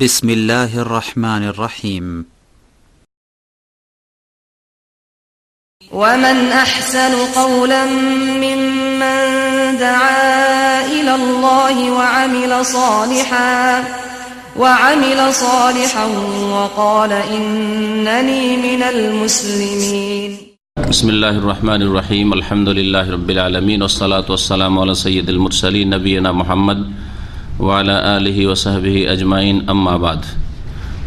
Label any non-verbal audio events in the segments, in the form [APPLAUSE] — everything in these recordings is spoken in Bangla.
بسم الله الرحمن الرحيم. ومن أحسن قولا ممن دعا إلى الله وعمل صالحا وعمل صالحا وقال إنني من المسلمين. بسم الله الرحمن الرحيم. الحمد لله رب العالمين والصلاة والسلام على سيد المرسلين نبينا محمد وعلى آله وصحبه أجمعين أما بعد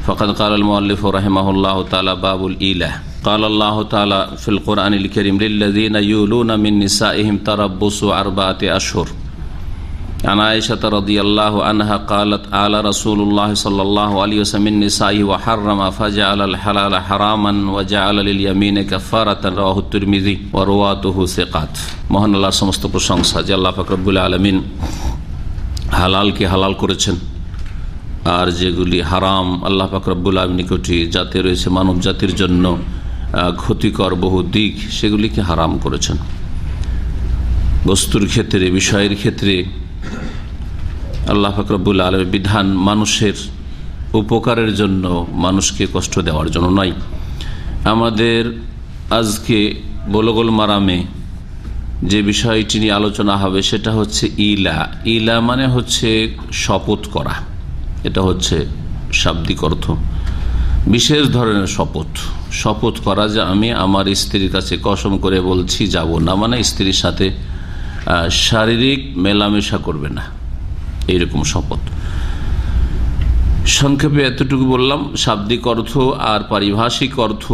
فقد قال المؤلف رحمه الله تعالى باب الإله قال الله تعالى في القرآن الكريم للذين يولون من نسائهم تربص أربعة أشهر عن عائشة رضي الله عنها قالت آل رسول الله صلى الله عليه وسلم من نسائه وحرم فجعل الحلال حراما وجعل لليمين كفارة رواه الترمذي ورواته ثقات মহান আল্লাহর সমস্ত প্রশংসা যে আল্লাহ ফাকরবুল আলমিন হালালকে হালাল করেছেন। আর যেগুলি হারাম, আল্লাহ ফাকরবুল নিকটি যাতে রয়েছে, মানব জাতির জন্য ক্ষতিকর বহু দিক, সেগুলিকে হারাম করেছেন। বস্তুর ক্ষেত্রে, বিষয়ের ক্ষেত্রে আল্লাহ ফকরবুল আলমের বিধান মানুষের উপকারের জন্য মানুষকে কষ্ট দেওয়ার জন্য নয়। আমাদের আজকে বলগোল মারামে যে বিষয়টি নিয়ে আলোচনা হবে সেটা হচ্ছে ইলা। ইলা মানে হচ্ছে শপথ করা। এটা হচ্ছে শাব্দিক অর্থ। বিশেষ ধরনের শপথ। শপথ করা যে আমি আমার স্ত্রীর কাছে কসম করে বলছি যাব না মানে স্ত্রীর সাথে শারীরিক মেলামেশা করবে না। এইরকম শপথ। সংক্ষেপে এতটুকু বললাম, শাব্দিক অর্থ আর পারিভাষিক অর্থ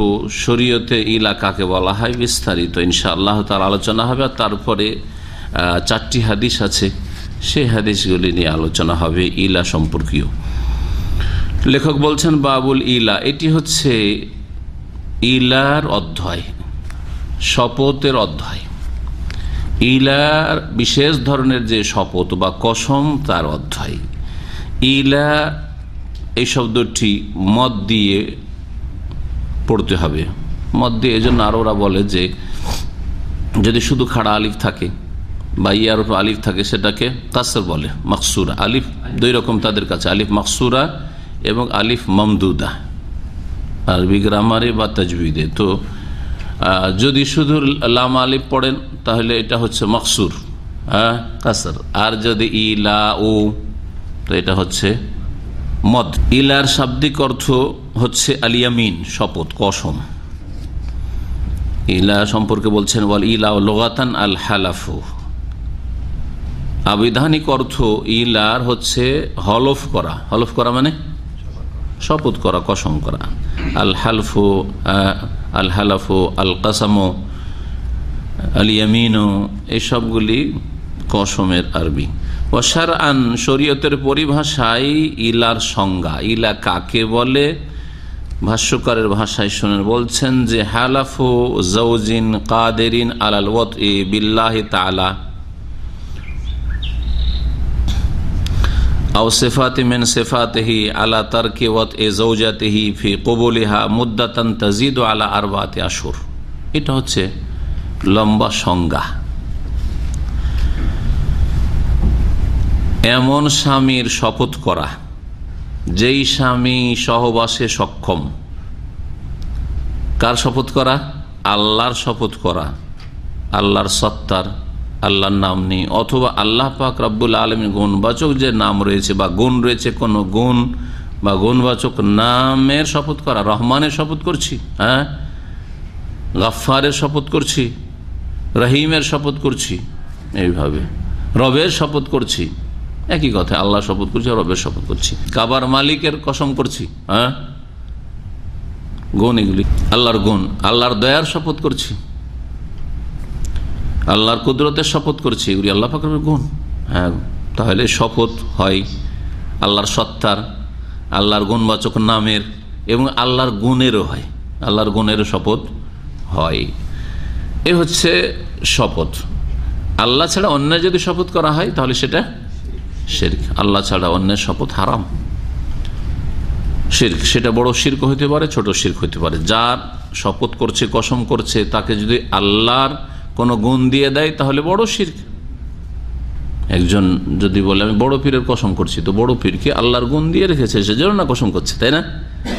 শরীয়তে ইলাকাকে বলা হয় বিস্তারিত। ইনশা আল্লাহ তার আলোচনা হবে আর তারপরে চারটি হাদিস আছে, সেই হাদিসগুলি নিয়ে আলোচনা হবে ইলা সম্পর্কীয়। লেখক বলছেন, বাবুল ইলা, এটি হচ্ছে ইলার অধ্যায়, শপথের অধ্যায়। ইলার বিশেষ ধরনের যে শপথ বা কসম তার অধ্যায়। ইলা এই শব্দটি মদ দিয়ে পড়তে হবে। মদ দিয়ে এই জন্য আরোরা বলে যে, যদি শুধু খাড়া আলিফ থাকে বা ইয়ার উপর আলিফ থাকে, সেটাকে কাসর বলে, মাকসুরা। আলিফ দুই রকম তাদের কাছে, আলিফ মাকসুরা এবং আলিফ মমদুদা। আরবি গ্রামারে বা তাজবিদে। তো যদি শুধু লাম আলিফ পড়েন, তাহলে এটা হচ্ছে মকসুর হ্যাঁ কাসর। আর যদি ইলা ও তো এটা হচ্ছে মদ। ইলার শাব্দিক অর্থ হচ্ছে আলিয়ামিন শপথ, কসম। ইলা সম্পর্কে বলছেন বল ইলা লোগাতান আল হালাফু আবিধানিক অর্থ ইলার হচ্ছে হলফ করা। হলফ করা মানে? শপথ করা, কসম করা। আল হালফু আল হালাফু আল কাসামো আলিয়ামিনো এইসবগুলি কসমের আরবি। ওসার আন শরীয়তের পরিভাষায় ইলার সংজ্ঞা। ইলা কাকে বলে? ভাষ্যকারের ভাষায় শোনেন বলছেন যে, হালাফু জৌজিন কাদেরিন আলাল ওত ই বিল্লাহ তালা আও সেফাতে মেন সেফাতেহি আলা তারকে ওয়াত এ জৌজাতেহি ফি কবলিহা মুদাতান তাজিদ আলা আরবাতে আসুর এটা হচ্ছে লম্বা সংজ্ঞা। এমন স্বামীর শপথ করা, যেই স্বামী সহবাসে সক্ষম। কার শপথ করা? আল্লাহর শপথ করা। আল্লাহর সত্তার, আল্লাহর নাম নেই অথবা আল্লাহ পাক রাব্বুল আলমী গুণবাচক যে নাম রয়েছে বা গুণ রয়েছে, কোনো গুণ বা গুণবাচক নামের শপথ করা। রহমানের শপথ করছি হ্যাঁ? গাফারের শপথ করছি, রহিমের শপথ করছি, এইভাবে। রবের শপথ করছি। একই কথা, আল্লাহ শপথ করছি রবের শপথ করছি। কাবার মালিকের কসম করছি হ্যাঁ? গুণ এগুলি। আল্লাহর গুণ, আল্লাহর দয়ার শপথ করছি। আল্লাহর কুদরতের শপথ করছি, এগুলি আল্লাহ ফাকরের গুণ। হ্যাঁ তাহলে শপথ হয় আল্লাহর সত্তার, আল্লাহর গুণবাচক নামের এবং আল্লাহর গুণেরও হয়। আল্লাহর গুণেরও শপথ হয়। এ হচ্ছে শপথ। আল্লাহ ছাড়া অন্য যদি শপথ করা হয়, তাহলে সেটা শির্ক। আল্লাহ ছাড়া অন্যের শপথ হারাম। শির্ক, সেটা বড় শির্ক হইতে পারে, ছোট শির্ক হইতে পারে। যার শপথ করছে, কসম করছে, তাকে যদি আল্লাহর কোনো গুণ দিয়ে দেয়, তাহলে বড় শির্ক। একজন যদি বলে, আমি বড় পীরের কসম করছি তো বড় পীরকে আল্লাহর গুণ দিয়ে রেখেছে সেজন্য না কসম করছে, তাই না?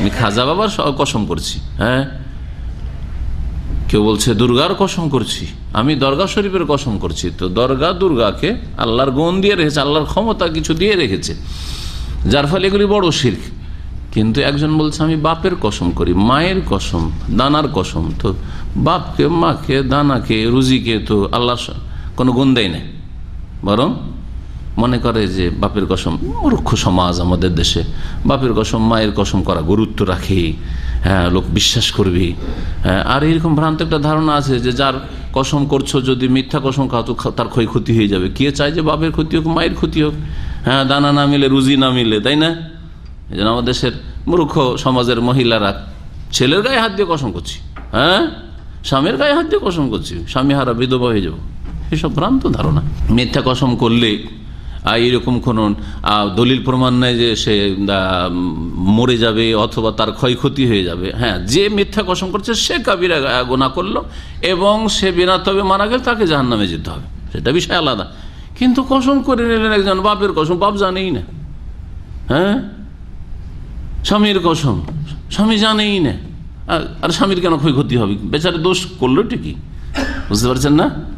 আমি খাজা বাবার কসম করছি হ্যাঁ? কেউ বলছে, দুর্গার কসম করছি। আমি দরগা শরীফের কসম করছি। তো দরগা, দুর্গাকে আল্লাহর গুণ দিয়ে রেখেছে, আল্লাহর ক্ষমতা কিছু দিয়ে রেখেছে। যার ফলে এগুলি বড় শির্ক। কিন্তু একজন বলছে, আমি বাপের কসম করি, মায়ের কসম, দানার কসম। তো বাপকে, মাকে, দানাকে, রুজিকে তো আল্লাহ কোনো গুণ দেয় না বরং মনে করে যে, বাপের কসম মূর্খ সমাজ আমাদের দেশে। বাপের কসম, মায়ের কসম করা গুরুত্ব রাখে হ্যাঁ লোক বিশ্বাস করবে। হ্যাঁ আর এরকম ভ্রান্ত একটা ধারণা আছে যে যার কসম করছ, যদি মিথ্যা কসম খাও, তো তার ক্ষয়ক্ষতি হয়ে যাবে। কে চায় যে বাপের ক্ষতি হোক, মায়ের ক্ষতি হোক? হ্যাঁ দানা না মিলে, রুজি না মিলে, তাই না? এই জন্য আমাদের দেশের মূর্খ সমাজের মহিলারা, ছেলের গায়ে হাত দিয়ে কসম করছি। হ্যাঁ স্বামীর গায়ে হাত দিয়ে কসম করছি। স্বামী হারা বিধবা হয়ে যাব। এসব ভ্রান্ত ধারণা। মিথ্যা কসম করলে এরকম কোন দলিল প্রমাণ নেই যে সে মরে যাবে অথবা তার ক্ষয়ক্ষতি হয়ে যাবে। হ্যাঁ যে মিথ্যা কসম করছে, সে কাবিরা গোনা করল এবং সে বিনা তবে মারা গেলে তাকে জাহান নামে যেতে হবে। সেটা বিষয় আলাদা। কিন্তু কসম করে নিলেন একজন, বাপের কসম, বাপ জানেই না। হ্যাঁ? স্বামীর কসম, স্বামী জানেই না। আর স্বামীর কেন ক্ষয়ক্ষতি হবে? বেচারে দোষ করল ঠিকই। বুঝতে পারছেন না?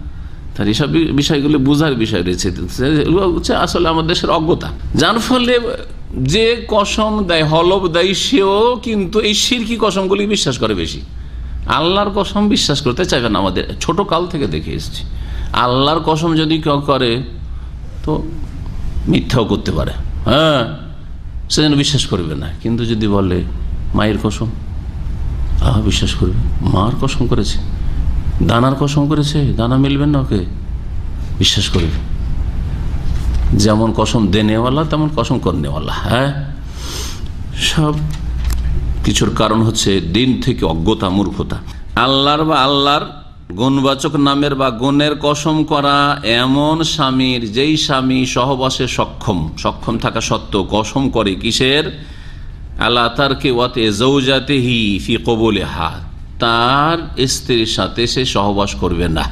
তার এইসব বিষয়গুলো বোঝার বিষয় রয়েছে। হচ্ছে আসলে আমাদের দেশের অজ্ঞতা। যার ফলে যে কসম দেয় হলব দেয়, সেও কিন্তু এই সিরকি কসমগুলি বিশ্বাস করে বেশি। আল্লাহর কসম বিশ্বাস করতে চাইবে না আমাদের। ছোট কাল থেকে দেখে এসেছি। আল্লাহর কসম যদি কেউ করে, তো মিথ্যাও করতে পারে। হ্যাঁ সে যেন বিশ্বাস করবে না। কিন্তু যদি বলে, মায়ের কসম? আহ, বিশ্বাস করবে। মার কসম করেছে। দানার কসম করেছে, দানা মিলবেন না ওকে। বিশ্বাস করবে যেমন কসম দেনেওয়ালা, তেমন কসম করনেওয়ালা হ্যাঁ? সব কিছুর কারণ হচ্ছে দিন থেকে অজ্ঞতা, মূর্খতা। আল্লাহর বা আল্লাহর গুণবাচক নামের বা গুণের কসম করা এমন স্বামীর, যেই স্বামী সহবাসে সক্ষম সক্ষম থাকা সত্ত্বেও কসম করে কিসের? আল্লাহ তার কে ওয়াতে জৌজাতে হি ফি কবলে হা তার স্ত্রীর সাথে সে সহবাস করবে না।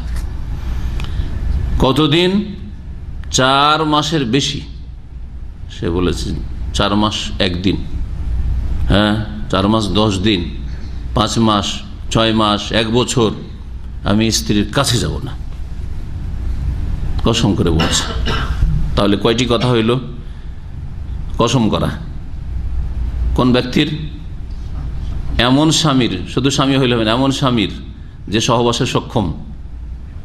কতদিন? চার মাসের বেশি। সে বলেছে, চার মাস একদিন। হ্যাঁ চার মাস দশ দিন। পাঁচ মাস, ছয় মাস, এক বছর। আমি স্ত্রীর কাছে যাব না। কসম করে বলছে। তাহলে কয়টি কথা হইল? কসম করা। কোন ব্যক্তির? এমন স্বামীর, শুধু স্বামী হইলে হবে না, এমন স্বামীর যে সহবাসে সক্ষম,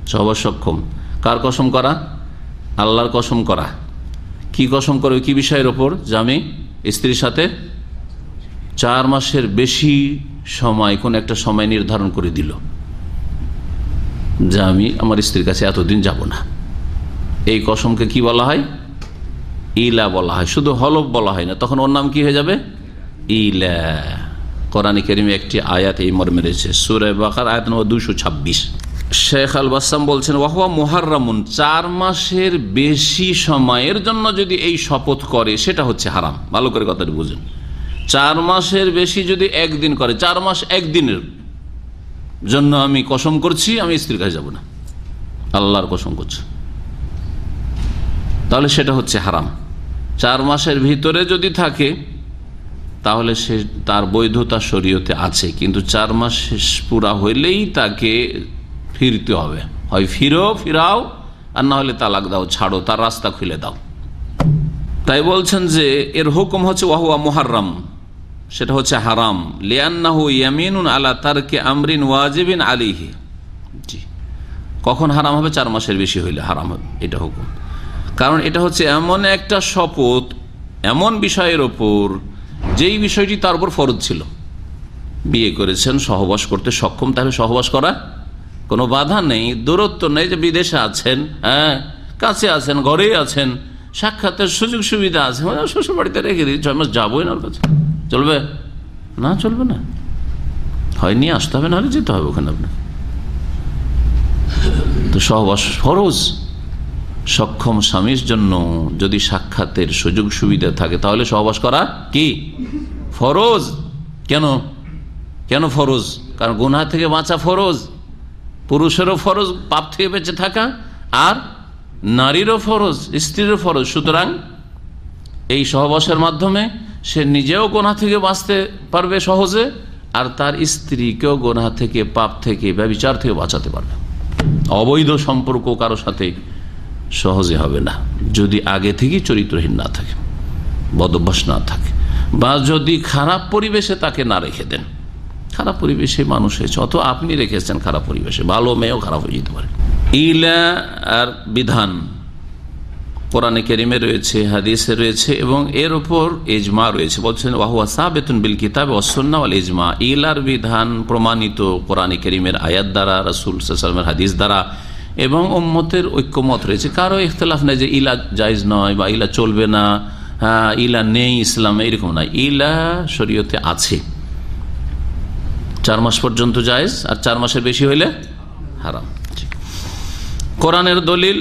সহবাস সক্ষম। কার কসম করা? আল্লাহর কসম করা। কি কসম করবে, কি বিষয়ের ওপর? যে আমি স্ত্রীর সাথে চার মাসের বেশি সময়, কোন একটা সময় নির্ধারণ করে দিল। যে আমি আমার স্ত্রীর কাছে এতদিন যাব না। এই কসমকে কি বলা হয়? ইলা বলা হয়। শুধু হলফ বলা হয় না, তখন ওর নাম কি হয়ে যাবে? ইলা। কোরআন কেরিমে একটি আয়াত এই মর্মে রয়েছে। সুরে বাকার আয়াত নম্বর দুশো ছাব্বিশ। শেখ আল বাসাম বলছেন ওয়াহুয়া মোহার্রামুন, চার মাসের বেশি সময়ের জন্য যদি এই শপথ করে, সেটা হচ্ছে হারাম। ভালো করে কথাটি বুঝুন। চার মাসের বেশি যদি একদিন করে, চার মাস একদিনের জন্য আমি কসম করছি, আমি স্ত্রীর কাছে যাব না। আল্লাহর কসম করছি। তাহলে সেটা হচ্ছে হারাম। চার মাসের ভিতরে যদি থাকে তাহলে সে তার বৈধতা শরীয়তে আছে, কিন্তু চার মাস শেষ পুরা হইলেই তাকে ফিরতে হবে। হয় ফিরো, ফিরাও, আর না হলে তালাক দাও, ছাড়ো, তার রাস্তা খুলে দাও। তাই বলছেন যে এর হুকুম হচ্ছে ওয়াহুয়া মুহাররাম, সেটা হচ্ছে হারাম। লিয়ান্নাহু ইয়ামিনুন আলা তারকে আমরিন ওয়াজিবিন আলিহি। জি। কখন হারাম হবে? চার মাসের বেশি হইলে হারাম হবে, এটা হুকুম। কারণ এটা হচ্ছে এমন একটা শপথ, এমন বিষয়ের ওপর যেই বিষয়টি তার উপর ফরজ ছিল। বিয়ে করেছেন, সহবাস করতে সক্ষম, তাহলে সহবাস করা কোনো বাধা নেই। দূরত্ব নেই যে বিদেশে আছেন হ্যাঁ কাছে আছেন, ঘরেই আছেন, সাক্ষাতের সুযোগ সুবিধা আছে। মানে শ্বশুর বাড়িতে রেখে দিই ছয় মাস যাবোই না ওর কাছে। চলবে? না চলবে না। হয় নিয়ে আসতে হবে, নাহলে যেতে হবে ওখানে আপনার তো সহবাস ফরজ। সক্ষম স্বামীর জন্য যদি সাক্ষাতের সুযোগ সুবিধা থাকে, তাহলে সহবাস করা কি? ফরজ। কেন? কেন ফরজ? কারণ গুনা থেকে বাঁচা ফরজ। পুরুষেরও ফরজ পাপ থেকে বেঁচে থাকা, আর নারীরও ফরজ, স্ত্রীরও ফরজ। সুতরাং এই সহবাসের মাধ্যমে সে নিজেও গোনা থেকে বাঁচতে পারবে সহজে, আর তার স্ত্রীকেও গোনা থেকে, পাপ থেকে ব্যবচার থেকে বাঁচাতে পারবে। অবৈধ সম্পর্ক কারও সাথে সহজে হবে না। যদি আগে থেকেই চরিত্রহীন না থাকে, বদভ্যাস না থাকে, বা যদি খারাপ পরিবেশে তাকে না রেখে দেন, খারাপ পরিবেশে মানুষ হয়েছে অত আপনি রেখেছেন খারাপ পরিবেশে, ভালো মেয়েও খারাপ হয়ে যেতে পারে। ইলা আর বিধান কোরআনে কেরিমে রয়েছে, হাদিসে রয়েছে, এবং এর উপর এজমা রয়েছে। বলছেন, ওয়াহুয়া সাবেতুন বিল কিতাব অসন্না আল ইজমা। ইলার বিধান প্রমাণিত কোরআনে কেরিমের আয়াত দ্বারা, রসুল সাল্লামের হাদিস দ্বারা এবং ওম্মতের ঐক্যমত রয়েছে। কারও ইখতলাফ নেই যে ইলা জায়জ নয় বা ইলা চলবে না হ্যাঁ, ইলা নেই ইসলামে এরকম না ইলা শরীয়তে আছে। চার মাস পর্যন্ত জায়েজ আর চার মাসের বেশি হইলে হারাম। কোরআনের দলিল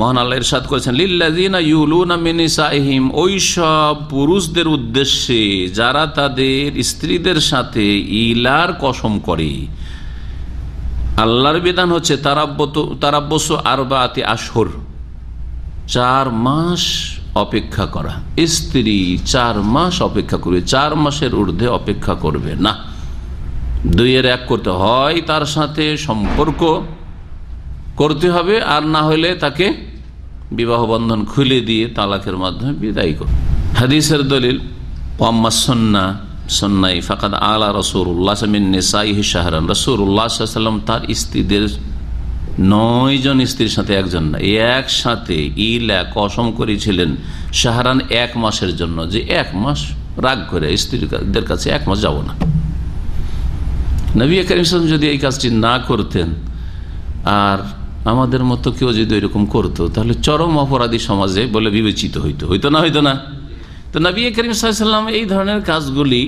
মহান আল্লাহ ইরশাদ করেছেন লিল্লাযিনা ইউলুনা মিন নিসাইহিম ওই সব পুরুষদের উদ্দেশ্যে যারা তাদের স্ত্রীদের সাথে ইলার কসম করে আল্লাহর বিধান হচ্ছে তারাব্বত, তারাব্বস আরবাতি আসর চার মাস অপেক্ষা করা। স্ত্রী চার মাস অপেক্ষা করবে, চার মাসের ঊর্ধ্বে অপেক্ষা করবে না। দুইয়ের এক করতে হয়, তার সাথে সম্পর্ক করতে হবে, আর না হলে তাকে বিবাহ বন্ধন খুলে দিয়ে তালাকের মাধ্যমে বিদায় করবে। হাদিসের দলিল ওয়াম্মা সন্না সন্ন্যাই ফাকাদ আলা রসুল্লাহ সাইহি শাহরান। রসুল্লাহাম তার স্ত্রীদের নয় জন স্ত্রীর সাথে একজন না, একসাথে ইলা কসম করেছিলেন শাহরান এক মাসের জন্য যে এক মাস রাগ করে স্ত্রীদের কাছে এক মাস যাব না। নবী করিম যদি এই কাজটি না করতেন, আর আমাদের মতো কেউ যদি এরকম করতো, তাহলে চরম অপরাধী সমাজে বলে বিবেচিত হইতো। হইতো না হইতো না। তো নবী করিম সাল্লাম এই ধরনের কাজগুলি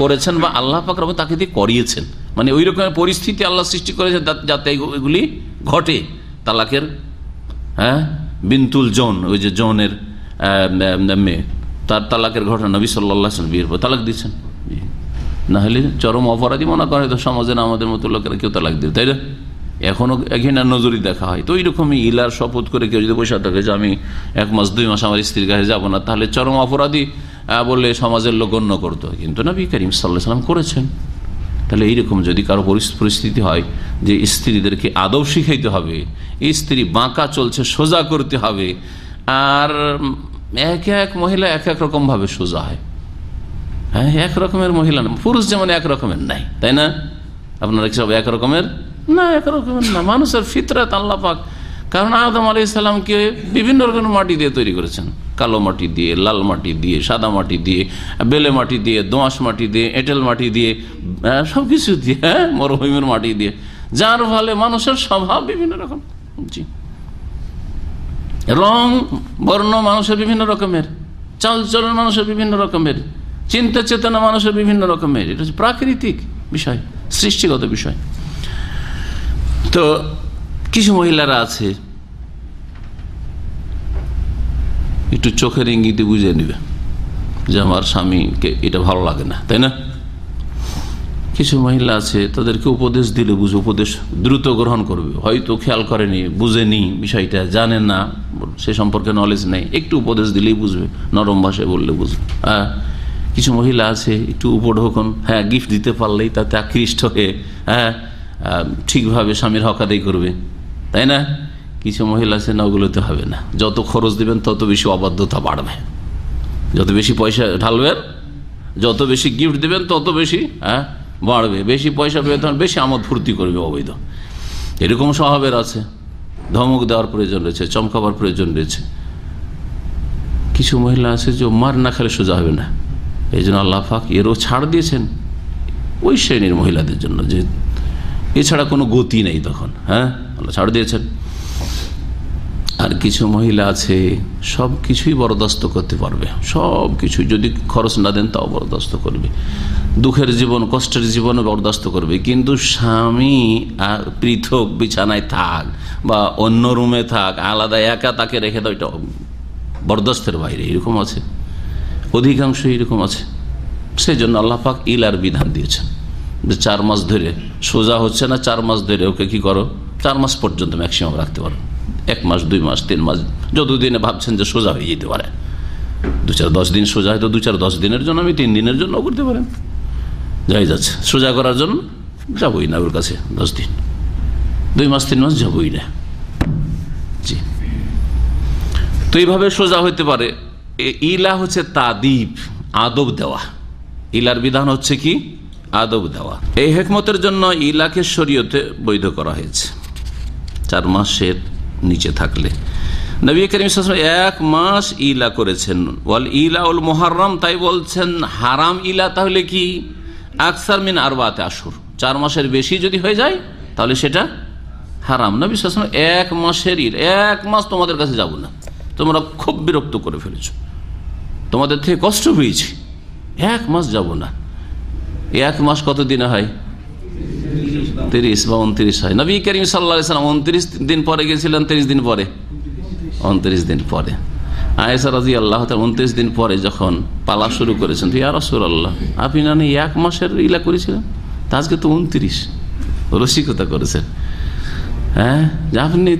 করেছেন বা আল্লাহ পাকর তাকে দিয়ে করিয়েছেন। মানে ওই রকমের পরিস্থিতি আল্লাহ সৃষ্টি করেছেন যাতে এগুলি ঘটে। তালাকের হ্যাঁ? বিন্তুল জন ওই যে জনের মেয়ে। তার তালাকের ঘটনা নবী সাল্লাহ বিয়ের পর তালাক দিচ্ছেন না হলে চরম অপরাধী মনে করে তো সমাজের আমাদের মতো লোকেরা কেউ তালাক দিবে, তাই না? এখনও ঘৃণা নজরই দেখা হয়। তো ওই রকমই ইলার শপথ করে কেউ যদি বসে থাকে যে আমি এক মাস, দুই মাস আমার স্ত্রীর কাছে যাব না, তাহলে চরম অপরাধী বলে সমাজের লোক গণ্য করতো। কিন্তু নবী করিম সাল্লাহ সাল্লাম করেছেন। তাহলে এইরকম যদি কারও পরিস্থিতি হয় যে স্ত্রীদেরকে আদব শিখাইতে হবে, স্ত্রী বাঁকা চলছে, সোজা করতে হবে, আর এক এক মহিলা এক এক রকম ভাবে সোজা হয়। হ্যাঁ এক রকমের মহিলা পুরুষ যেমন এক রকমের নাই, তাই না? আপনারা কি সব এক রকমের? না এক রকমের না। মানুষের ফিতরাত আল্লাহ পাক। কারণ আদম আলি ইসলামকে বিভিন্ন রকমের মাটি দিয়ে তৈরি করেছেন। কালো মাটি দিয়ে, লাল মাটি দিয়ে, সাদা মাটি দিয়ে, বেলে মাটি দিয়ে, দোঁয়াশ মাটি দিয়ে, এঁটেল মাটি দিয়ে সব কিছু দিয়ে হ্যাঁ মরুভূমির মাটি দিয়ে। যার ফলে মানুষের স্বভাব বিভিন্ন রকম। জি। রং, বর্ণ মানুষের বিভিন্ন রকমের। চালচলন মানুষের বিভিন্ন রকমের। চিন্তা চেতনা মানুষের বিভিন্ন রকমের। এটা হচ্ছে প্রাকৃতিক বিষয়, সৃষ্টিগত বিষয়। তো কিছু মহিলারা আছে। একটু চোখের ইঙ্গিতে বুঝে নিবে যে আমার স্বামীকে এটা ভালো লাগে না, তাই না? কিছু মহিলা আছে, তাদেরকে উপদেশ দিলে বুঝে, উপদেশ দ্রুত গ্রহণ করবে। হয়তো খেয়াল করেনি, বুঝেনি বিষয়টা, জানে না, সে সম্পর্কে নলেজ নেই, একটু উপদেশ দিলেই বুঝবে, নরম ভাষায় বললে বুঝবে। হ্যাঁ কিছু মহিলা আছে, একটু উপঢোকন হ্যাঁ গিফট দিতে পারলেই তাতে আকৃষ্ট হয়ে হ্যাঁ ঠিকভাবে স্বামীর হক আদায় করবে, তাই না? কিছু মহিলা আছে না, ওগুলোতে হবে না। যত খরচ দেবেন, তত বেশি অবাধ্যতা বাড়বে। যত বেশি পয়সা ঢালবেন, যত বেশি গিফট দেবেন, তত বেশি হ্যাঁ বাড়বে। বেশি পয়সা পেয়ে তখন বেশি আমোদ ফুর্তি করবে অবৈধ। এরকম স্বভাবের আছে। ধমক দেওয়ার প্রয়োজন রয়েছে, চমকাবার প্রয়োজন রয়েছে। কিছু মহিলা আছে যে মার না খেলে সোজা হবে না। এই জন্য আল্লাহ ফাক এরও ছাড় দিয়েছেন ওই শ্রেণির মহিলাদের জন্য যে এছাড়া কোনো গতি নেই তখন হ্যাঁ? আল্লাহ ছাড় দিয়েছেন। আর কিছু মহিলা আছে, সব কিছুই বরদাস্ত করতে পারবে। সব কিছু যদি খরচ না দেন, তাও বরদাস্ত করবে। দুঃখের জীবন, কষ্টের জীবনও বরদাস্ত করবে। কিন্তু স্বামী পৃথক বিছানায় থাক বা অন্য রুমে থাক, আলাদা একা তাকে রেখে দাও, এটা বরদাস্তের বাইরে এরকম আছে। অধিকাংশ এরকম আছে। সেই জন্য আল্লাহ পাক ইলার বিধান দিয়েছেন। যে চার মাস ধরে, সোজা হচ্ছে না চার মাস ধরে ওকে কি করো? চার মাস পর্যন্ত ম্যাক্সিমাম রাখতে পারো। এক মাস, দুই মাস, তিন মাস, যতদিনে ভাবছেন যে সোজা হয়ে যেতে পারে। দু চার দশ দিন সোজা হয়তো দু চার দশ দিনের জন্য, আমি তিন দিনের জন্য করতে পারেন। যাই যাচ্ছে। সোজা করার জন্য যাবই না ওর কাছে দশ দিন। দুই মাস, তিন মাস যাবই না। জি। তো এইভাবে সোজা হইতে পারে। ইলা হচ্ছে তাদিব, আদব দেওয়া। ইলার বিধান হচ্ছে কি? আদব দেওয়া। এই হেকমতের জন্য ইলাকে শরীয়তে বৈধ করা হয়েছে। চার মাসের নিচে থাকলে। নবী করিম এক মাস ইলা করেছেন। ওয়াল ইলা উল মোহারম তাই বলছেন, হারাম ইলা তাহলে কি? আকসার মিন আরবাতে আসুর চার মাসের বেশি যদি হয়ে যায়, তাহলে সেটা হারাম। নবী ওয়াসাল্লাম এক মাসের ইল, এক মাস তোমাদের কাছে যাব না। তোমরা খুব বিরক্ত করে ফেলেছ। তোমাদের থেকে কষ্ট পেয়েছি। এক মাস যাব না। এক মাস কত দিনে হয়? তিরিশ বা উনত্রিশ হয়। নবী করিম সাল্লা সাল্লাম উনত্রিশ দিন পরে গেছিলেন তিরিশ দিন পরে? উনত্রিশ দিন পরে। আয়েসা রাজি আল্লাহ উনত্রিশ দিন পরে যখন পালা শুরু করেছেন তো ইয়ার রসুল আল্লাহ আপনি না এক মাসের ইলা করেছিলেন? তা আজকে তো উনত্রিশ। রসিকতা করেছেন। হ্যাঁ আপনি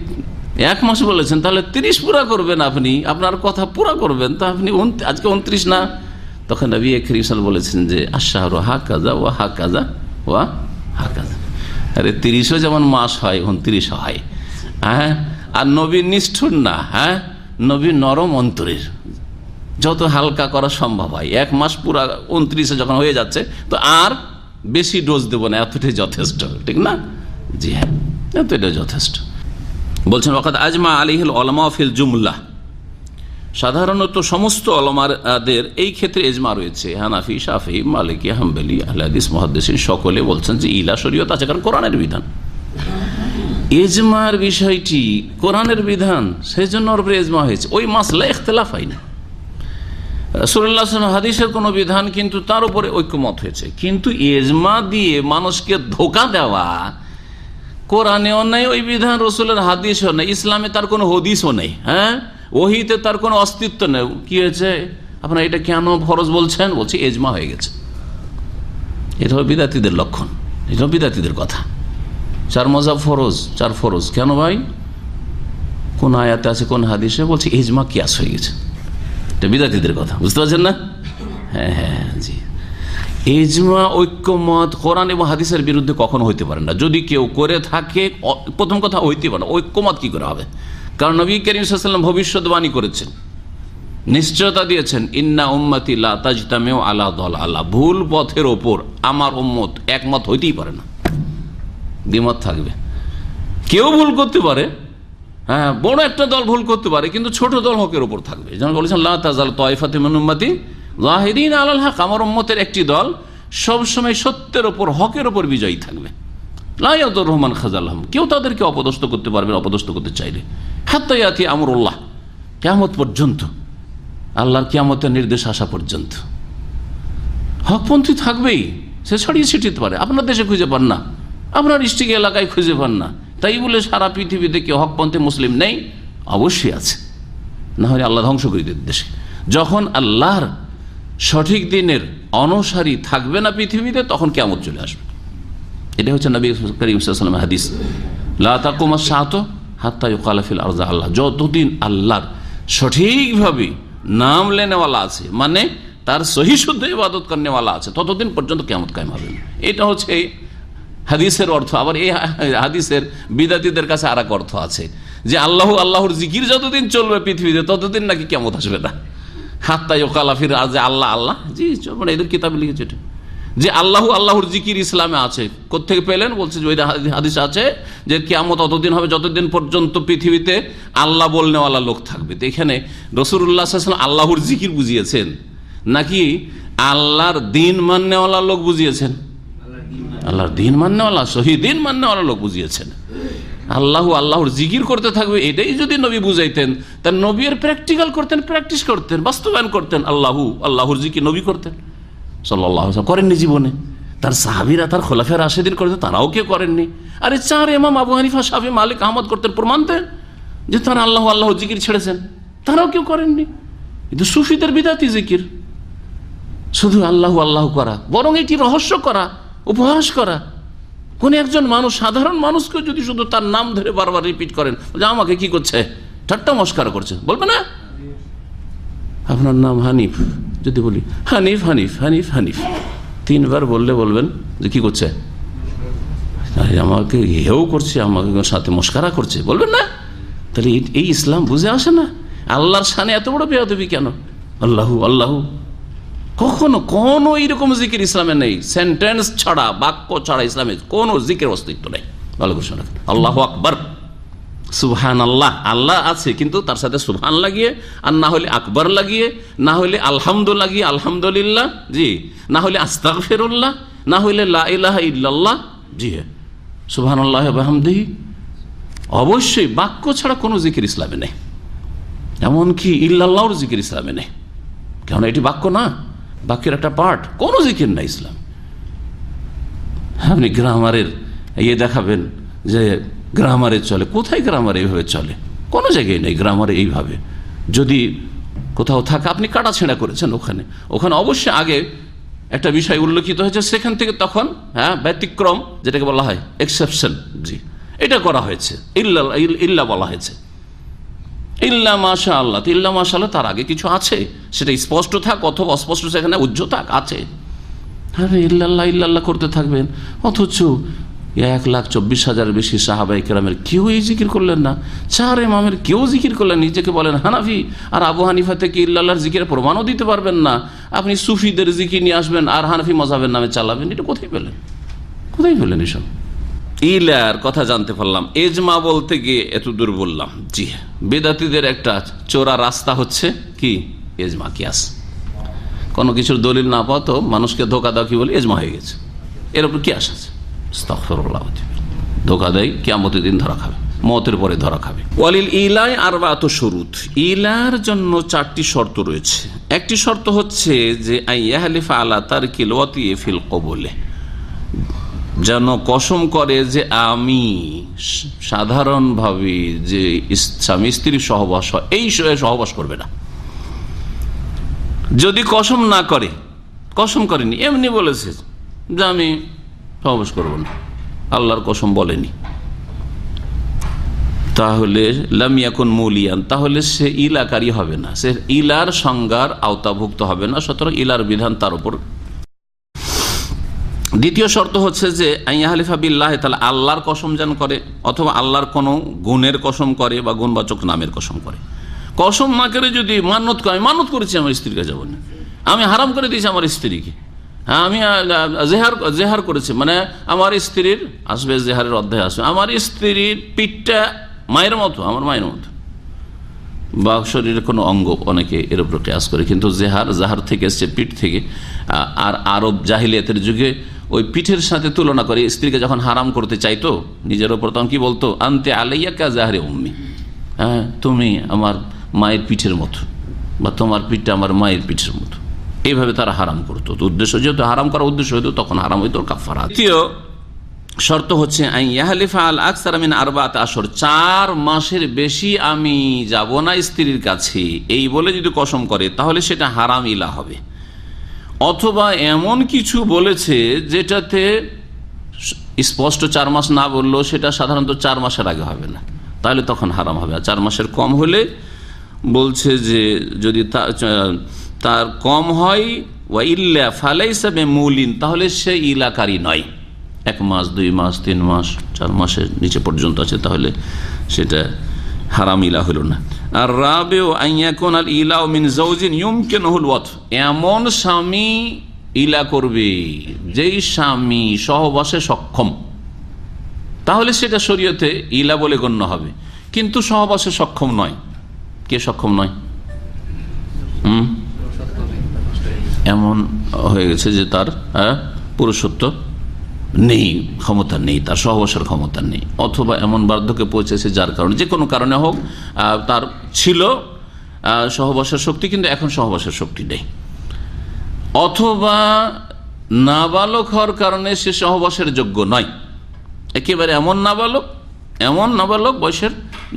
এক মাস বলেছেন, তাহলে তিরিশ পুরা করবেন আপনি, আপনার কথা পুরা করবেন, তা আপনি আজকে উনত্রিশ না? তখন নবী করিমসাল বলেছেন যে আশাহর হা কাজা ও হা কাজা ওয়া হা কাজা আরে তিরিশও যেমন মাস হয়, উনত্রিশ হয়। হ্যাঁ? আর নবী নিষ্ঠুর না হ্যাঁ? নবী নরম অন্তরের। যত হালকা করা সম্ভব হয়। এক মাস পুরা উনত্রিশে যখন হয়ে যাচ্ছে, তো আর বেশি ডোজ দেবো না, এতটাই যথেষ্ট, ঠিক না? জি হ্যাঁ এতটাই যথেষ্ট। বলছেন ওখানে আজমা আলিহিল অলমা ফিল জুমলা। সাধারণত সমস্ত অলমারদের এই ক্ষেত্রে এজমা রয়েছে। হানাফি, শাফি, মালিকি, হাম্বেলি, আহলাদিস, মহাদ্দেসিন সকলে বলছেন যে ইলা শরীয়ত আছে, কারণ কোরআনের বিধান। এজমার বিষয়টি কোরআনের বিধান সেই জন্য ওর উপরে এজমা হয়েছে। ওই মাসলা ইখতলাফ হয়নি রসুল্লাহ হাদিসের কোনো বিধান কিন্তু তার উপরে ঐক্যমত হয়েছে। কিন্তু এজমা দিয়ে মানুষকে ধোকা দেওয়া, কোরআনেও নেই, ওই বিধান রসুলের হাদিসও নেই, ইসলামে তার কোনো হদিসও নেই হ্যাঁ? ওহিতে তার কোনো অস্তিত্ব নেই। কি হয়েছে? আপনার এটা কেন ফরজ বলছেন? বলছি, এজমা হয়ে গেছে। এটা হলো বিদাতিদের লক্ষণ। এটা হলো বিদাতিদের কথা। চার মজা ফরজ, চার ফরজ। কেন ভাই? কোন আয়াতে আছে, কোন হাদিসে? বলছে, এজমা কিয়াস হয়ে গেছে। এটা বিদাতিদের কথা। বুঝতে পারছেন না? হ্যাঁ হ্যাঁ জি। এজমা, ঐক্যমত, কোরআন এবং হাদিসের বিরুদ্ধে কখনো হইতে পারে না। যদি কেউ করে থাকে প্রথম কথা হইতে পারে না। ঐক্যমত কি করে হবে? কারণ নবী করিম সাল্লাম ভবিষ্যৎবাণী করেছেন। নিশ্চয়তা দিয়েছেন, ইন্না উম্মতি লা তাজতামেও আলা দল আল্লাহ ভুল পথের ওপর আমার উম্মত একমত হইতেই পারে না। দ্বিমত থাকবে। কেউ ভুল করতে পারে হ্যাঁ বড় একটা দল ভুল করতে পারে, কিন্তু ছোট দল হকের উপর থাকবে। যেমন বলেছেন আল্লাহ তাজাল তয়ফাতে মনুম্মাতি জাহিদিন হক। আমার উম্মতের একটি দল সবসময় সত্যের ওপর, হকের ওপর বিজয়ী থাকবে। লাইয়াদুর রহমান খাজাল্লাহম কেউ তাদেরকে অপদস্থ করতে পারবে অপদস্থ করতে চাইলে। হাত্তায়াতি আমরুল্লাহ। কেমত পর্যন্ত, আল্লাহর কিয়ামতের নির্দেশ আসা পর্যন্ত। হকপন্থী থাকবেই, সে ছড়িয়ে ছিটিতে পারে। আপনার দেশে খুঁজে পান না, আপনার ডিস্ট্রিক্ট এলাকায় খুঁজে পান না। তাই বলে সারা পৃথিবীতে কেউ হকপন্থী মুসলিম নেই? অবশ্যই আছে। না হলে আল্লাহ ধ্বংস করে দেশে। যখন আল্লাহর সঠিক দিনের অনুসারী থাকবে না পৃথিবীতে, তখন কেমন চলে আসবে। এটা হচ্ছে নবী করিম সাল্লাম হাদিস। লাকুমার সাহত হাত্তা কালাফিল আরজা আল্লাহ। যতদিন আল্লাহর সঠিকভাবে নাম লেনেওয়ালা আছে মানে তার সহি শুদ্ধ ইবাদত করেনেওয়ালা আছে, ততদিন পর্যন্ত কেমন কায়েম হবে। এটা হচ্ছে হাদিসের অর্থ। আবার এই হাদিসের বিদাতিদের কাছে আর অর্থ আছে, যে আল্লাহ আল্লাহর জিকির যতদিন চলবে পৃথিবীতে, ততদিন নাকি কেমন আসবে না। হাত্তা কালাফির আজ আল্লাহ আল্লাহ। জি মানে এদের কিতাবে লিখেছে যে আল্লাহ আল্লাহর জিকির ইসলামে আছে। কোথেকে পেলেন? বলছে যে ওই হাদিস আছে যে কেমন অতদিন হবে, যতদিন পর্যন্ত পৃথিবীতে আল্লাহ বলনেওয়ালা লোক থাকবে। তো এখানে রসুল্লাহ আল্লাহর জিকির বুঝিয়েছেন। নাকি আল্লাহর দিন মাননেওয়ালা লোক বুঝিয়েছেন? আল্লাহর দিন মাননেওয়ালা, সহি দিন মাননেওয়ালা লোক বুঝিয়েছেন। আল্লাহ আল্লাহর জিকির করতে থাকবে, এটাই যদি নবী বুঝাইতেন তার নবীর প্র্যাকটিক্যাল করতেন প্র্যাকটিস করতেন, বাস্তবায়ন করতেন, আল্লাহু আল্লাহর জিকির নবী করতেন। সাল্লাহ করেননি জীবনে। তার সাহাবিরা, তার খোলাফের আশেদিন করতেন তারাও কেউ করেননি। আরে চার এমাম আবু হানিফা সাহেব মালিক, আহমদ করতেন প্রমাণ দেন যে তারা আল্লাহ আল্লাহ জিকির ছেড়েছেন। তারাও কেউ করেননি। কিন্তু সুফিদের বিদাতি জিকির। শুধু আল্লাহ আল্লাহ করা, বরং এটি রহস্য করা, উপহাস করা। কোন একজন মানুষ, সাধারণ মানুষকে যদি শুধু তার নাম ধরে বারবার রিপিট করেন যে আমাকে কি করছে? ঠাট্টা মস্কার করছে। বলবে না? আপনার নাম হানিফ। যদি বলি, হানিফ হানিফ হানিফ হানিফ। তিনবার বললে বলবেন যে কি করছে? আমাকে হেও করছে, আমাকে সাথে মস্কারা করছে। বলবেন না। তাহলে এই- ইসলাম বুঝে আসে না। আল্লাহর সানে এত বড় বেয়াদবি কেন? আল্লাহু আল্লাহু। কখনো, কোনো এইরকম জিকির ইসলামে নেই। সেন্টেন্স ছাড়া, বাক্য ছাড়া ইসলামে কোনো জিকের অস্তিত্ব নেই। ভালো শোনা আল্লাহ আকবর। সুবহান আল্লাহ আল্লাহ আছে, কিন্তু তার সাথে সুবহান লাগিয়ে, আর না হলে আকবর লাগিয়ে, না হলে আলহামদু লাগিয়ে আলহামদুলিল্লাহ, জি, না হলে আস্তাক ফেরুল্লাহ না হলে লা ইলাহা ইল্লাল্লাহ, জি সুবহান আল্লাহ অবশ্যই বাক্য ছাড়া কোনো জিকির ইসলামে নেই। এমনকি ইল্লাল্লাহর জিকির ইসলামে নেই। কেন এটি বাক্য না, বাক্যের একটা পার্ট, কোনো জিকির না ইসলাম। আপনি গ্রামারের ইয়ে দেখাবেন যে গ্রামারে চলে। কোথায় গ্রামার এইভাবে চলে? কোনো জায়গায় নেই গ্রামারে এইভাবে। যদি কোথাও থাকে, আপনি কাটা ছেঁড়া করেছেন ওখানে। ওখানে অবশ্যই আগে একটা বিষয় উল্লেখিত হয়েছে, সেখান থেকে তখন হ্যাঁ ব্যতিক্রম, যেটাকে বলা হয় এক্সেপশন জি। এটা করা হয়েছে। ইল্লা ইল্লা বলা হয়েছে। ইল্লা মাশা আল্লাহ ইল্লা মাশা আল্লাহ তার আগে কিছু আছে? সেটা স্পষ্ট থাক অথবা অস্পষ্ট সেখানে উজ্জ্ব থাক, আছে। হ্যাঁ ইল্লাল্লাহ ইল্লাল্লাহ করতে থাকবেন। অথচ এক লাখ চব্বিশ হাজার বেশি সাহাবাই কেরামের কেউ এই জিকির করলেন না। চার ইমামের কেউ জিকির করলেন নিজেকে বলেন, হানাফি, আর আবু হানিফা থেকে ইল্লাল্লাহর জিকিরের প্রমাণও দিতে পারবেন না। আপনি সুফিদের জিকির নিয়ে আসবেন, আর হানাফি মজাবের নামে চালাবেন। এটা কোথায় পেলেন? কোথায় পেলেন এসব? ইলার কথা জানতে পারলাম। এজমা বলতে গিয়ে এত দূর বললাম। জি হ্যাঁ। বেদাতিদের একটা চোরা রাস্তা হচ্ছে কি? এজমা, কিয়াস। কোনো কিছুর দলিল না পাও তো মানুষকে ধোকা দাও কি বলে এজমা হয়ে গেছে। এর কিয়াস আছে। ধোকা দেয় কেমতের দিন ধরা খাবে, মতের পরে ধরা খাবে। ওয়ালিল ইলাই আর বা শরুত। ইলার জন্য চারটি শর্ত রয়েছে। একটি শর্ত হচ্ছে যে আইয়াহালিফা আলা তার কিলওয়াতি ফিল কবলে। যেন কসম করে যে আমি সাধারণভাবে যে স্বামী স্ত্রীর সহবাস হয়, এই সহবাস করবে না। যদি কসম না করে, কসম করেনি, এমনি বলেছে যে আমি সহবাস করব না। আল্লাহর কসম বলেনি। তাহলে লামিয়াকুন মৌলিয়ান, তাহলে সে ইলাকারই হবে না। সে ইলার সংজ্ঞার আওতাভুক্ত হবে না, সুতরাং ইলার বিধান তার উপর। দ্বিতীয় শর্ত হচ্ছে যে আইয়াহালিফা বিল্লাহ তাহলে আল্লাহর কসম যেন করে, অথবা আল্লাহর কোনো গুণের কসম করে বা গুণবাচক নামের কসম করে। কসম না করে যদি মান্যত করে, আমি মানত করেছি আমার স্ত্রীর কাছে যাব না। আমি হারাম করে দিয়েছি আমার স্ত্রীকে। আমি জেহার জেহার করেছি। মানে আমার স্ত্রীর আসবে, জেহারের অধ্যায় আসবে। আমার স্ত্রীর পিঠটা মায়ের মতো, আমার মায়ের মতো। বা শরীরের কোনো অঙ্গ অনেকে এর উপর কেয়াস করে। কিন্তু জেহার, জাহার থেকে এসছে পিঠ থেকে। আর আরব জাহিলিয়াতের যুগে ওই পিঠের সাথে তুলনা করে স্ত্রীকে যখন হারাম করতে চাইতো, নিজের ওপর তখন কি বলতো? আনতে আলাইয়া কা জাহারে উম্মি। হ্যাঁ তুমি আমার মায়ের পিঠের মতো বা তোমার পিঠটা আমার মায়ের পিঠের মতো। এইভাবে তারা হারাম করতো। তো উদ্দেশ্য যেহেতু হারাম করার উদ্দেশ্য হইতো, তখন হারাম হইতো কাফারা দ্বিতীয় শর্ত হচ্ছে আরবাত আসর চার মাসের বেশি আমি যাব না স্ত্রীর কাছে। এই বলে যদি কসম করে, তাহলে সেটা হারাম ইলা হবে। অথবা এমন কিছু বলেছে, যেটাতে স্পষ্ট চার মাস না বলল সেটা সাধারণত চার মাসের আগে হবে না। তাহলে তখন হারাম হবে। আর চার মাসের কম হলে বলছে যে, যদি তা- তার কম হয়, ওয়া ইল্লা ফালাইসাবে মৌলিন তাহলে সে ইলাকারী নয়। এক মাস, দুই মাস, তিন মাস, চার মাসের নিচে পর্যন্ত আছে, তাহলে সেটা হারাম ইলা হলো না। আর রাবে ও আইয়াকুন আল ইলা ও মিন জৌজিন ইউমকিন হুল ওয়াত এমন স্বামী ইলা করবে, যেই স্বামী সহবাসে সক্ষম। তাহলে সেটা শরীয়তে ইলা বলে গণ্য হবে। কিন্তু সহবাসে সক্ষম নয়। কে সক্ষম নয়? হুম? এমন হয়ে গেছে যে তার হ্যাঁ, পুরুষত্ব নেই ক্ষমতা নেই তার সহবাসের ক্ষমতা নেই অথবা এমন বার্ধক্যে পৌঁছেছে যার কারণে যে কোনো কারণে হোক তার ছিল সহবাসের শক্তি কিন্তু এখন সহবাসের শক্তি নেই। অথবা নাবালক হওয়ার কারণে সে সহবাসের যোগ্য নয়। একেবারে এমন নাবালক এমন নাবালক বয়সের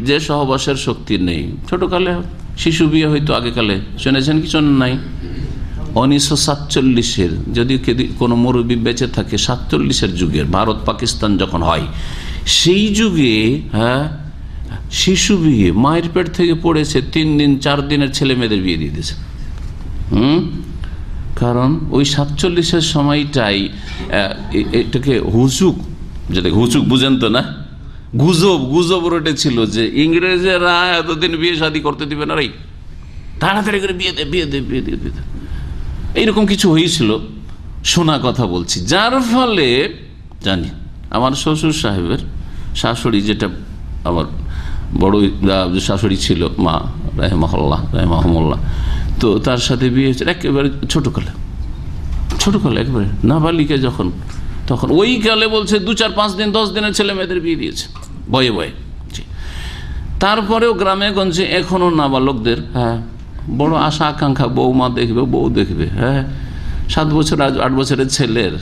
যে সহবাসের শক্তি নেই। ছোটকালে শিশু বিয়ে হয়তো আগেকালে শুনেছেন কিছু নাই? উনিশশো সাতচল্লিশের যদি কোনো মুরব্বী বেঁচে থাকে, সাতচল্লিশের যুগের, ভারত পাকিস্তান যখন হয়, সেই যুগে হ্যাঁ শিশু বিয়ে, মায়ের পেট থেকে পড়েছে, তিন দিন, চার দিনের ছেলে মেয়েদের বিয়ে দিয়ে দিয়েছে। হুম? কারণ ওই সাতচল্লিশের সময়টাই এটাকে হুচুক যেটা হুচুক বুঝেন তো না? গুজব গুজব রোটে ছিল যে ইংরেজেরা এতদিন বিয়ে শাদী করতে দিবে না রে। তাড়াতাড়ি করে বিয়ে দে বিয়ে দে বিয়ে দে, বিয়ে এইরকম কিছু হয়েছিল, শোনা কথা বলছি। যার ফলে, জানি, আমার শ্বশুর সাহেবের শাশুড়ি যেটা আমার বড় শাশুড়ি ছিল, মা রাহেমাহল্লা রাহেমাহমল্লা তো তার সাথে বিয়ে হয়েছে, একেবারে ছোটকালে। ছোটকালে একেবারে। নাবালিকা যখন, তখন ওই কালে বলছে, দু চার পাঁচ দিন, দশ দিনের ছেলে মেয়েদের বিয়ে দিয়েছে। বয়ে বয়ে তারপরেও গ্রামে, গঞ্জে এখনও নাবালকদের হ্যাঁ বড় আশা আকাঙ্ক্ষা বৌমা দেখবে, বউ দেখবে হ্যাঁ? সাত বছর আট বছরের ছেলের,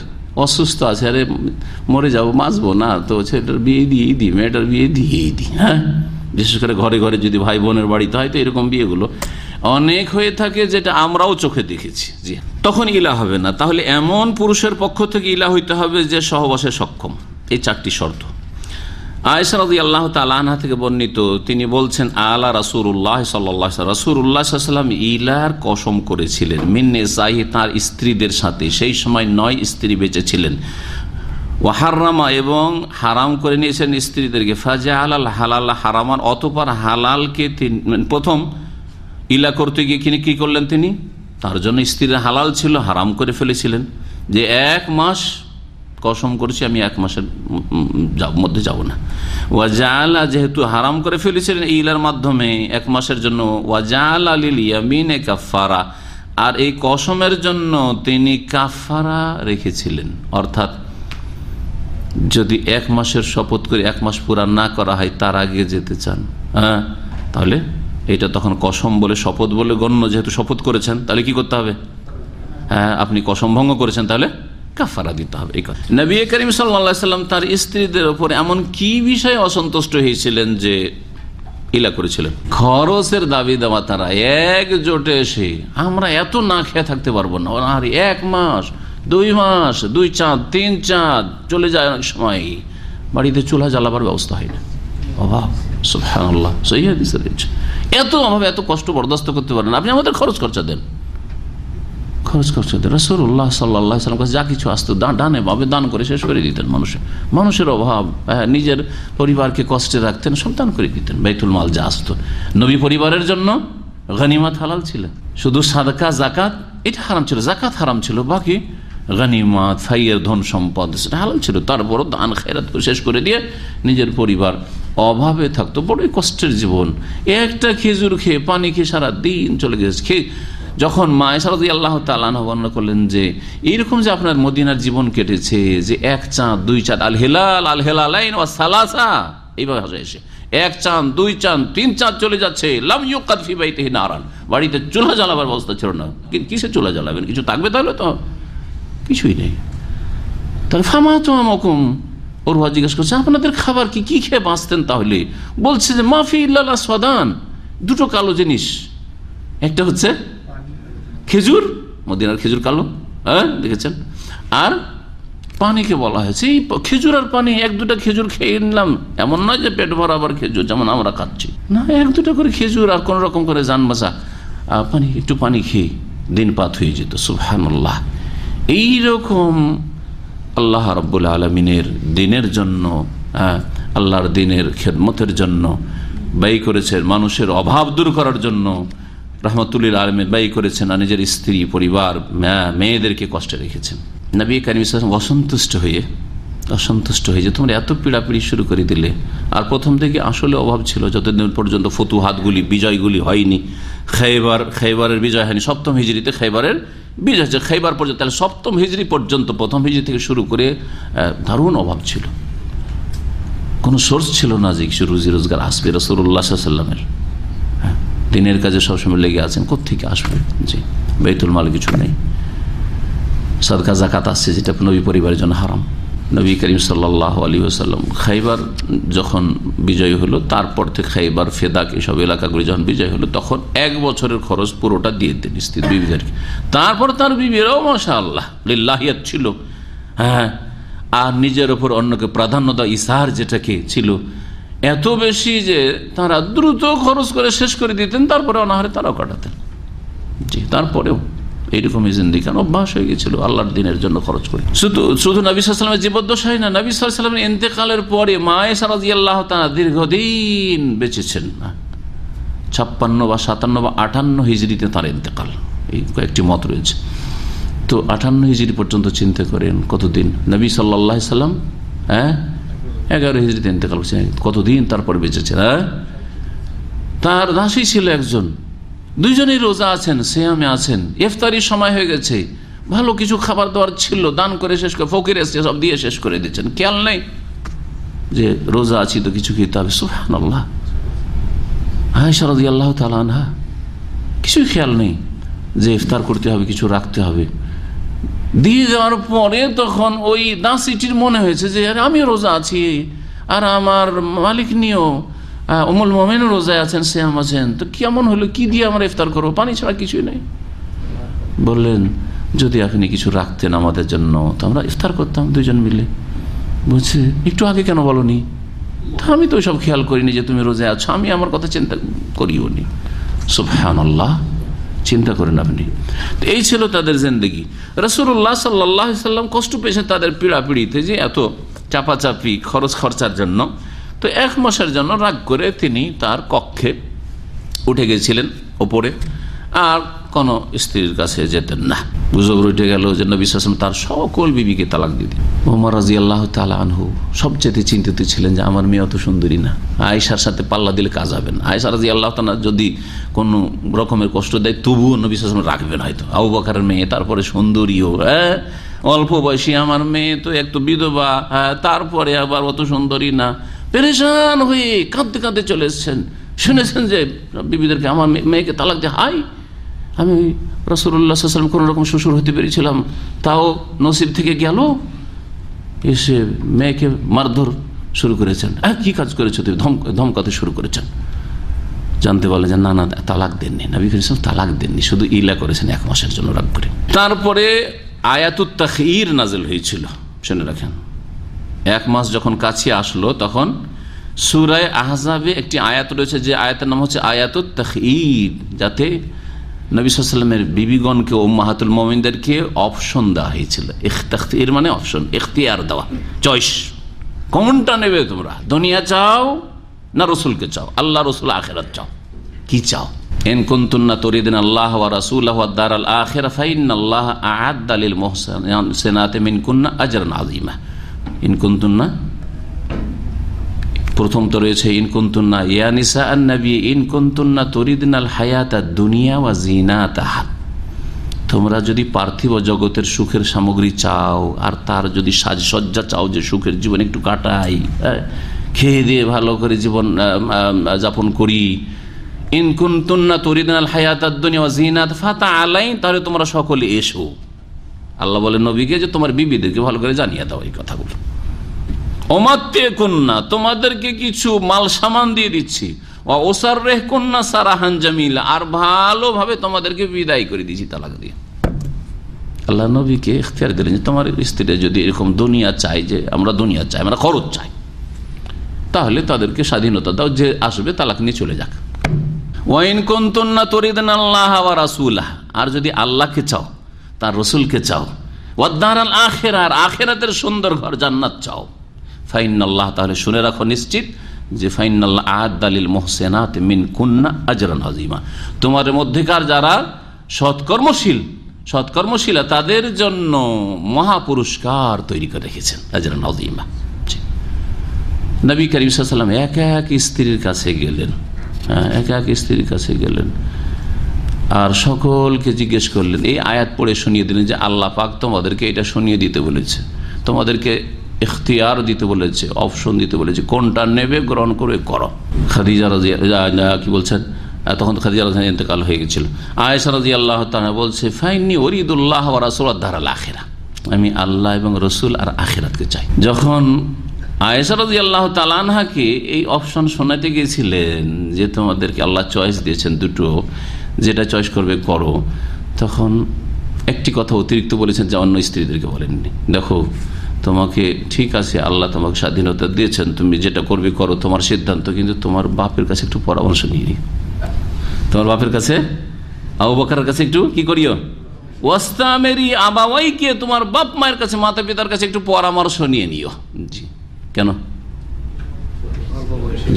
অসুস্থ আছে, আরে মরে যাব বাঁচবো না, তো ছেলেটার বিয়ে দিয়েই দিই, মেয়েটার বিয়ে দিয়েই দিই হ্যাঁ? বিশেষ করে ঘরে ঘরে যদি ভাই বোনের বাড়িতে হয়, তো এরকম বিয়েগুলো অনেক হয়ে থাকে যেটা আমরাও চোখে দেখেছি, জি। তখন ইলা হবে না, তাহলে এমন পুরুষের পক্ষ থেকে ইলা হইতে হবে যে সহবাসে সক্ষম, এই চারটি শর্ত। আয়সারদি আল্লাহ তালাহা থেকে বর্ণিত, তিনি বলছেন, আলা রাসুল্লাহ সাল্লাহ রাসুল্লাহাম ইলার কসম করেছিলেন। মিন্নে সাহি তার স্ত্রীদের সাথে, সেই সময় নয় স্ত্রী বেঁচেছিলেন ও হারামা এবং হারাম করে নিয়েছেন স্ত্রীদেরকে। ফাজা আলাল হালাল হারামান, অতপর হালালকে প্রথম ইলা করতে গিয়ে কিনে কি করলেন তিনি? তার জন্য স্ত্রীর হালাল ছিল, হারাম করে ফেলেছিলেন। যে এক মাস কসম করছি, আমি এক মাসের মধ্যে যাব না। ওয়াজালা যেহেতু হারাম করে ফেলেছিলেন ইলার মাধ্যমে, এক মাসের জন্য ওয়াজাল আলিল ইয়ামিন কাফারা আর এই কসমের জন্য তিনি কাফারা রেখেছিলেন। অর্থাৎ যদি এক মাসের শপথ করে এক মাস পুরা না করা হয়, তার আগে যেতে চান। হ্যাঁ? তাহলে এটা তখন কসম বলে, শপথ বলে গণ্য, যেহেতু শপথ করেছেন, তাহলে কি করতে হবে? হ্যাঁ আপনি কসম ভঙ্গ করেছেন, তাহলে কাফারা দিতে হবে, এই কথা। নবী করিম সাল্লাম তার স্ত্রীদের ওপর এমন কি বিষয়ে অসন্তুষ্ট হয়েছিলেন যে ইলা করেছিলেন? খরচের দাবি দেওয়া তারা একজোটে এসে, আমরা এত না খেয়ে থাকতে পারব না। আর এক মাস, দুই মাস, দুই চাঁদ, তিন চাঁদ, চলে যায় অনেক সময়। বাড়িতে চুলা জ্বালাবার ব্যবস্থা হয় না। অভাব সহি এত অভাবে এত কষ্ট বরদাস্ত করতে পারেন আপনি আমাদের খরচ খরচা দেন। খরচ খরচা দেন রসুল্লাহ সাল্লাহ সাল্লাম কাছে যা কিছু আসতো ডানে ভাবে দান করে শেষ করে দিতেন মানুষের মানুষের অভাব হ্যাঁ নিজের পরিবারকে কষ্টে রাখতেন সন্তান করে দিতেন। বেতুল মাল যা আসতো। নবী পরিবারের জন্য গানিমাত হালাল ছিল। শুধু সাদকা জাকাত এটা হারাম ছিল। জাকাত হারাম ছিল, বাকি গানিমাত ফাইয়ের ধন সম্পদ, সেটা হালাল ছিল। তারপরও দান, খেরাত শেষ করে দিয়ে নিজের পরিবার অভাবে থাকতো। বড়ই কষ্টের জীবন। একটা খেজুর খেয়ে, পানি খেয়ে সারা দিন চলে গেছে। খেয়ে যখন মা সারদি আল্লাহ তালান বর্ণনা করলেন যে, এইরকম যে আপনার মদিনার জীবন কেটেছে, যে এক চাঁদ, দুই চাঁদ আল হেলাল আল হেলাল সালাসা, এইভাবে হাসা এসে, এক চাঁদ, দুই চাঁদ, তিন চাঁদ চলে যাচ্ছে, লাম বাইতে নারান, বাড়িতে চুলা জ্বালাবার ব্যবস্থা ছিল না। কিসে চুলা জ্বালাবেন? কিছু থাকবে তাহলে তো? কিছুই নেই। তাহলে ফামা তো আমকুম ওর জিজ্ঞেস করছে, আপনাদের খাবার কি কি খেয়ে বাঁচতেন তাহলে? বলছে যে মাফি ইল্লা সদান দুটো কালো জিনিস। একটা হচ্ছে খেজুর, মদিনার খেজুর কালো হ্যাঁ দেখেছেন? আর পানিকে বলা হয়েছে, এই খেজুর আর পানি, এক দুটা খেজুর খেয়ে নিলাম। এমন নয় যে পেট ভরাবার খেজুর, যেমন আমরা খাচ্ছি। না, এক দুটা করে খেজুর আর কোন রকম করে যান বাসা পানি, একটু পানি খেয়ে দিন পাত হয়ে যেত সুহানুল্লাহ এইরকম আল্লাহ রব্বুল আলমিনের দিনের জন্য আল্লাহর দিনের খেদমতের জন্য ব্যয় করেছেন মানুষের অভাব দূর করার জন্য রহমতুল্লিল আলমে ব্যয় করেছেন আর নিজের স্ত্রী, পরিবার মেয়েদেরকে কষ্টে রেখেছেন। নবী কারিম ইসলাম অসন্তুষ্ট হয়ে অসন্তুষ্ট হয়ে যে তোমরা এত পিড়াপিড়ি শুরু করে দিলে। আর প্রথম থেকে আসলে অভাব ছিল, যতদিন পর্যন্ত ফতুহাতগুলি, বিজয়গুলি হয়নি। খেবার খেবারের বিজয় হয়নি। সপ্তম হিজড়িতে খেবারের বিজয় হচ্ছে খেবার পর্যন্ত তাহলে সপ্তম হিজড়ি পর্যন্ত, প্রথম হিজড়ি থেকে শুরু করে দারুণ অভাব ছিল। কোনো সোর্স ছিল না যে কিছু রুজি রোজগার আসবে রসুল্লাহ সাল্লামের দিনের কাজে সবসময় লেগে আছেন কোথেকে আসবে জি, বেতুল মাল কিছু নেই। সদকা জাকাত আসছে যেটা নবী পরিবারের জন্য হারাম। নবী করিম সাল্লাহ আলী আসাল্লাম খাইবার যখন বিজয় হলো, তারপর থেকে খাইবার, ফেদাক এসব এলাকাগুলি যখন বিজয় হলো, তখন এক বছরের খরচ পুরোটা দিয়ে দেন স্ত্রী বিবিদেরকে। তারপর তার বিবিরাও মশা আল্লাহ লিল্লাহিয়াত ছিল। হ্যাঁ আর নিজের ওপর অন্যকে প্রাধান্য দেওয়া ইসার যেটাকে ছিল এত বেশি যে তারা দ্রুত খরচ করে শেষ করে দিতেন তারপরে অনাহারে তারাও কাটাতেন। জি, তারপরেও এইরকমই জিন্দি কেন অভ্যাস হয়ে গেছিল, আল্লাহর দিনের জন্য খরচ করে। শুধু শুধু নবী সাল্লামের জীবদ্দশাই না, নবী ইন্তেকালের পরে মায়ে সারাজি আল্লাহ তারা দীর্ঘদিন বেঁচেছেন না। ছাপ্পান্ন বা সাতান্ন বা আটান্ন হিজড়িতে তার ইন্তেকাল। এই কয়েকটি মত রয়েছে। তো আটান্ন হিজড়ি পর্যন্ত চিন্তা করেন কতদিন? নবী সাল্লাহ সাল্লাম হ্যাঁ? এগারো হিজড়িতে ইন্তেকাল করছেন কতদিন? তারপরে বেঁচেছে হ্যাঁ? তার দাসী ছিল একজন। দুইজনেই রোজা আছেন, সেয়ামে আছেন। ইফতারির সময় হয়ে গেছে। ভালো কিছু খাবার দাবার ছিল, দান করে শেষ করে, ফকির এসছে, সব দিয়ে শেষ করে দিচ্ছেন। খেয়াল নেই যে রোজা আছি তো কিছু খেতে হবে। সুহান আল্লাহ হ্যাঁ শরদি আল্লাহ তালা কিছুই খেয়াল নেই যে ইফতার করতে হবে, কিছু রাখতে হবে। দিয়ে যাওয়ার পরে তখন ওই দাসিটির মনে হয়েছে যে আমি রোজা আছি। আর আমার মালিক নিয়েও অমল মোমেন রোজায় আছেন শ্যাম আছেন। তো কেমন হলো? কি দিয়ে আমরা ইফতার করব? পানি ছাড়া কিছুই নেই। বললেন, যদি আপনি কিছু রাখতেন আমাদের জন্য, তো আমরা ইফতার করতাম দুজন মিলে। বলছে, একটু আগে কেন বলনি? আমি তো সব খেয়াল করিনি যে তুমি রোজায় আছো। আমি আমার কথা চিন্তা করিও নি সুফহান আল্লাহ চিন্তা করেন আপনি। এই ছিল তাদের জিন্দগি। রসুল্লাহ সাল্লাহ সাল্লাম কষ্ট পেয়েছে তাদের পীড়াপিড়িতে যে এত চাপাচাপি, খরচ খরচার জন্য। তো এক মাসের জন্য রাগ করে তিনি তার কক্ষে উঠে গেছিলেন ওপরে। আর কোনো স্ত্রীর কাছে যেতেন না। গুজব উঠে গেল যে নবী হাসম তার সকল বিবিকে তালাক দিন ওমর রাজি আল্লাহ আনহু সবচেয়ে চিন্তিত ছিলেন যে আমার মেয়ে অত সুন্দরী না। আয়সার সাথে পাল্লা দিলে কাজ হবে না। আয়সা রাজি আল্লাহ তালা যদি কোনো রকমের কষ্ট দেয়, তবুও নবী হাসম রাখবেন হয়তো। আবু বাকারের মেয়ে, তারপরে সুন্দরীও হ্যাঁ? অল্প বয়সী আমার মেয়ে তো একটু বিধবা হ্যাঁ? তারপরে আবার অত সুন্দরী না। পেরেশান হয়ে কাঁদতে কাঁদতে চলে এসছেন। শুনেছেন যে বিবিদেরকে, আমার মেয়েকে তালাক দিয়ে। হাই! আমি রসুল্লাহাম কোন রকম শ্বশুর হতে পেরেছিলাম, তাও নসিব থেকে গেল, এসে মেয়েকে মারধর শুরু করেছেন। হ্যাঁ কি কাজ করেছ তুমি? ধমকাতে শুরু করেছেন। জানতে বলে যে না না, তালাক দেননি। নবী করেছেন তালাক দেননি, শুধু ইলা করেছেন এক মাসের জন্য রাগ করে। তারপরে আয়াতুত তাখির নাজেল হয়েছিল, শুনে রাখেন। এক মাস যখন কাছে আসলো, তখন সুরায় আহজাবে একটি আয়াত রয়েছে, যে আয়াতের নাম হচ্ছে আয়াতুত তাখির যাতে নবী সাল্লামের বিবিগণকে ও মাহাতুল মোমিনদেরকে অপশন দেওয়া হয়েছিল। এর মানে অপশন এখতিয়ার দেওয়া। চয়েস কোনটা নেবে তোমরা? দুনিয়া চাও না রসুলকে চাও? আল্লাহ রসুল আখেরাত চাও। কি চাও? এন তরিদিন আল্লাহ ইনকুন্তুন্না প্রথম তো রয়েছে ইনকুন্তুন্না ইয়ানিসা আন্নবী ইনকুন্তুন্না তরিদিন আল হায়াতা দুনিয়া ওয়া জিনা তাহাত তোমরা যদি পার্থিব জগতের সুখের সামগ্রী চাও, আর তার যদি সাজসজ্জা চাও যে সুখের জীবন একটু কাটাই খেয়ে দিয়ে ভালো করে জীবন যাপন করি। ইনকুন্তুন্না তরিদিন আল হায়াত দুনিয়া জিনাত ফাতা আলাই তাহলে তোমরা সকলে এসো। আল্লাহ বলে নবীকে যে তোমার বিবিদেরকে ভালো করে জানিয়ে দাও এই কথাগুলো। কন্যা তোমাদেরকে কিছু মাল সামান দিয়ে দিচ্ছি। ওসার রেহ কন্যা সারাহান জামিল, আর ভালোভাবে তোমাদেরকে বিদায় করে দিয়েছি তালাক দিয়ে। আল্লাহ নবীকে ইখতিয়ার দিলেন যে, তোমার স্ত্রীরা যদি এরকম দুনিয়া চাই যে, আমরা দুনিয়া চাই, আমরা খরচ চাই, তাহলে তাদেরকে স্বাধীনতা দাও, যে আসবে তালাক নিয়ে চলে যাক। ওয়াইন কন্তন্না তরিদান আল্লাহ রাসুল্লাহ আর যদি আল্লাহকে চাও, তার রসুলকে চাও। ওয়াদ্দার আল আখেরার আখেরাতের সুন্দর ঘর জান্নাত চাও। ফাইনাল্লাহ তাহলে শুনে রাখো নিশ্চিত যে ফাইনাল্লাহ আদ আলিল মোহসেনাত মিন কুন্না আজরান আজিমা তোমার মধ্যেকার যারা সৎকর্মশীল, সৎকর্মশীলা, তাদের জন্য মহাপুরস্কার তৈরি করে রেখেছেন আজরান আজিমা নবী করিম সাল্লাম এক এক স্ত্রীর কাছে গেলেন। হ্যাঁ এক এক স্ত্রীর কাছে গেলেন। আর সকলকে জিজ্ঞেস করলেন, এই আয়াত পড়ে শুনিয়ে দিলেন যে আল্লাহ পাক তোমাদেরকে এটা শুনিয়ে দিতে বলেছে। তোমাদেরকে এখতিয়ার দিতে বলেছে অপশন দিতে বলেছে, কোনটা নেবে, গ্রহণ করে করো। খাদিজা রাজিয়া কি বলছেন? তখন খাদিজা রাজিয়া ইন্তকাল হয়ে গেছিল। আয়েশা রাজি আল্লাহ বলছে ফাইনি ওরিদুল্লাহ রাসুল্লাহ ধারা লাখেরা আমি আল্লাহ এবং রসুল আর আখেরাতকে চাই। যখন আয়েসারদি আল্লাহ তালানহাকে এই অপশন শোনাতে গিয়েছিলেন যে, তোমাদেরকে আল্লাহ চয়েস দিয়েছেন দুটো, যেটা চয়েস করবে, করো, তখন একটি কথা অতিরিক্ত বলেছেন যে অন্য স্ত্রীদেরকে বলেননি। দেখো তোমাকে ঠিক আছে, আল্লাহ তোমাকে স্বাধীনতা দিয়েছেন, তুমি যেটা করবে করো, তোমার সিদ্ধান্ত, কিন্তু তোমার বাপের কাছে একটু পরামর্শ নিয়ে তোমার বাপের কাছে? আবু বকারের কাছে একটু কি করিও? ওয়াস্তামেরি আবাওয়াইকে, তোমার বাপ মায়ের কাছে মাতা পিতার কাছে একটু পরামর্শ নিয়ে নিও। জি। কেন?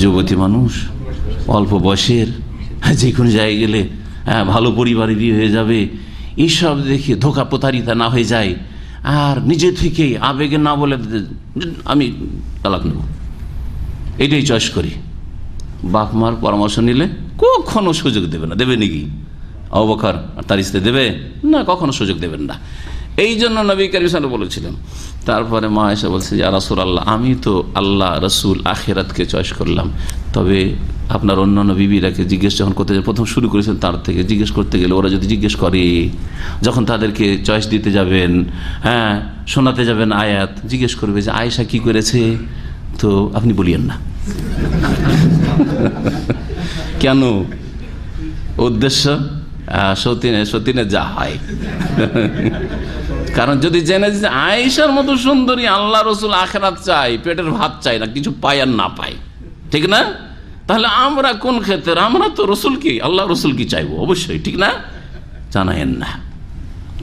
যুবতী মানুষ, অল্প বয়সের, যে কোনো জায়গায় গেলে হ্যাঁ ভালো পরিবারে বিয়ে হয়ে যাবে এইসব দেখে ধোকা প্রতারিতা না হয়ে যায়। আর নিজে থেকেই আবেগে না বলে আমি তালাক নেব। এটাই চয়েস করি। বাপ মার পরামর্শ নিলে কখনো সুযোগ দেবে না। দেবে নাকি অবকার তার স্ত্রী দেবে? না, কখনো সুযোগ দেবেন না। এই জন্য নবী কারিম বলেছিলেন। তারপরে মা এসে বলছে যে রাসুল আল্লাহ আমি তো আল্লাহ, রসুল, আখেরাতকে চয়েস করলাম। তবে আপনার অন্যান্য বিবিরাকে জিজ্ঞেস যখন করতে প্রথম শুরু করেছেন তার থেকে জিজ্ঞেস করতে গেলে ওরা যদি জিজ্ঞেস করে, যখন তাদেরকে চয়েস দিতে যাবেন হ্যাঁ শোনাতে যাবেন আয়াত, জিজ্ঞেস করবে যে, আয়েশা কি করেছে? তো আপনি বলিয়েন না। [LAUGHS] কেন? উদ্দেশ্য? সতীনে সতীনে যা হয়। [LAUGHS] কারণ যদি জেনে যে আয়েশার মতো সুন্দরী আল্লাহ রসুল আখেরাত চাই, পেটের ভাত চাই না, কিছু পাই আর না পাই। ঠিক না? তাহলে আমরা কোন ক্ষেত্রে? আমরা তো রসুল কি? আল্লাহ রসুল কি চাইব? অবশ্যই, ঠিক না? জানায়েন না।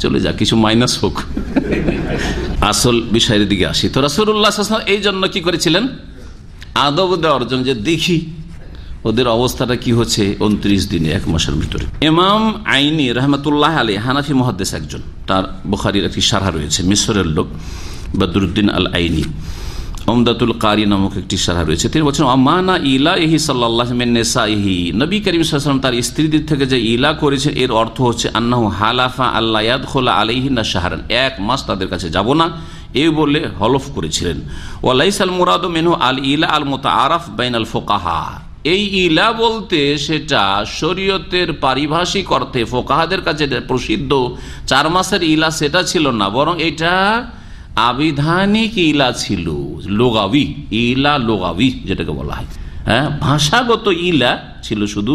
চলে যা কিছু মাইনাস হোক। আসল বিষয়ের দিকে আসি। তো রসুল্লাহ এই জন্য কি করেছিলেন? আদব দেওয়ার জন্য যে দেখি ওদের অবস্থাটা কি হচ্ছে উনত্রিশ দিনে, এক মাসের ভিতরে। ইমাম আইনি রহমতুল্লাহ আলী হানাফি মহাদ্দেশ একজন, তার বুখারির একটি সারা রয়েছে মিশরের লোক, বদরুদ্দিন আল আইনি অমদাতুল কারি নামক একটি সারা রয়েছে। তিনি বলছেন আমানা ইলা ইহি সাল্লাহি নবী করিম সাল্লাম তার স্ত্রীদের থেকে যে ইলা করেছেন এর অর্থ হচ্ছে, আন্নাহু হালাফা আল্লাহ খোলা আলাইহি না শাহরান। এক মাস তাদের কাছে যাব না এই বলে হলফ করেছিলেন। ওয়ালাইসাল মুরাদ মেনু আল ইলা আল মোতা আরাফ বাইন আল ফোকাহা। এই ইলা বলতে সেটা শরীয়তের পারিভাষিক অর্থে, ফোকাহাদের কাছে প্রসিদ্ধ, চার মাসের ইলা সেটা ছিল না, বরং এটা আবিধানিক ইলা ছিল, লোগাবি, ইলা লোগাবি যেটাকে বলা হয়। হ্যাঁ ভাষাগত ইলা ছিল শুধু,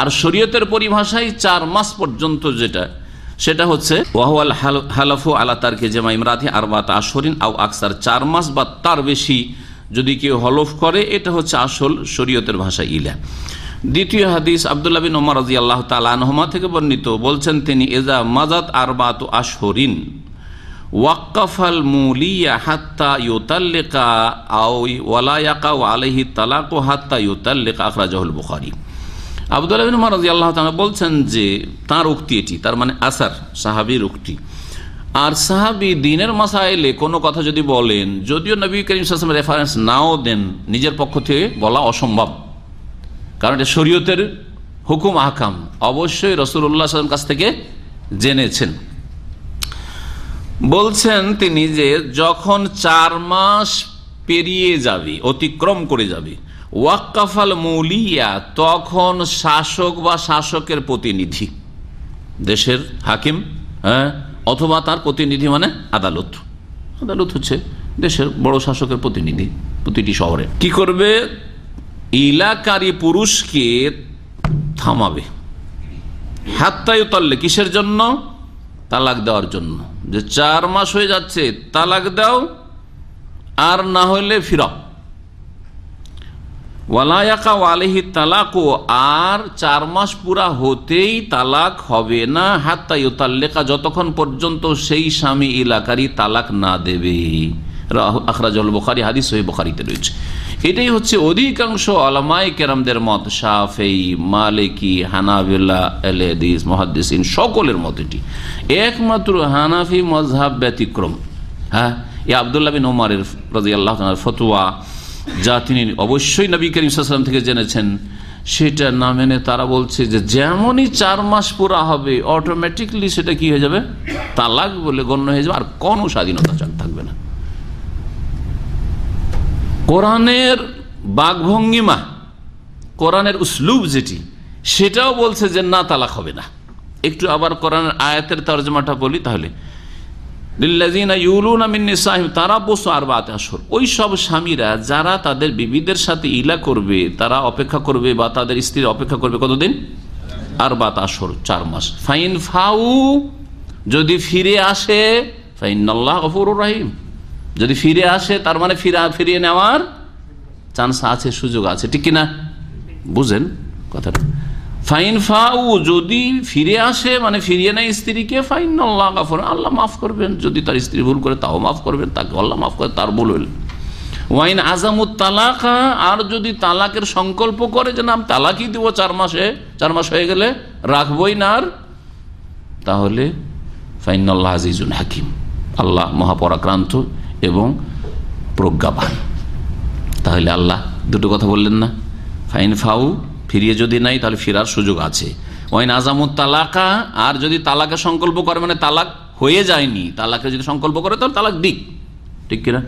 আর শরীয়তের পরিভাষায় চার মাস পর্যন্ত যেটা, সেটা হচ্ছে ওয়াহওয়াল হালাফু আলা তারকে জেমা ইমরাতি আরবাত আসরিন আও আকসার, চার মাস বা তার বেশি যদি কেউ হলফ করে, এটা হচ্ছে আসল শরীয়তের ভাষা ইলা। দ্বিতীয় হাদিস, আবদুল্লাহ বিন ওমর রাজি আল্লাহ তালানহমা থেকে বর্ণিত। বলছেন তিনি এজা মাজাত আরবাত আশহরিন, ওয়াক্কাফাল মুলিয়া হাত্তা ইউতাল্লিকা আও ওয়ালায়াকা আলহি তালাকো হাত্তা ইউতাল্লিকা আখরাজাহুল বুখারি। আবদুল্লাহ বিন ওমর রাজি আল্লাহ তালা বলছেন যে, তার উক্তি এটি, তার মানে আসার, সাহাবির উক্তি। আর সাহাবি দিনের মাসাইলে কোনো কথা যদি বলেন, যদিও নবী করিম রেফারেন্স নাও দেন, নিজের পক্ষ থেকে বলা অসম্ভব। কারণ এটা শরীয়তের হুকুম, আহকাম। অবশ্যই রসুল্লাহ সাল্লাম কাছ থেকে জেনেছেন। বলছেন তিনি যে, যখন চার মাস পেরিয়ে যাবে, অতিক্রম করে যাবে, ওয়াক্কাফাল মৌলিয়া, তখন শাসক বা শাসকের প্রতিনিধি, দেশের হাকিম হ্যাঁ অথবা তার প্রতিনিধি মানে আদালত। আদালত হচ্ছে দেশের বড় শাসকের প্রতিনিধি প্রতিটি শহরে। কি করবে? ইলাকারী পুরুষকে থামাবে। হাত্তায় তল্লে কিসের জন্য? তালাক দেওয়ার জন্য। যে চার মাস হয়ে যাচ্ছে, তালাক দাও, আর না হলে ফিরাও। ওয়ালায়াকা ওয়ালেহি তালাকও আর চার মাস পুরা হতেই তালাক হবে না, হাত্তা ইউতাল্লেকা, যতক্ষণ পর্যন্ত সেই স্বামী এলাকারই তালাক না দেবে। আখরাজল বখারি, হাদিস হয়ে বখারিতে রয়েছে। এটাই হচ্ছে অধিকাংশ আলামাই কেরামদের মত শাফেই মালিকি হানাবিল্লা এলদিস মহাদিস সকলের মত এটি। একমাত্র হানাফি মজহাব ব্যতিক্রম। হ্যাঁ এ আবদুল্লাহ বিন ওমারের রাজি আল্লাহ ফতুয়া যা তিনি অবশ্যই নবী করিম সাল্লাম থেকে জেনেছেন, সেটা না মেনে তারা বলছে যে যেমনই চার মাস পুরা হবে অটোমেটিকলি সেটা কি হয়ে যাবে? তালাক বলে গণ্য হয়ে যাবে, আর কোনো স্বাধীনতা থাকবে না। কোরআনের বাঘভঙ্গিমা, কোরআনের উসলুব যেটি, সেটাও বলছে যে না, তালাক হবে না। একটু আবার কোরআনের আয়াতের তর্জমাটা বলি তাহলে। তারা বসু আর বাত আসর ওই সব স্বামীরা যারা তাদের বিবিদের সাথে ইলা করবে, তারা অপেক্ষা করবে বা তাদের স্ত্রীর অপেক্ষা করবে কতদিন? আর বাত আসর চার মাস। ফাইন ফাউ, যদি ফিরে আসে ফাইন আল্লাহ গফুর রাহিম। যদি ফিরে আসে, তার মানে ফিরা, ফিরিয়ে নেওয়ার চান্স আছে, সুযোগ আছে। ঠিক কিনা? বুঝেন কথাটা। ফাইন ফাউ, যদি ফিরে আসে মানে ফিরিয়ে নেয় স্ত্রীকে ফাইন আল্লাহ গাফর। আল্লাহ মাফ করবেন, যদি তার স্ত্রী ভুল করে তাও মাফ করবেন, তাকে আল্লাহ মাফ করে, তার ভুল হইল। ওয়াইন আজামুত তালাকা, আর যদি তালাকের সংকল্প করে যে না, আমি তালাকই দিব চার মাসে, চার মাস হয়ে গেলে, রাখবই না আর, তাহলে ফাইন আল্লাহ আজিজুল হাকিম। আল্লাহ মহাপরাক্রান্ত এবং প্রজ্ঞাবান। তাহলে আল্লাহ দুটো কথা বললেন না? ফাইন ফাউ ফিরিয়ে যদি নাই, তাহলে ফেরার সুযোগ আছে। ওয়াইন আজামুত তালাকা, আর যদি তালাকে সংকল্প করে মানে তালাক হয়ে যায়নি তালাকে যদি সংকল্প করে, তাহলে তালাক দিক। ঠিক কিনা?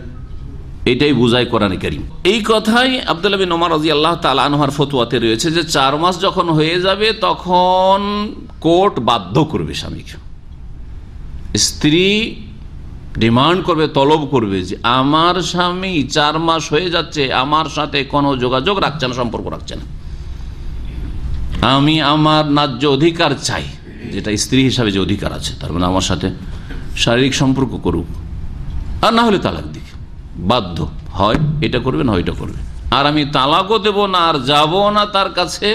এটাই বুঝাই কোরআন করিম। এই কথাই আবদুল্লাহ বিন রাজি আল্লাহ তালানহার ফতুয়াতে রয়েছে যে, চার মাস যখন হয়ে যাবে, তখন কোর্ট বাধ্য করবে স্বামীকে। স্ত্রী ডিমান্ড করবে, তলব করবে যে, আমার স্বামী চার মাস হয়ে যাচ্ছে, আমার সাথে কোনো যোগাযোগ রাখছে না, সম্পর্ক রাখছে না। আমি আমার ন্যায্য অধিকার চাই, যেটা স্ত্রী হিসাবে যে অধিকার আছে, তার মানে আমার সাথে শারীরিক সম্পর্ক করুক, আর না হলে তালাক দিক। বাধ্য, হয় এটা করবে না ওইটা করবে। আর আমি তালাকও দেব না, আর যাব না তার কাছে,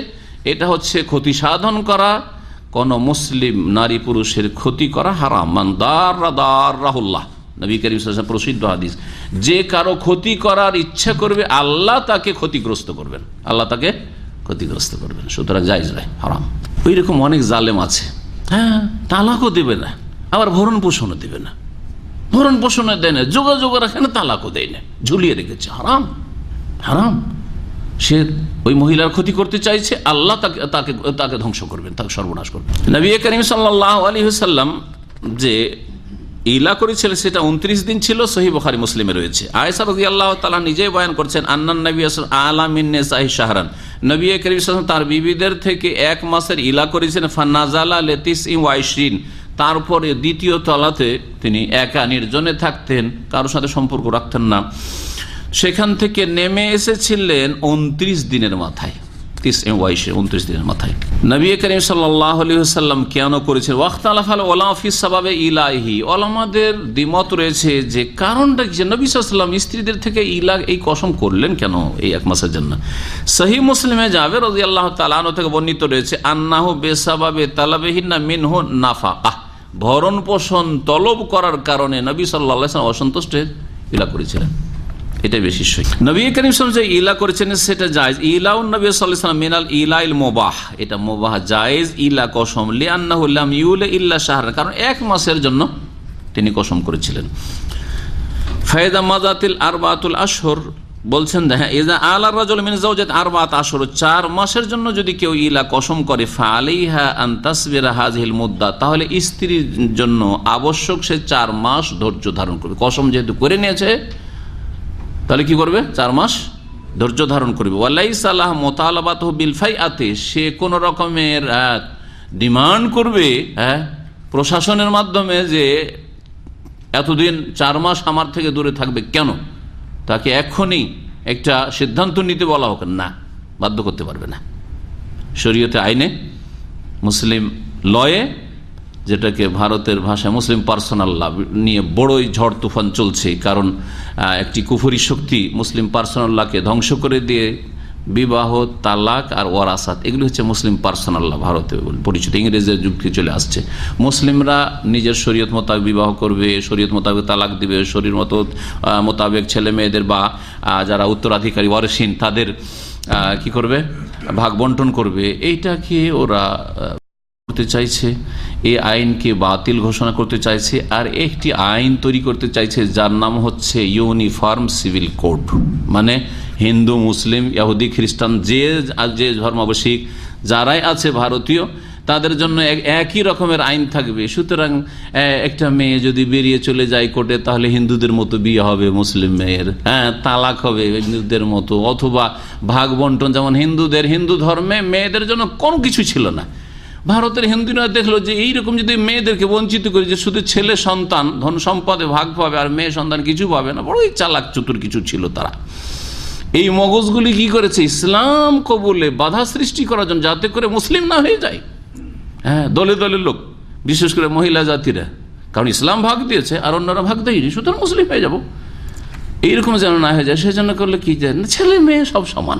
এটা হচ্ছে ক্ষতি সাধন করা। কোন মুসলিম নারী পুরুষের ক্ষতি করা হারাম। রাহুল্লাহ প্রসিদ্ধ যে কারও ক্ষতি করার ইচ্ছা করবে, আল্লাহ তাকে ক্ষতিগ্রস্ত করবেন। আল্লাহ তাকে ক্ষতিগ্রস্ত করবেন সুতরাং যাইজ ভাই হারাম। ওই রকম অনেক জালেম আছে। হ্যাঁ তালাকও দেবে না। আবার ভরণ পোষণও দেবে না। ভরণ পোষণে দেয় না। যোগাযোগ রাখে না, তালাকও দেয় না। ঝুলিয়ে রেখেছে। হারাম হারাম। সে ওই মহিলার ক্ষতি করতে চাইছে, আল্লাহ তাকে তাকে তাকে ধ্বংস করবেন, তাকে সর্বনাশ করবেন। নবী করিম সাল্লাহ আলী হুসাল্লাম যে ইলা করেছিল সেটা উনত্রিশ দিন ছিল, সহি বখারি মুসলিমে রয়েছে। আয়সা রাজি আল্লাহ তালা নিজেই বয়ান করছেন, আন্নান নবী আলামিন সাহি শাহরান। নবী করিম তার বিবিদের থেকে এক মাসের ইলা করেছেন ফান্নাজালা লেতিস ইম ওয়াইশরিন তারপরে দ্বিতীয় তলাতে তিনি একা নির্জনে থাকতেন কারোর সাথে সম্পর্ক রাখতেন না। সেখান থেকে নেমে এসেছিলেন উনত্রিশ দিনের মাথায়। উনত্রিশ দিনের মাথায়। নবী করিম সাল্লাম কেন করেছেন? ওয়াক্তালাফাল ওলাফিস সাবাবে ইলাহি। ওলামাদের দ্বিমত রয়েছে যে কারণটা কি? নবী সাল্লাম স্ত্রীদের থেকে ইলা এই কসম করলেন কেন এই এক মাসের জন্য? সহি মুসলিমে যাবে রাজি আল্লাহ তালানো থেকে বর্ণিত রয়েছে, আন্নাহ বেসাবাবে তালাবেহিনা মিনহ নাফা আহ ভরণ পোষণ তলব করার কারণে নবী সাল্লাহ অসন্তুষ্ট ইলা করেছিলেন। এটা বেশি সই নবী করিম যে ইলা করেছেন, সেটা জায়জ। ইলাউ নবী সাল্লাম মিনাল ইলাইল মোবাহ। এটা মোবাহ জায়েজ, ইলা কসম। লিয়ান্নাহুল্লাম ইউলে ইল্লা শাহর কারণ এক মাসের জন্য তিনি কসম করেছিলেন। ফায়দা মাজাতিল আরবাতুল আসর বলছেন হ্যাঁ এজা আল্লাহ রাজুল মিনজাউজাত আরবাত আসর চার মাসের জন্য যদি কেউ ইলা কসম করে ফালিহা আন্তাসবিরা হাজহিল মুদ্দা, তাহলে স্ত্রীর জন্য আবশ্যক সে চার মাস ধৈর্য ধারণ করবে। কসম যেহেতু করে নিয়েছে তাহলে কি করবে? চার মাস ধৈর্য ধারণ করবে। বিলফাই আতে সে কোন রকমের ডিমান্ড করবে হ্যাঁ প্রশাসনের মাধ্যমে যে এতদিন চার মাস আমার থেকে দূরে থাকবে কেন? তাকে এখনই একটা সিদ্ধান্ত নিতে বলা হোক। না, বাধ্য করতে পারবে না। শরীয়তে আইনে, মুসলিম লয়ে যেটাকে ভারতের ভাষায় মুসলিম পার্সোনাল ল, নিয়ে বড়ই ঝড় তুফান চলছে, কারণ একটি কুফুরি শক্তি মুসলিম পার্সোনাল লকে ধ্বংস করে দিয়ে বিবাহ, তালাক আর ওয়ারাসাত, এগুলি হচ্ছে মুসলিম পার্সোনাল ল ভারতে পরিচিত। ইংরেজের যুগ থেকে চলে আসছে। মুসলিমরা নিজের শরীয়ত মোতাবেক বিবাহ করবে, শরীয়ত মোতাবেক তালাক দিবে, শরীর মতো মোতাবেক ছেলে মেয়েদের বা যারা উত্তরাধিকারী, ওয়ারসিন, তাদের কি করবে? ভাগ বন্টন করবে। এইটাকে ওরা করতে চাইছে এই আইনকে বাতিল ঘোষণা করতে চাইছে, আর একটি আইন তৈরি করতে চাইছে, যার নাম হচ্ছে ইউনিফর্ম সিভিল কোড। মানে হিন্দু, মুসলিম, ইহুদি, খ্রিস্টান, যে যে ধর্মাবশিক যারাই আছে ভারতীয়, তাদের জন্য একই রকমের আইন থাকবে। সুতরাং একটা মেয়ে যদি বেরিয়ে চলে যায় কোর্টে, তাহলে হিন্দুদের মতো বিয়ে হবে, মুসলিম মেয়ের। হ্যাঁ তালাক হবে হিন্দুদের মতো, অথবা ভাগ বন্টন, যেমন হিন্দুদের হিন্দু ধর্মে মেয়েদের জন্য কোনো কিছু ছিল না। ভারতের হিন্দুরা দেখল যে এইরকম যদি মেয়েদেরকে বঞ্চিত করে যে শুধু ছেলে সন্তান, ধন সম্পদে ভাগ পাবে আর মেয়ে সন্তান কিছু পাবে না, বড়ই চালাক চতুর কিছু ছিল তারা। এই মগজগুলি কি করেছে? ইসলাম কবুলে বাধা সৃষ্টি করার জন্য যাতে করে মুসলিম না হয়ে যায়। হ্যাঁ দলে দলে লোক, বিশেষ করে মহিলা জাতিরা। কারণ ইসলাম ভাগ দিয়েছে আর অন্যরা ভাগ দেয়নি, সুতরাং মুসলিম হয়ে যাব। এইরকম যেন না হয়ে যায়, সেজন্য করলে কি যায় ছেলে মেয়ে সব সমান।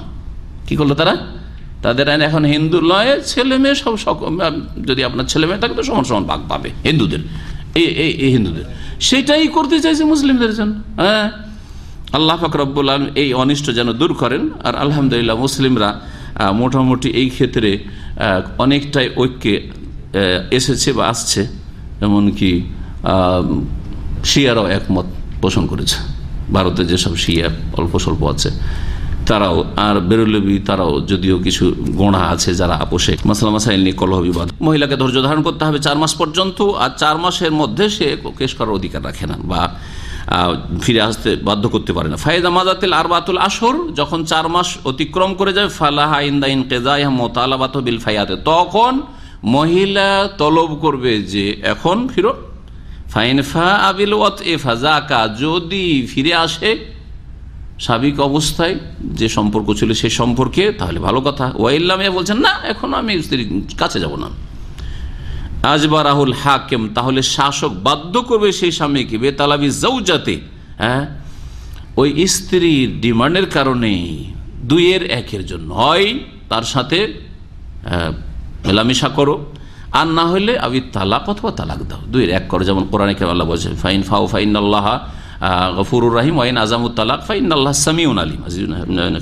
কি করল তারা? তাদের আইন এখন হিন্দু লয়ে ছেলে মেয়ে সব যদি আপনার ছেলে মেয়ে থাকে তো সমান সমান ভাগ পাবে, হিন্দুদের। এই হিন্দুদের। সেটাই করতে চাইছে মুসলিমদের জন্য। হ্যাঁ? আল্লাহ ফাকরাবুল আলম এই অনিষ্ট যেন দূর করেন। আর আলহামদুলিল্লাহ মুসলিমরা মোটামুটি এই ক্ষেত্রে অনেকটাই ঐক্যে এসেছে বা আসছে। এমনকি শিয়ারাও একমত পোষণ করেছে। ভারতে যেসব শিয়া অল্প স্বল্প আছে তারাও, আর বেরুলবি তারাও, যদিও কিছু গোড়া আছে যারা আপোষে। মাসালা মাসাইল নিয়ে কলহ বিবাদ। মহিলাকে ধৈর্য ধারণ করতে হবে চার মাস পর্যন্ত, আর চার মাসের মধ্যে সে কেস করার অধিকার রাখে না, বা ফিরে আসতে বাধ্য করতে পারে না। ফায়দা মাজাতিল আর বাতুল আসর যখন চার মাস অতিক্রম করে যায়, ফালাহা ইন্দা ইন কেজাই মোতালাবাত বিল ফাইয়াতে, তখন মহিলা তলব করবে যে, এখন ফিরো। ফাইনফা আবিল ওয়াত এ ফাজাকা যদি ফিরে আসে সাবিক অবস্থায় যে সম্পর্ক ছিল সে সম্পর্কে, তাহলে ভালো কথা। ওয়াইল্লামিয়া বলছেন, না, এখন আমি স্ত্রীর কাছে যাব না। আজবা রাহুল হাকেম, তাহলে শাসক বাধ্য করবে সেই স্বামীকে, বেতালাবি জৌজাতে হ্যাঁ? ওই স্ত্রীর ডিমান্ডের কারণে দুইয়ের একের জন্য হয়, তার সাথে মেলামেশা করো। আর না হলে আবি তালাক অথবা তালাক দাও, দুইয়ের এক করো। যেমন কোরআন আল্লাহ বলছে, ফাইন ফাউ ফাইন আল্লাহ গফুরুর রাহিম ওয়াইন আজামুত তালাক ফাইন আল্লাহ সামিউন আলিম।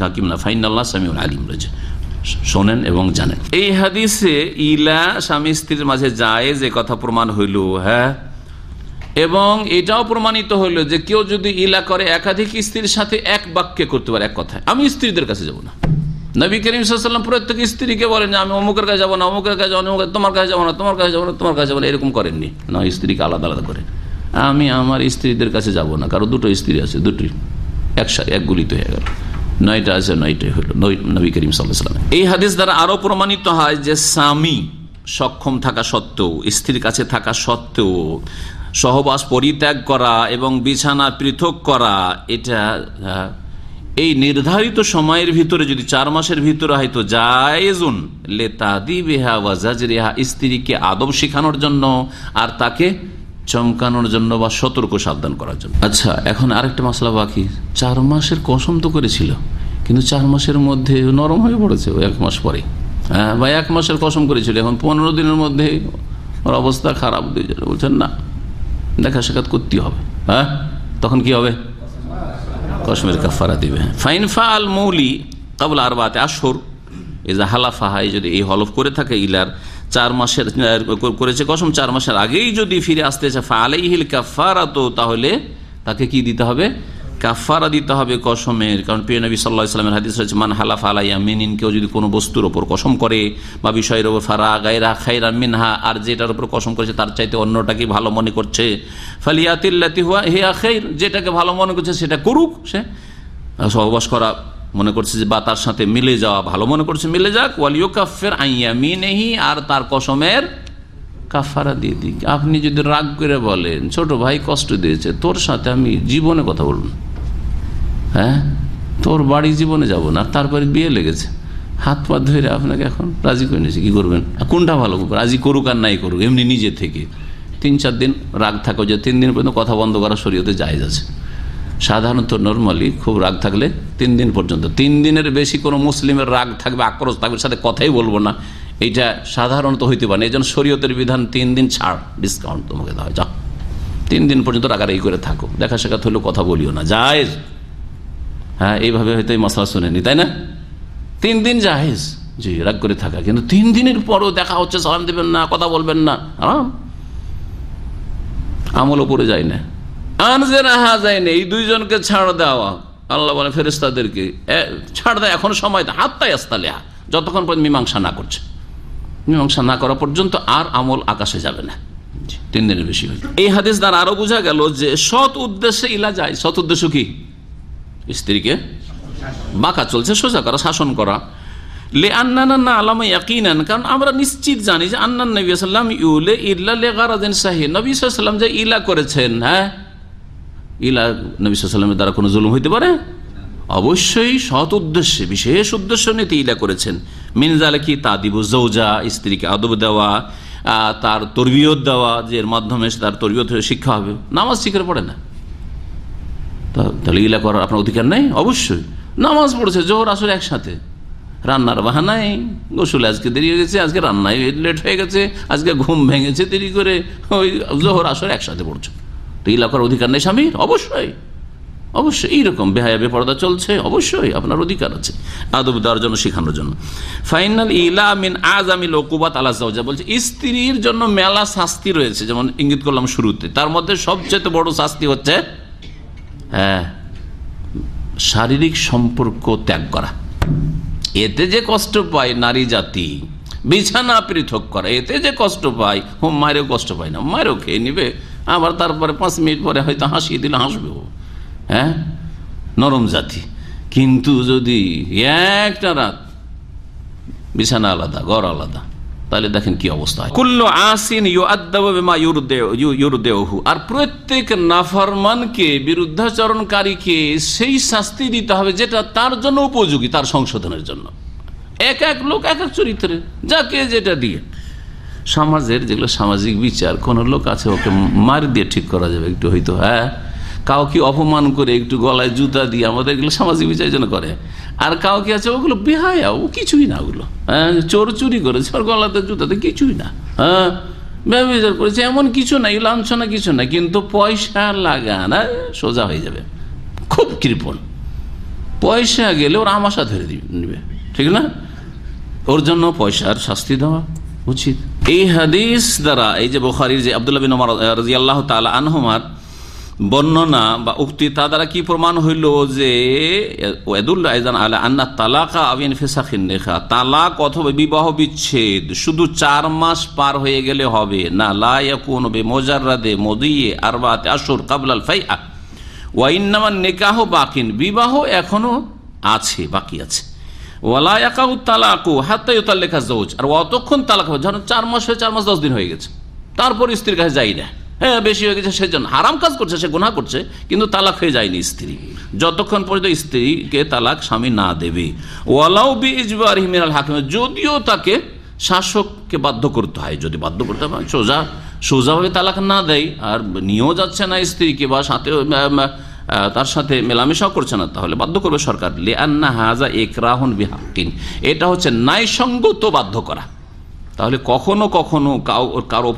হাকিম না ফাইন আল্লাহ সামিউন আলিম রয়েছে। শোনেন এবং জানেন। এই হাদিসে ইলা স্বামী স্ত্রীর মাঝে যায় যে কথা প্রমাণ হইল হ্যাঁ? এবং এটাও প্রমাণিত হইল যে কেউ যদি ইলা করে, একাধিক স্ত্রীর সাথে এক বাক্যে করতে পারে, এক কথায়। আমি স্ত্রীদের কাছে যাব না। নবী করিম সাল্লাম প্রত্যেক স্ত্রীকে বলেন যে, আমি অমুকের কাছে যাব না, অমুকের কাছে যাব তোমার কাছে যাব না, তোমার কাছে যাব না, তোমার কাছে যাব না। এরকম করেননি। না, স্ত্রীকে আলাদা আলাদা করে আমি আমার স্ত্রীদের কাছে যাব না। কারও দুটো স্ত্রী আছে, দুটি। একসাথে, এক গুলিতে হয়ে গেল। নয়টা আছে, নয়টাই হলো। নবী করিম সাল্লাহাম এই হাদিস দ্বারা আরও প্রমাণিত হয় যে স্বামী সক্ষম থাকা সত্ত্বেও, স্ত্রীর কাছে থাকা সত্ত্বেও, সহবাস পরিত্যাগ করা এবং বিছানা পৃথক করা, এটা এই নির্ধারিত সময়ের ভিতরে যদি চার মাসের ভিতরে হয়তো জায়েজুন লেতাদি বেহা ওয়াজাজরিহা স্ত্রীকে আদব শেখানোর জন্য আর তাকে চমকানোর জন্য বা সতর্ক সাবধান করার জন্য। আচ্ছা এখন আরেকটা মশলা বাকি। চার মাসের কসম তো করেছিল, কিন্তু চার মাসের মধ্যে নরম হয়ে পড়েছে এক মাস পরে হ্যাঁ বা এক মাসের কসম করেছিল, এখন পনেরো দিনের মধ্যে ওর অবস্থা খারাপ দিয়ে যাবে। বলছেন, না, দেখা সাক্ষাৎ করতে হবে। হ্যাঁ তখন কি হবে? কসমের কাফারা দিবে। ফাইনফা আল মৌলি কাবুল আর বাতে আসর এই যে হালাফা হাই যদি এই হলফ করে থাকে ইলার চার মাসের করেছে কসম, চার মাসের আগেই যদি ফিরে আসতে চায় ফালাইহিল কাফারা তো তাহলে তাকে কি দিতে হবে? কাফারা দিতে হবে কসমের। কারণ প্রিয় নবী সাল্লাহ ইসলামের হাদিস রয়েছে, মান হালাফ আলাইয়া মিনিন কেউ যদি কোনো বস্তুর ওপর কসম করে বা বিষয়ের ওপর, ফারা গায়রা খাইরা মিনহা আর যেটার উপর কসম করেছে, তার চাইতে অন্যটাকে ভালো মনে করছে। ফালিয়াতিল্লাতি হুয়া, হেয়া খের যেটাকে ভালো মনে করছে, সেটা করুক সে। সহবাস করা মনে করছে যে বা তার সাথে মিলে যাওয়া ভালো। মনে করছে মিলে যাক ওয়ালিও কাফের আইয়া মিনেহি আর তার কসমের কাফারা দিয়ে দিক। আপনি যদি রাগ করে বলেন, ছোট ভাই কষ্ট দিয়েছে, তোর সাথে আমি জীবনে কথা বলুন হ্যাঁ? তোর বাড়ি জীবনে যাব না তারপরে বিয়ে লেগেছে। হাত পা ধরে আপনাকে এখন রাজি করে নিয়েছে, কি করবেন? কোনটা ভালো রাজি করুক আর নাই করুক, এমনি নিজে থেকে। তিন চার দিন রাগ থাকো যে তিন দিন পর্যন্ত কথা বন্ধ করা শরীয়তে জায়জ আছে। সাধারণত নর্মালি খুব রাগ থাকলে তিন দিন পর্যন্ত। তিন দিনের বেশি কোনো মুসলিমের রাগ থাকবে, আক্রোশ থাকবে, সাথে কথাই বলব না। এইটা সাধারণত হইতে পারে এই জন্য শরীয়তের বিধান তিন দিন ছাড় ডিসকাউন্ট তোমাকে দেওয়া যা তিন দিন পর্যন্ত রাগারাগি করে থাকো। দেখা শেখাত হলেও কথা বলিও না। জায়েজ। হ্যাঁ এইভাবে হয়তো এই মশলা শুনেনি, তাই না? তিন দিন জাহেজ জি, রাগ করে থাকা। কিন্তু তিন দিনের পরও দেখা হচ্ছে, সালাম দেবেন না, কথা বলবেন না। আরাম আমল উপরে যায় না। আনজে রাহা যায় না এই দুইজনকে ছাড় দেওয়া আল্লাহ বলে ফেরেস্তাদেরকে ছাড় দেয় এখন সময় হাতটাই আস্তালেহা, যতক্ষণ পর্যন্ত মীমাংসা না করছে। মীমাংসা না করা পর্যন্ত আর আমল আকাশে যাবে না। তিন দিনের বেশি এই হাদিস দ্বারা আরও বোঝা গেল যে সৎ উদ্দেশ্যে ইলা যায়। সৎ উদ্দেশ্য কি? স্ত্রীকে বাঁকা চলছে, সোজা করা, শাসন করা। লে আন্নানা না আলামা ইয়াকিনান, কারণ আমরা নিশ্চিত জানি যে আন্নান নবী সাল্লাম ইউলে ইল্লা লে গারাদিন সাহি। নবী সাল্লাম যে ইলা করেছেন হ্যাঁ? ইলা নবী সাল্লামের দ্বারা কোনো জুলুম হইতে পারে? অবশ্যই সৎ উদ্দেশ্যে, বিশেষ উদ্দেশ্য নিয়ে ইলা করেছেন। মিনজালে কি তা দিব জৌজা স্ত্রীকে আদব দেওয়া তার তরবিয়ত দেওয়া যে এর মাধ্যমে তার তরবিয়ত শিক্ষা হবে। নামাজ শিখে পড়ে না। তাহলে ইলা করার আপনার অধিকার নেই? অবশ্যই। নামাজ পড়ছে, জোহর আসলে একসাথে। রান্নার বাহানায় গোসলে আজকে দেরি হয়ে গেছে, আজকে রান্নায় লেট হয়ে গেছে, আজকে ঘুম ভেঙেছে দেরি করে, ওই জোহর আসলে একসাথে পড়ছো। তো ইলা করার অধিকার নেই স্বামীর? অবশ্যই। অবশ্যই। এইরকম বেহায়া, বেপরদা চলছে? অবশ্যই, আপনার অধিকার আছে। আদব দেওয়ার জন্য, শেখানোর জন্য। ফাইনাল ইলা মিন আজ আমি লোকুবাত আল্লাহ বলছে, স্ত্রীর জন্য মেলা শাস্তি রয়েছে। যেমন ইঙ্গিত করলাম শুরুতে। তার মধ্যে সবচেয়ে বড় শাস্তি হচ্ছে হ্যাঁ শারীরিক সম্পর্ক ত্যাগ করা। এতে যে কষ্ট পায় নারী জাতি, বিছানা পৃথক করা। এতে যে কষ্ট পায়, হোম, মায়েরও কষ্ট পায় না। মায়েরও খেয়ে নিবে। আবার তারপরে পাঁচ মিনিট পরে হয়তো হাসিয়ে দিলে হাসবে হ্যাঁ? নরম জাতি। কিন্তু যদি একটা রাত বিছানা আলাদা, ঘর আলাদা, তাহলে দেখেন কি অবস্থা। কুল্লু আসিন আর প্রত্যেক নাফরমানকে, বিরুদ্ধাচরণকারীকে সেই শাস্তি দিতে হবে যেটা তার জন্য উপযোগী, তার সংশোধনের জন্য। এক এক লোক, এক এক চরিত্রে, যাকে যেটা দিয়ে। সমাজের যেগুলো সামাজিক বিচার, কোন লোক আছে ওকে মার দিয়ে ঠিক করা যাবে একটু হয়তো হ্যাঁ? কাউকে অপমান করে একটু গলায় জুতা দিয়ে আমাদের এগুলো সামাজিক বিচার জন্য করে। আর কাউকে আছে ওগুলো বেহায়া, ও কিছুই না ওগুলো হ্যাঁ? চোর চুরি করেছে ওর গলাতে জুতাতে কিছুই না হ্যাঁ? ব্যবচার করেছে, এমন কিছু নাই, লাঞ্ছনা কিছু না কিন্তু পয়সা লাগানা সোজা হয়ে যাবে। খুব কৃপণ। পয়সা গেলে ওর আমাশা ধরে দিবে ঠিক না? ওর জন্য পয়সার শাস্তি দেওয়া উচিত। এই হাদিস দ্বারা, এই যে বোখারির যে আবদুল্লাহ বিন আনহুমার বর্ণনা বা উক্তি, তা দ্বারা কি প্রমাণ হইল যে আলা তালাকা ফিসাখিন তালাক অথবা বিবাহ বিচ্ছেদ শুধু চার মাস পার হয়ে গেলে হবে না। লা ইয়াকুন বে মোজাররাদে মদিয়ে আরবাতে আশুর কাবলাল ফাইআ ওয়াইন্নামান নেকাহ বাকিন, বিবাহ এখনও আছে, বাকি আছে। তালাকু লেখা আর অতক্ষণ তালাক হবে চার মাস হয়ে চার মাস দশ দিন হয়ে গেছে। তারপর স্ত্রীর কাছে যাই না। হ্যাঁ বেশি হয়ে গেছে সেজন্য হারাম কাজ করছে, সে গুণা করছে, কিন্তু তালাক হয়ে যায়নি স্ত্রী। যতক্ষণ পর্যন্ত স্ত্রীকে তালাক স্বামী না দেবে। ওয়ালাউ বি ইজবার হাকিম, যদিও তাকে শাসককে বাধ্য করতে হয়, যদি বাধ্য করতে হয় সোজা, সোজাভাবে তালাক না দেয়, আর নিয়েও যাচ্ছে না স্ত্রীকে, বা সাথে তার সাথে মেলামেশাও করছে না তাহলে বাধ্য করবে সরকার। লিয়ান্না হাজা একরাহন বিহাকিন এটা হচ্ছে ন্যায়সঙ্গত বাধ্য করা। তাহলে কখনো কখনো কারও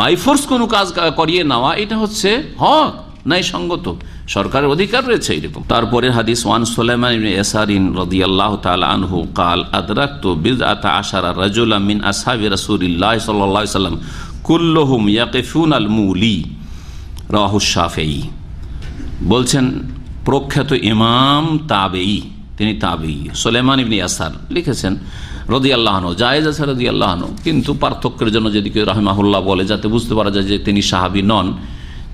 মাইফোর্স কোনো কাজ করিয়ে নেওয়া, এটা হচ্ছে হক, ন্যায়সঙ্গত। সরকারের অধিকার রয়েছে এরকম তারপরে হাদিস, ওয়ান সোলেমান এসারিন রদি আল্লাহ আনহু কাল, আদরাক্ত বিদ আতা আশারা রাজুল মিন আসাবি রাসুলিল্লাহ সাল্লাম, কুল্লহুম ফিউন আল মুলি রাহুসাফেই বলছেন, প্রখ্যাত ইমাম তাবেই তিনি তাবেই সোলেমান ইবনী আসার লিখেছেন রদি আল্লাহন জায়েজ আছে রদি আল্লাহন কিন্তু পার্থক্যের জন্য যদি কেউ রহমাহুল্লাহ বলে, যাতে বুঝতে পারা যায় যে তিনি সাহাবি নন,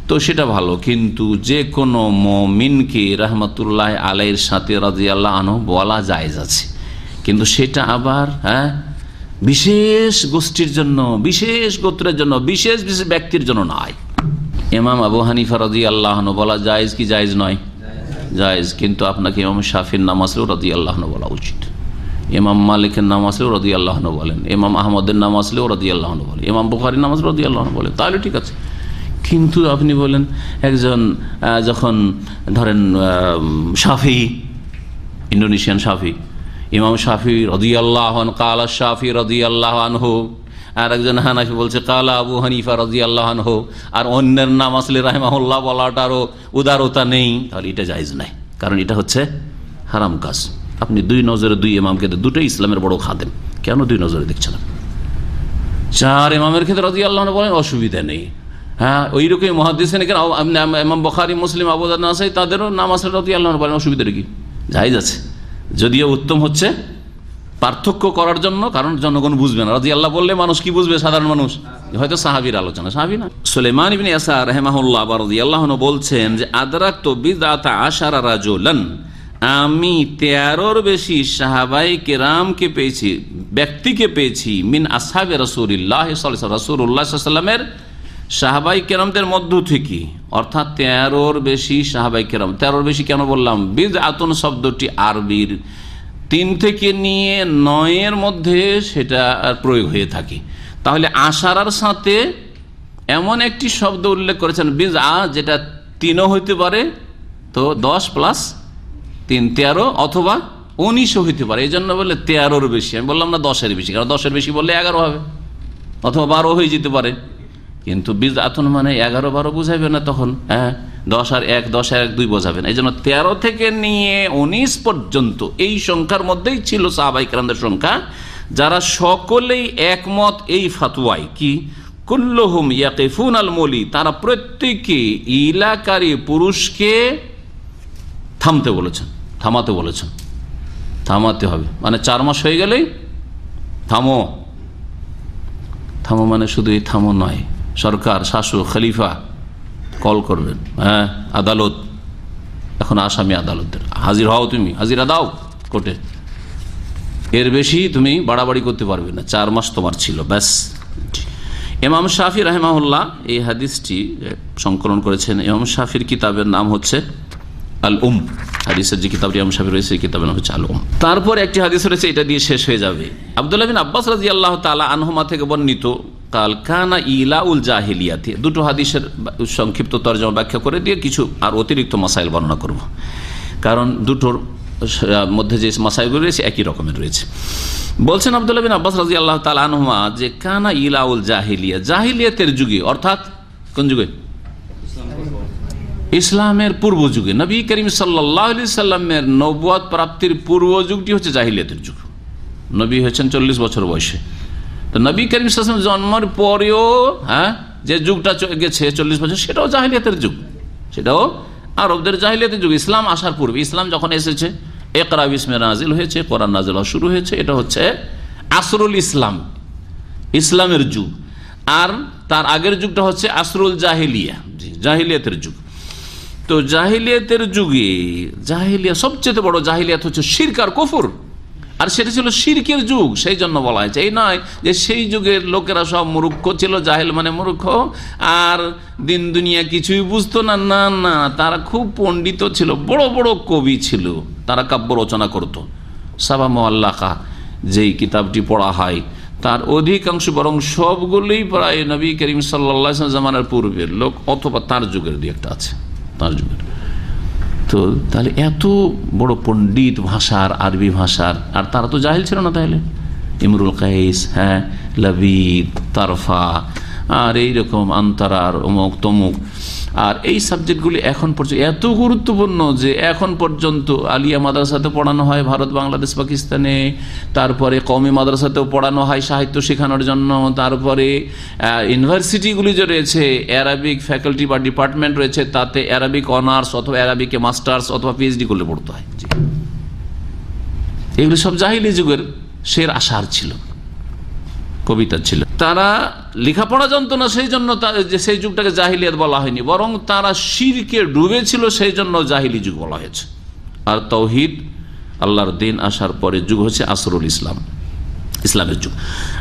তো সেটা ভালো, কিন্তু যে কোনো মমিনকে রহমতুল্লাহ আলাইয়ের সাথে রদি আল্লাহন বলা জায়েজ আছে। কিন্তু সেটা আবার হ্যাঁ বিশেষ গোষ্ঠীর জন্য, বিশেষ গোত্রের জন্য, বিশেষ বিশেষ ব্যক্তির জন্য নয়। ইমাম আবু হানিফা রাজি আল্লাহন বলা জায়েজ কি জায়েজ নয়? জায়েজ কিন্তু আপনাকে ইমাম শাফির নাম আসলেও রাজি আল্লাহন বলা উচিত। ইমাম মালিকের নাম আসলেও রদি আল্লাহন বলেন ইমাম আহমদের নাম আসলেও রদি আল্লাহন বলেন ইমাম বুখারির নাম আসলে রদি আল্লাহন বলেন তাহলে ঠিক আছে। কিন্তু আপনি বলেন একজন যখন ধরেন আহ, শাফি ইন্দোনেশিয়ান শাফি ইমাম শাফি রদি আল্লাহন কালা শাফি রদি আল্লাহ আনহু আর একজন হানাফি বলছে, কালা আবু হানিফা রাজি আল্লাহ হো আর অন্যের নাম আসলে রাহেমাহুল্লাহ বলাটারও উদারতা নেই। তাহলে এটা জায়জ নাই, কারণ এটা হচ্ছে হারাম কাজ। আপনি দুই নজরে দুই ইমামকে দুটোই ইসলামের বড় খাদেন কেন দুই নজরে দেখছেন? চার ইমামের ক্ষেত্রে রাজি আল্লাহ বলেন, অসুবিধা নেই। হ্যাঁ ওই রকম মহাদিস ইমাম বখারি, মুসলিম আবুদান আসাই তাদেরও নাম আসলে রাজি আল্লাহ বলেন, অসুবিধা কি জায়জ আছে। যদিও উত্তম হচ্ছে পার্থক্য করার জন্য, কারণ জনগণ বুঝবে না। রাজি আল্লাহ বললে মানুষ কি বুঝবে? সাধারণ মানুষ। হয়তো সাহাবির আলোচনা। সাহাবি না। সুলেমান ইবিন ইয়াসা রহমাহুল্লাহ রাজি আল্লাহ বলছেন যে আদরাক তো বিদাতা আশারা রাজুলান। আমি তেরোর বেশি সাহাবাই কেরামকে পেয়েছি, ব্যক্তিকে পেয়েছি, মিন আসাবে রসুল্লাহ রসুল্লাহামের সাহাবাই কেরামদের মধ্য থেকে, অর্থাৎ তেরোর বেশি সাহাবাই কেরাম। তেরোর বেশি কেন বললাম? বিদ আতন শব্দটি আরবির। তিন থেকে নিয়ে নয়ের মধ্যে সেটা প্রয়োগ হয়ে থাকে। তাহলে আশারার সাথে এমন একটি শব্দ উল্লেখ করেছেন বীজ আ যেটা তিনও হইতে পারে, তো দশ প্লাস তিন তেরো অথবা উনিশও হইতে পারে। এই জন্য বললে তেরোর বেশি। আমি বললাম না দশের বেশি, কারণ দশের বেশি বললে এগারো হবে, অথবা বারো হয়ে যেতে পারে। কিন্তু বীজ আতন মানে এগারো বারো বুঝাবে না তখন হ্যাঁ? দশ আর এক, দশ আর এক, দুই বোঝাবে না এই জন্য তেরো থেকে নিয়ে উনিশ পর্যন্ত এই সংখ্যার মধ্যেই ছিল সাহাবাইকরামদের সংখ্যা। যারা সকলেই একমত এই ফাতুয়াই কি? কুল্লহুম ইয়াকিফুন আল মলি, তারা প্রত্যেকে ইলাকারী পুরুষকে থামতে বলেছেন, থামাতে বলেছেন। থামাতে হবে। মানে চার মাস হয়ে গেলেই থামো। থামো মানে শুধু এই থামো নয়। সরকার, শাসক, খলিফা কল করবেন হ্যাঁ আদালত। এখন আসামি আদালতের। হাজির হও তুমি, হাজিরা দাও কোর্টে। এর বেশি তুমি বাড়াবাড়ি করতে পারবে না, চার মাস তোমার ছিল, ব্যাস। এমাম শাফি রাহেমাহুল্লাহ এই হাদিসটি সংকলন করেছেন। এমাম শাফির কিতাবের নাম হচ্ছে আল উম হাদিসের যে কিতাবটি ইমাম শাফি রয়েছে কিতাবের নাম হচ্ছে আল উম তারপর একটি হাদিস রয়েছে, এটা দিয়ে শেষ হয়ে যাবে। আবদুল্লাহ বিন আব্বাস রাজি আল্লাহ তালা আনহমা থেকে বর্ণিত কাল কানা ইলা উল জাহিলিয়াতে। দুটো হাদিসের সংক্ষিপ্ত তর্জমা ব্যাখ্যা করে দিয়ে কিছু আর অতিরিক্ত মাসাইল বর্ণনা করব। কারণ দুটোর মধ্যে যে মাসাইলগুলো রয়েছে একই রকমের রয়েছে। বলছেন আবদুল্লাহ বিন আব্বাস রাজি আল্লাহ তালা আনহমা যে কানা ইলাউল জাহিলিয়া জাহিলিয়াতের যুগে, অর্থাৎ কোন যুগে? ইসলামের পূর্ব যুগে। নবী করিম সাল্লি সাল্লামের নবাদ প্রাপ্তির পূর্ব যুগটি হচ্ছে জাহিলিয়াতের যুগ। নবী হয়েছেন চল্লিশ বছর বয়সে। তো নবী করিম সাল্লাম জন্মের পরেও হ্যাঁ যে যুগটা গেছে চল্লিশ বছর, সেটাও জাহিলিয়াতের যুগ। সেটাও আরবদের জাহিলিয়াতের যুগ। ইসলাম আসার পূর্বে, ইসলাম যখন এসেছে একরা ইসমে নাজিল হয়েছে, কোরআন নাজিল শুরু হয়েছে, এটা হচ্ছে আসরুল ইসলাম, ইসলামের যুগ। আর তার আগের যুগটা হচ্ছে আসরুল জাহিলিয়া। জাহিলিয়াতের যুগ। তো জাহিলিয়াতের যুগে, জাহিলিয়া, সবচেয়ে বড় জাহিলিয়াত হচ্ছে শিরকার কফুর। আর সেটা ছিল শিরকের যুগ, সেই জন্য বলা হয়েছে। এই নয় যে সেই যুগের লোকেরা সব মূর্খ ছিল, জাহিল মানে মূর্খ, আর দিন দুনিয়া কিছুই বুঝতো না। না না, তারা খুব পণ্ডিত ছিল, বড় বড় কবি ছিল, তারা কাব্য রচনা করত। সাবা মোয়াল্লাকা যেই কিতাবটি পড়া হয়, তার অধিকাংশ বরং সবগুলোই প্রায় নবী করিম সাল্লা জামানের পূর্বের লোক, অথবা তার যুগের দু একটা আছে, তার যুগের। তো তাহলে এত বড় পণ্ডিত ভাষার, আরবি ভাষার, আর তারা তো জাহিল ছিল না তাহলে। ইমরুল কাইস হ্যাঁ লবিদ, তারফা, আর এইরকম আন্তরার অমুক তমুক আর এই সাবজেক্টগুলি এখন পর্যন্ত এত গুরুত্বপূর্ণ যে এখন পর্যন্ত আলিয়া মাদ্রাসাতে পড়ানো হয়, ভারত, বাংলাদেশ, পাকিস্তানে, তারপরে কমি মাদ্রাসাতেও পড়ানো হয় সাহিত্য শেখানোর জন্য, তারপরে ইউনিভার্সিটিগুলি যে রয়েছে অ্যারাবিক ফ্যাকাল্টি বা ডিপার্টমেন্ট রয়েছে, তাতে অ্যারাবিক অনার্স অথবা অ্যারাবিকে মাস্টার্স অথবা পিএইচডি করলে পড়তে হয়। এগুলি সব জাহিলি যুগের সের আশার ছিল কবিতা ছিল। তারা লেখাপড়া জানত না, সেই জন্য সেই যুগটাকে জাহিলিয়াত বলা হয়নি, বরং তারা শিরকে ডুবেছিল, সেই জন্য জাহিলি যুগ বলা হয়েছে। আর তৌহিদ, আল্লাহর দিন আসার পরে যুগ হচ্ছে আসরুল ইসলাম, ইসলামের যুগ।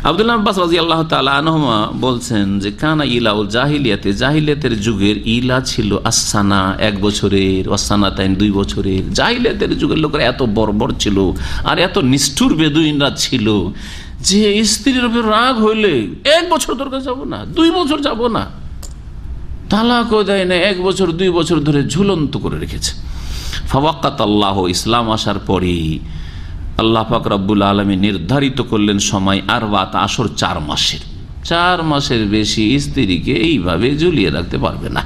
আবদুল্লাহ আব্বাস রাজি আল্লাহ তালহমা বলছেন যে, কানা ইলাউল জাহিলিয়াতে জাহিলিয়াতের যুগের ইলা ছিল আসানা এক বছরের আসানা তাইন দুই বছরের। জাহিলিয়াতের যুগের লোকেরা এত বর্বর ছিল, আর এত নিষ্ঠুর বেদুইনরা ছিল যে স্ত্রীর উপর রাগ হইলে এক বছর দরকার যাব না, দুই বছর যাব না। তালাকও দেয় না, এক বছর, দুই বছর ধরে ঝুলন্ত করে রেখেছে। ফাওয়াক্কাত আল্লাহ ইসলাম আসার পরেই আল্লাহ পাক রব্বুল আলমী নির্ধারিত করলেন সময় আর বাত আসর চার মাসের। চার মাসের বেশি স্ত্রীকে এইভাবে ঝুলিয়ে রাখতে পারবে না।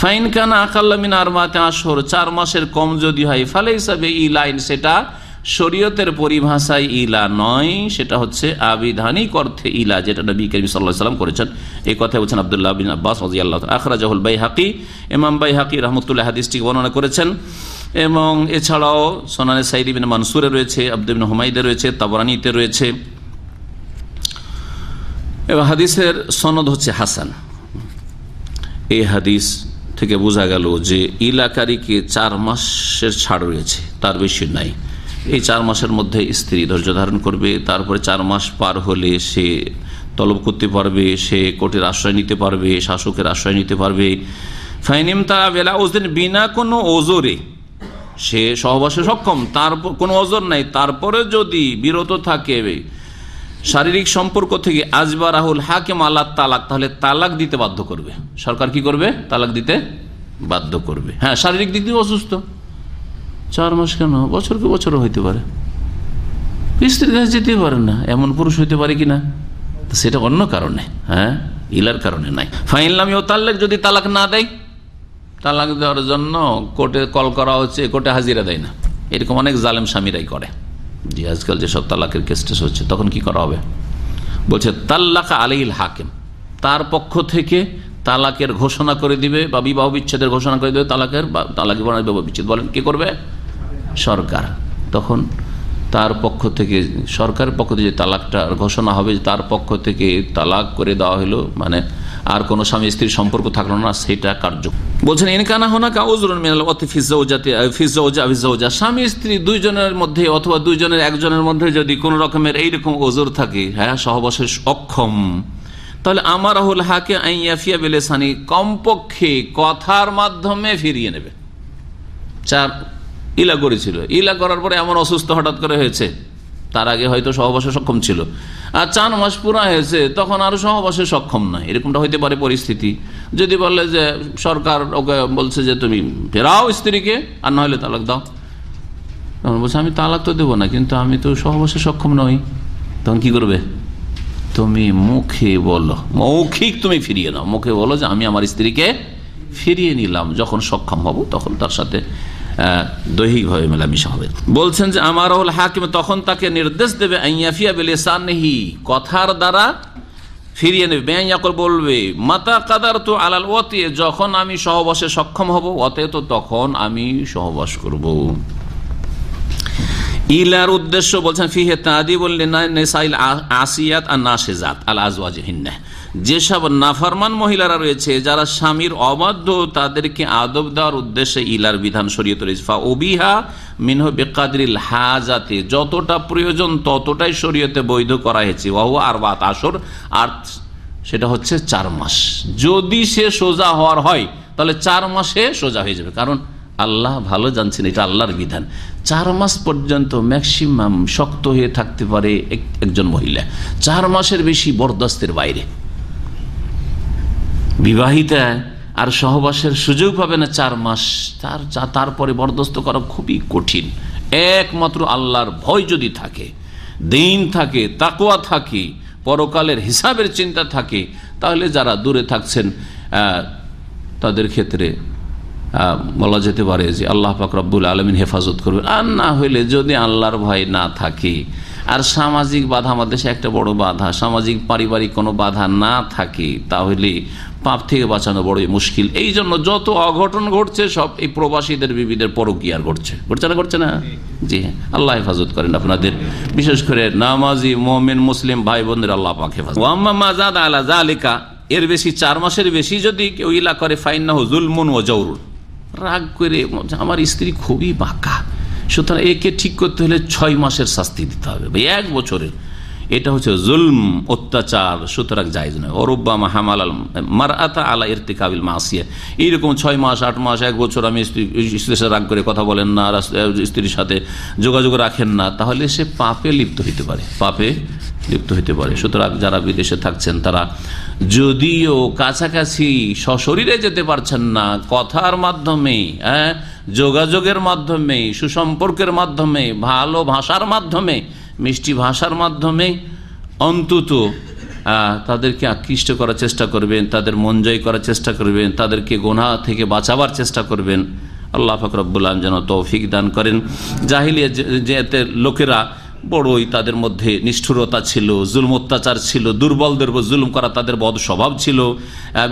ফাইন কানা আকাল্লামিন আর মাতে আসর, চার মাসের কম যদি হয় ফালে হিসাবে ই লাইন, সেটা শরীয়তের পরিভাষায় ইলা নয়, সেটা হচ্ছে আবিধানিক অর্থে ইলা, যেটা নবী করিম সাল্লাহ সাল্লাম করেছেন। এই কথা বলছেন আবদুল্লাহ বিন আব্বাস রাজি আল্লাহ আখরাজাহুল বাই হাকি ইমাম বাই হাকি রহমতুল্লাহ হাদিসটি বর্ণনা করেছেন। এবং এছাড়াও সোনানে সাইদি বিন মানসুরে রয়েছে আব্দুবিন হুমাইদে রয়েছে, তাবরানিতে রয়েছে। এবং হাদিসের সনদ হচ্ছে হাসান। এই হাদিস থেকে বোঝা গেল যে ইলাকারিকে চার মাসের ছাড় রয়েছে, তার বেশি নাই। এই চার মাসের মধ্যে স্ত্রী ধৈর্য ধারণ করবে, তারপরে চার মাস পার হলে সে তলব করতে পারবে, সে কোর্টের আশ্রয় নিতে পারবে, শাসকের আশ্রয় নিতে পারবে। ফাইনিম তারা বেলা ওজদিন বিনা কোনো ওজোরে। সে সহবাসে সক্ষম, তার কোনো ওজোর নাই। তারপরে যদি বিরত থাকে, শারীরিক সম্পর্ক থেকে আজবার রাহুল হাকিম আল্লাহ তালাক, তাহলে তালাক দিতে বাধ্য করবে। সরকার কি করবে? তালাক দিতে বাধ্য করবে। হ্যাঁ শারীরিক দিক দিয়ে অসুস্থ। চার মাস কেন? বছরকে বছরও হইতে পারে। স্ত্রীর কাছে যেতে পারে না। এমন পুরুষ হইতে পারে কিনা? সেটা অন্য কারণে। হ্যাঁ? ইলার কারণে নাই। ফাইনলাম ও তাল্লাক যদি তালাক না দেয়, তালাক দেওয়ার জন্য কোর্টে কল করা হচ্ছে, কোর্টে হাজিরা দেয় না। এরকম অনেক জালেম স্বামীরাই করে। যে আজকাল যেসব তালাকের কেসটেস হচ্ছে, তখন কি করা হবে? বলছে, তাল্লাকা আলিল হাকিম। তার পক্ষ থেকে তালাকের ঘোষণা করে দিবে বা বিবাহ বিচ্ছেদের ঘোষণা করে দেবে, তালাকের বা তালাকি বিচ্ছেদ। বলেন, কি করবে? সরকার। তখন তার পক্ষ থেকে, সরকারের পক্ষ থেকে যে তালাকটা ঘোষণা হবে তার পক্ষ থেকে তালাক করে দেওয়া হলো মানে আর কোনো স্বামী স্ত্রীর সম্পর্ক থাকল না, সেটা কার্য। বলছেন ইনকানা হোনা কাউজরুন মিনাল অতি ফিজাতে ফিজা ফিজা স্বামী স্ত্রী দুইজনের মধ্যে অথবা দুইজনের একজনের মধ্যে যদি কোনো রকমের এইরকম ওজোর থাকে হ্যাঁ সহবাসের অক্ষম, তাহলে আমার রাহুল হাকে আইয়াফিয়া বেলেসানি কমপক্ষে কথার মাধ্যমে ফিরিয়ে নেবে। চার ইলা করেছিল। ইলা করার পরে এমন অসুস্থ হঠাৎ করে হয়েছে। তার আগে হয়তো সহবাসে সক্ষম ছিল। আর চার মাস পুরা হয়েছে, তখন আরও সহবাসে সক্ষম নয় এরকমটা হইতে পারে পরিস্থিতি। যদি বলে যে সরকার ওকে বলছে যে তুমি ফেরাও স্ত্রীকে, আর না হলে তালাক দাও। তখন বলছে, আমি তালাক তো দেবো না, কিন্তু আমি তো সহবাসে সক্ষম নই। তখন কি করবে? তুমি মুখে বলো। মৌখিক তুমি ফিরিয়ে নাও। মুখে বলো যে আমি আমার স্ত্রীকে ফিরিয়ে নিলাম। যখন সক্ষম হব, তখন তার সাথে দৈহিকভাবে মেলামেশা হবে। বলছেন যে আমার হাকিম তখন তাকে নির্দেশ দেবে কথার দ্বারা ফিরিয়ে নেবে। বেয়াকল বলবে, মাতা কাদার তো আলাল ওতে যখন আমি সহবাসে সক্ষম হব অতে তো তখন আমি সহবাস করব। ইলার উদ্দেশ্য বলছেন, ফিহে তাদি বললেন আসিয়াত আর নাসেজাত আল আজওয়াজ হিন্না যেসব নাফারমান মহিলারা রয়েছে, যারা স্বামীর অবাধ্য, তাদেরকে আদব দেওয়ার উদ্দেশ্যে ইলার বিধান সরিয়ে তুলেছে ফা ওবিহা মিনহ বেকাদিল হাজাতে, যতটা প্রয়োজন ততটাই শরীয়তে বৈধ করা হয়েছে। ওহু আর বাত আসর আর সেটা হচ্ছে চার মাস। যদি সে সোজা হওয়ার হয়, তাহলে চার মাসে সোজা হয়ে যাবে। কারণ আল্লাহ ভালো জানছেন, এটা আল্লাহর বিধান। চার মাস পর্যন্ত ম্যাক্সিমাম শক্ত হয়ে থাকতে পারে একজন মহিলা। চার মাসের বেশি বরদাস্তের বাইরে। বিবাহিতা আর সহবাসের সুযোগ পাবে না চার মাস। তার তারপরে বরদস্ত করা খুবই কঠিন। একমাত্র আল্লাহর ভয় যদি থাকে, দিন থাকে তাকুয়া থাকে, পরকালের হিসাবের চিন্তা থাকে, তাহলে যারা দূরে থাকছেন তাদের ক্ষেত্রে বলা যেতে পারে যে আল্লাহ পাক রব্বুল আলমিন হেফাজত করবেন। আর না হইলে যদি আল্লাহর ভয় না থাকে, আর সামাজিক বাধা আমাদের দেশে একটা বড় বাধা, সামাজিক পারিবারিক কোনো বাধা না থাকে, তাহলে পাপ থেকে বাঁচানো বড়ই মুশকিল। এই জন্য যত অঘটন ঘটছে, সব এই প্রবাসীদের, বিবিদের পরকিয়ার ঘটছে? ঘটছে না ঘটছে না? জি হ্যাঁ। আল্লাহ হেফাজত করেন আপনাদের। বিশেষ করে নামাজি, মোমেন, মুসলিম ভাই বোনদের আল্লাহ পাক হেফাজত আলা জালিকা এর বেশি চার মাসের বেশি যদি কেউ ইলা করে ফাইন না জুলমুন ও জৌরুল রাগ করে, আমার স্ত্রী খুবই বাঁকা। সুতরাং একে ঠিক করতে হলে ছয় মাসের শাস্তি দিতে হবে। এক বছরের। এটা হচ্ছে জুলম, অত্যাচার, সুতরাং জায়জ নয়। অরব্বা মাহামাল মার আতা আলা ইরতে কাবিল মাসিয়া। এইরকম ছয় মাস, আট মাস, এক বছর আমি স্ত্রী, স্ত্রীর সাথে রাগ করে কথা বলেন না স্ত্রীর সাথে যোগাযোগ রাখেন না, তাহলে সে পাপে লিপ্ত হইতে পারে, পাপে লিপ্ত হইতে পারে। সুতরাং যারা বিদেশে থাকছেন, তারা যদিও কাছাকাছি সশরীরে যেতে পারছেন না, কথার মাধ্যমে হ্যাঁ যোগাযোগের মাধ্যমে, সুসম্পর্কের মাধ্যমে, ভালো ভাষার মাধ্যমে মিষ্টি ভাষার মাধ্যমে অন্তত তাদেরকে আকৃষ্ট করার চেষ্টা করবেন, তাদের মন জয় করার চেষ্টা করবেন, তাদেরকে গোনা থেকে বাঁচাবার চেষ্টা করবেন। আল্লাহ ফকরবুল্লাহ যেন তৌফিক দান করেন। জাহিলিয়া যে লোকেরা বড়ই তাদের মধ্যে নিষ্ঠুরতা ছিল জুলম অত্যাচার ছিল, দুর্বলদের উপর জুলুম করা তাদের বদ স্বভাব ছিল।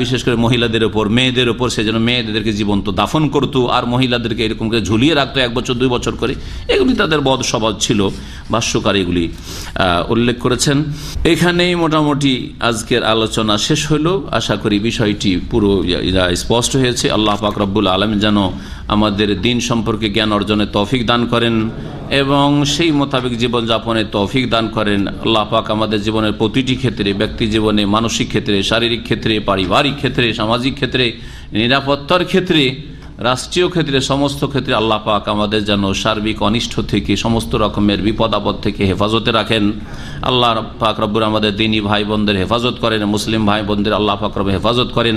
বিশেষ করে মহিলাদের ওপর মেয়েদের ওপর সে যেন মেয়েদেরকে জীবন্ত দাফন করতো আর মহিলাদেরকে এরকম করে ঝুলিয়ে রাখতো এক বছর, দুই বছর করে, এগুলি তাদের বদ স্বভাব ছিল, ভাষ্যকার এগুলি উল্লেখ করেছেন। এখানেই মোটামুটি আজকের আলোচনা শেষ হলো। আশা করি বিষয়টি পুরো স্পষ্ট হয়েছে। আল্লাহ পাক রব্বুল আলম যেন আমাদের দিন সম্পর্কে জ্ঞান অর্জনের তৌফিক দান করেন। এবং সেই মোতাবেক জীবনযাপনের তৌফিক দান করেন। পাক আমাদের জীবনের প্রতিটি ক্ষেত্রে, ব্যক্তি জীবনে, মানসিক ক্ষেত্রে, শারীরিক ক্ষেত্রে, পারিবারিক ক্ষেত্রে, সামাজিক ক্ষেত্রে, নিরাপত্তার ক্ষেত্রে রাষ্ট্রীয় ক্ষেত্রে, সমস্ত ক্ষেত্রে আল্লাহ পাক আমাদের যেন সার্বিক অনিষ্ট থেকে, সমস্ত রকমের বিপদ আপদ থেকে হেফাজতে রাখেন। আল্লাহ পাক রব্বুর আমাদের দিনী ভাই বোনদের হেফাজত করেন, মুসলিম ভাই বোনদের আল্লাহ পাক রব হেফাজত করেন।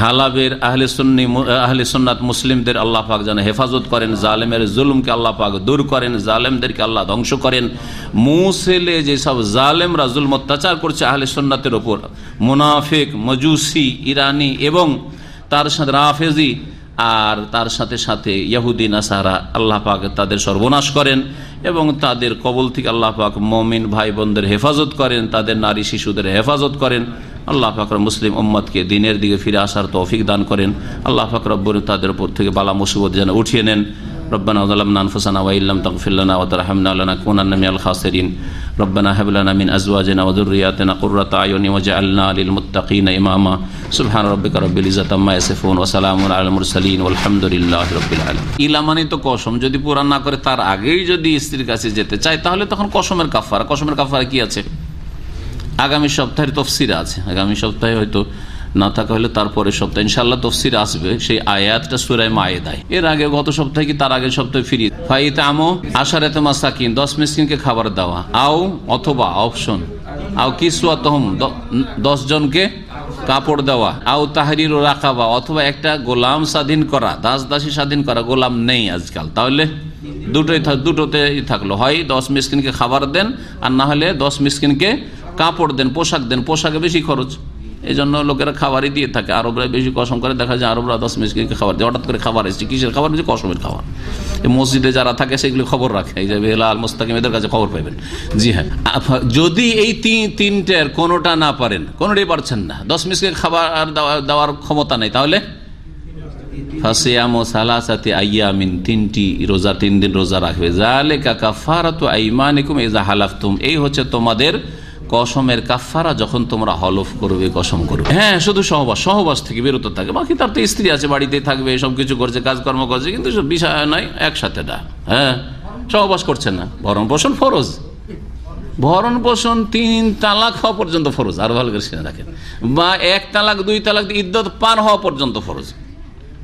হালাবের আহলে সুন্নি আহলে সুন্নাত মুসলিমদের আল্লাহ পাক যেন হেফাজত করেন। জালেমের জুলুমকে আল্লাহ পাক দূর করেন, জালেমদেরকে আল্লাহ ধ্বংস করেন। মুসেলে যেসব জালেমরা জুলম, অত্যাচার করছে আহলে সুন্নাতের ওপর, মুনাফিক, মজুসি, ইরানি এবং তার সাথে রাফেজি আর তার সাথে সাথে ইয়াহুদ্দিন আসারা আল্লাহ পাক তাদের সর্বনাশ করেন এবং তাদের কবল থেকে আল্লাহ পাক মমিন ভাই বোনদের হেফাজত করেন, তাদের নারী শিশুদের হেফাজত করেন। আল্লাহ ফাকর মুসলিম উম্মদকে দিনের দিকে ফিরে আসার তৌফিক দান করেন। আল্লাহ ফাকর রব্বর তাদের উপর থেকে বালা মুসিবত যেন উঠিয়ে নেন। ربنا ظلمنا انفسنا وان لم تغفر لنا وترحمنا لنكونن من الخاسرين ربنا هب لنا من ازواجنا وذرياتنا قرة اعين واجعلنا للمتقين اماما سبحان ربك رب العزه عما يصفون وسلام على المرسلين والحمد لله رب العالمين ইলা মানে তো কসম যদি পুরান না করে তার আগেই যদি স্ত্রীর কাছে যেতে চায় তাহলে তখন কসমের কাফারা কসমের কাফারা কি আছে আগামী সপ্তাহের তফসির আছে আগামী সপ্তাহে হয়তো না থাকা হলে তারপরে সপ্তাহে ইনশাল্লাহ তফসির আসবে। সেই আয়াতটা সুরায় মায়ে দেয় এর আগে গত সপ্তাহে কি তার আগের সপ্তাহে ফিরিয়ে ফাইতে আমো আশারেতে মাসাকিন, দশ মিসকিনকে খাবার দেওয়া। আও অথবা অপশন। আও কিসুয়া তহম দশ জনকে কাপড় দেওয়া। আও তাহারির রাখাবা অথবা একটা গোলাম স্বাধীন করা দাস দাসী স্বাধীন করা গোলাম নেই আজকাল। তাহলে দুটোই থাক- দুটোতে থাকল। হয় দশ মিসকিনকে খাবার দেন, আর না হলে দশ মিসকিনকে কাপড় দেন, পোশাক দেন। পোশাকে বেশি খরচ। এই জন্য লোকেরা খাবারই দিয়ে থাকে। আরবরা বেশি কসম করে দেখা যায় আরবরা দশ মিসকিনকে খাবার দেয়। হঠাৎ করে খাবার এসেছে। কিসের খাবার? হচ্ছে কসমের খাবার। মসজিদে যারা থাকে সেগুলো খবর রাখে। এই যে বেলাল মোস্তাকিম, এদের কাছে খবর পাবেন জি হ্যাঁ। যদি এই তিন, তিনটের কোনোটা না পারেন, কোনোটাই পারছেন না। দশ মিসকে খাবার দেওয়া- দেওয়ার ক্ষমতা নেই। তাহলে? তিনটি রোজা, তিন দিন রোজা রাখবে। এই হচ্ছে তোমাদের কসমের কাফারা যখন তোমরা হলফ করবে, কসম করবে। হ্যাঁ শুধু সহবাস সহবাস থেকে বিরত থাকে। বাকি তার তো স্ত্রী আছে বাড়িতে থাকবে, সব কিছু করছে, কাজকর্ম করছে, কিন্তু বিষয় নয় একসাথে না হ্যাঁ সহবাস করছে না। ভরণ পোষণ ফরজ। ভরণ পোষণ তিন তালাক হওয়া পর্যন্ত ফরজ, আর ভালো করে শুনে রাখেন। বা এক তালাক, দুই তালাক ইদ্যত পার হওয়া পর্যন্ত ফরজ।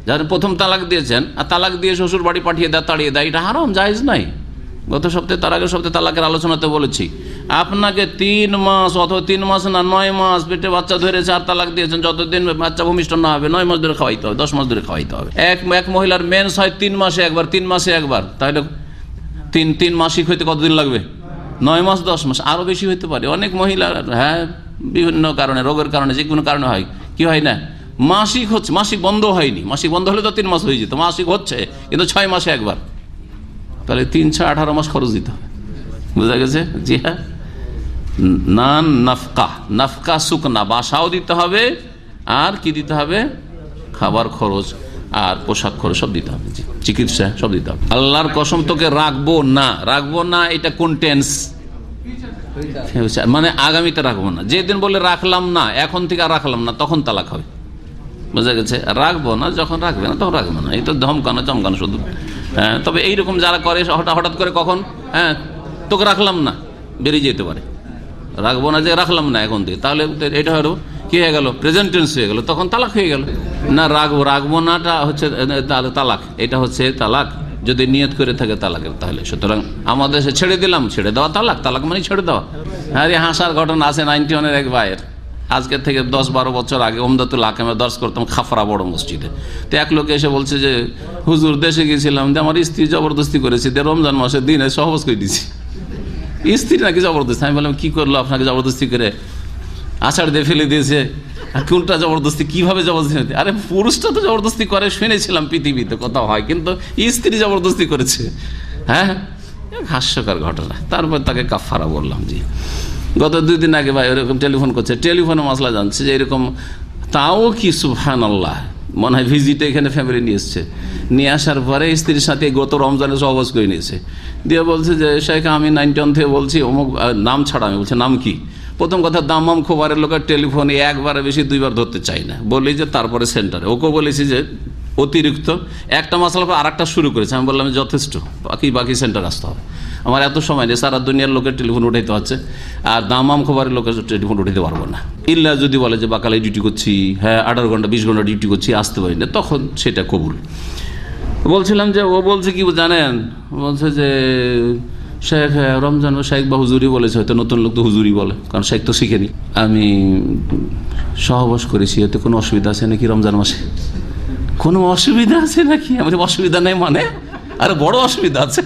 যারা প্রথম তালাক দিয়েছেন, আর তালাক দিয়ে শ্বশুর বাড়ি পাঠিয়ে দেয়, তাড়িয়ে দেয়, এটা হারাম, জায়জ নাই। গত সপ্তাহে, তার আগের সপ্তাহে তালাকের আলোচনাতে বলেছি, আপনাকে তিন মাস অথবা তিন মাস না, নয় মাস পেটে বাচ্চা ধরে চার তালাক দিয়েছেন, যতদিন বাচ্চা ভূমিষ্ঠ না হবে, নয় মাস ধরে খাওয়াইতে হবে, দশ মাস ধরে খাওয়াইতে হবে। এক এক মহিলার মেন্স হয় তিন মাসে একবার, তিন মাসে একবার, তাহলে তিন তিন মাসিক হইতে কতদিন লাগবে? নয় মাস, দশ মাস আরও বেশি হইতে পারে। অনেক মহিলা হ্যাঁ বিভিন্ন কারণে, রোগের কারণে, যে কোনো কারণে হয়, কি হয় না? মাসিক হচ্ছে, মাসিক বন্ধ হয়নি, মাসিক বন্ধ হলে তো তিন মাস হয়ে যেত, মাসিক হচ্ছে, কিন্তু ছয় মাসে একবার। তাহলে তিন ছয় আঠারো মাস খরচ দিতে হবে। বুঝা গেছে? জি হ্যাঁ। নান নাফকা। নাফকা শুকনা। বাসাও দিতে হবে। আর কি দিতে হবে? খাবার খরচ আর পোশাক খরচ সব দিতে হবে। চিকিৎসা সব দিতে হবে। আল্লাহর কসম, তোকে রাখব না। রাখব না, এটা কোন টেন্স মানে আগামীতে রাখব না। যেদিন বলে রাখলাম না, এখন থেকে রাখলাম না, তখন তালাক হবে। বোঝা গেছে? রাখব না, যখন রাখবে না, তখন রাখবে না। এই তো ধমকানো, চমকানো শুধু। তবে এইরকম যারা করে, হঠাৎ করে কখন হ্যাঁ তোকে রাখলাম না, বেরিয়ে যেতে পারে। রাখব না যে রাখলাম না এখন থেকে। তাহলে এটা হলো, কি হয়ে গেল? প্রেজেন্টেন্স হয়ে গেল, তখন তালাক হয়ে গেল। না, রাখব রাখব নাটা হচ্ছে তালাক। এটা হচ্ছে তালাক। যদি নিয়ত করে থাকে তালাকের তাহলে। সুতরাং আমাদের ছেড়ে দিলাম, ছেড়ে দেওয়া তালাক। তালাক মানে ছেড়ে দেওয়া। আরে হাসার ঘটনা আছে নাইনটি ওয়ানের এক ভাইয়ের। আজকে থেকে দশ বারো বছর আগে ওমদাতুল হাকামে দর্শ করতাম খাফরা বড় মসজিদে। তো এক লোক এসে বলছে যে, হুজুর, দেশে গেছিলাম যে আমার স্ত্রী জবরদস্তি করেছে দিয়ে রমজান মাসের দিনে সহজ করে দিছি স্ত্রী নাকি জবরদস্তি? আমি বললাম, কি করল আপনাকে জবরদস্তি করে? আষাঢ় দিয়ে ফেলে দিয়েছে। কোনটা জবরদস্তি? কীভাবে জবরদস্তি আরে, পুরুষটা তো জবরদস্তি করে, শুনেছিলাম পৃথিবীতে কোথাও হয়, কিন্তু স্ত্রী জবরদস্তি করেছে। হ্যাঁ? হাস্যকর ঘটনা। তারপর তাকে কাফারা বললাম, জি। গত দুই দিন আগে ভাই ওরকম টেলিফোন করছে, টেলিফোনে মশলা জানছে যে এরকম তাও কি সুফহান আল্লাহ মনে হয় ভিজিটে এখানে ফ্যামিলি নিয়ে এসছে। নিয়ে আসার পরে স্ত্রীর সাথে গত রমজানে সহবাস করে নিয়েছে। দিয়ে বলছে যে, শেখ, আমি নাইনটন থেকে বলছি, অমুক নাম ছাড়া, আমি বলছি, নাম কি? প্রথম কথা দামাম খোবারের লোকের টেলিফোনে একবারে বেশি, দুইবার ধরতে চাই না। বলি যে, তারপরে সেন্টারে ওকে বলেছি যে অতিরিক্ত। একটা মশলা পর আর একটা শুরু করেছে। আমি বললাম যথেষ্ট। বাকি বাকি সেন্টার আসতে হবে। আমার এত সময় নেই। সারা দুনিয়ার লোকের টেলিফোন উঠাইতে হচ্ছে। আর দামাম খবরের লোকের টেলিফোন উঠাইতে পারব না। ইল্লা যদি বলে যে বাকালে ডিউটি করছি হ্যাঁ আঠারো ঘণ্টা বিশ ঘণ্টা ডিউটি করছি আসতে পারি না তখন সেটা কবুল। বলছিলাম যে ও বলছে কি জানেন? বলছে যে শেখ হ্যাঁ, রমজান শেখ বা হুজুরি বলেছে হয়তো নতুন লোক তো হুজুরি বলে কারণ শেখ তো শিখেনি। আমি সহবাস করেছি এতে কোনো অসুবিধা আছে নাকি রমজান মাসে? কোনো অসুবিধা আছে নাকি? আমাদের অসুবিধা নেই মানে? আরে বড় অসুবিধা আছে?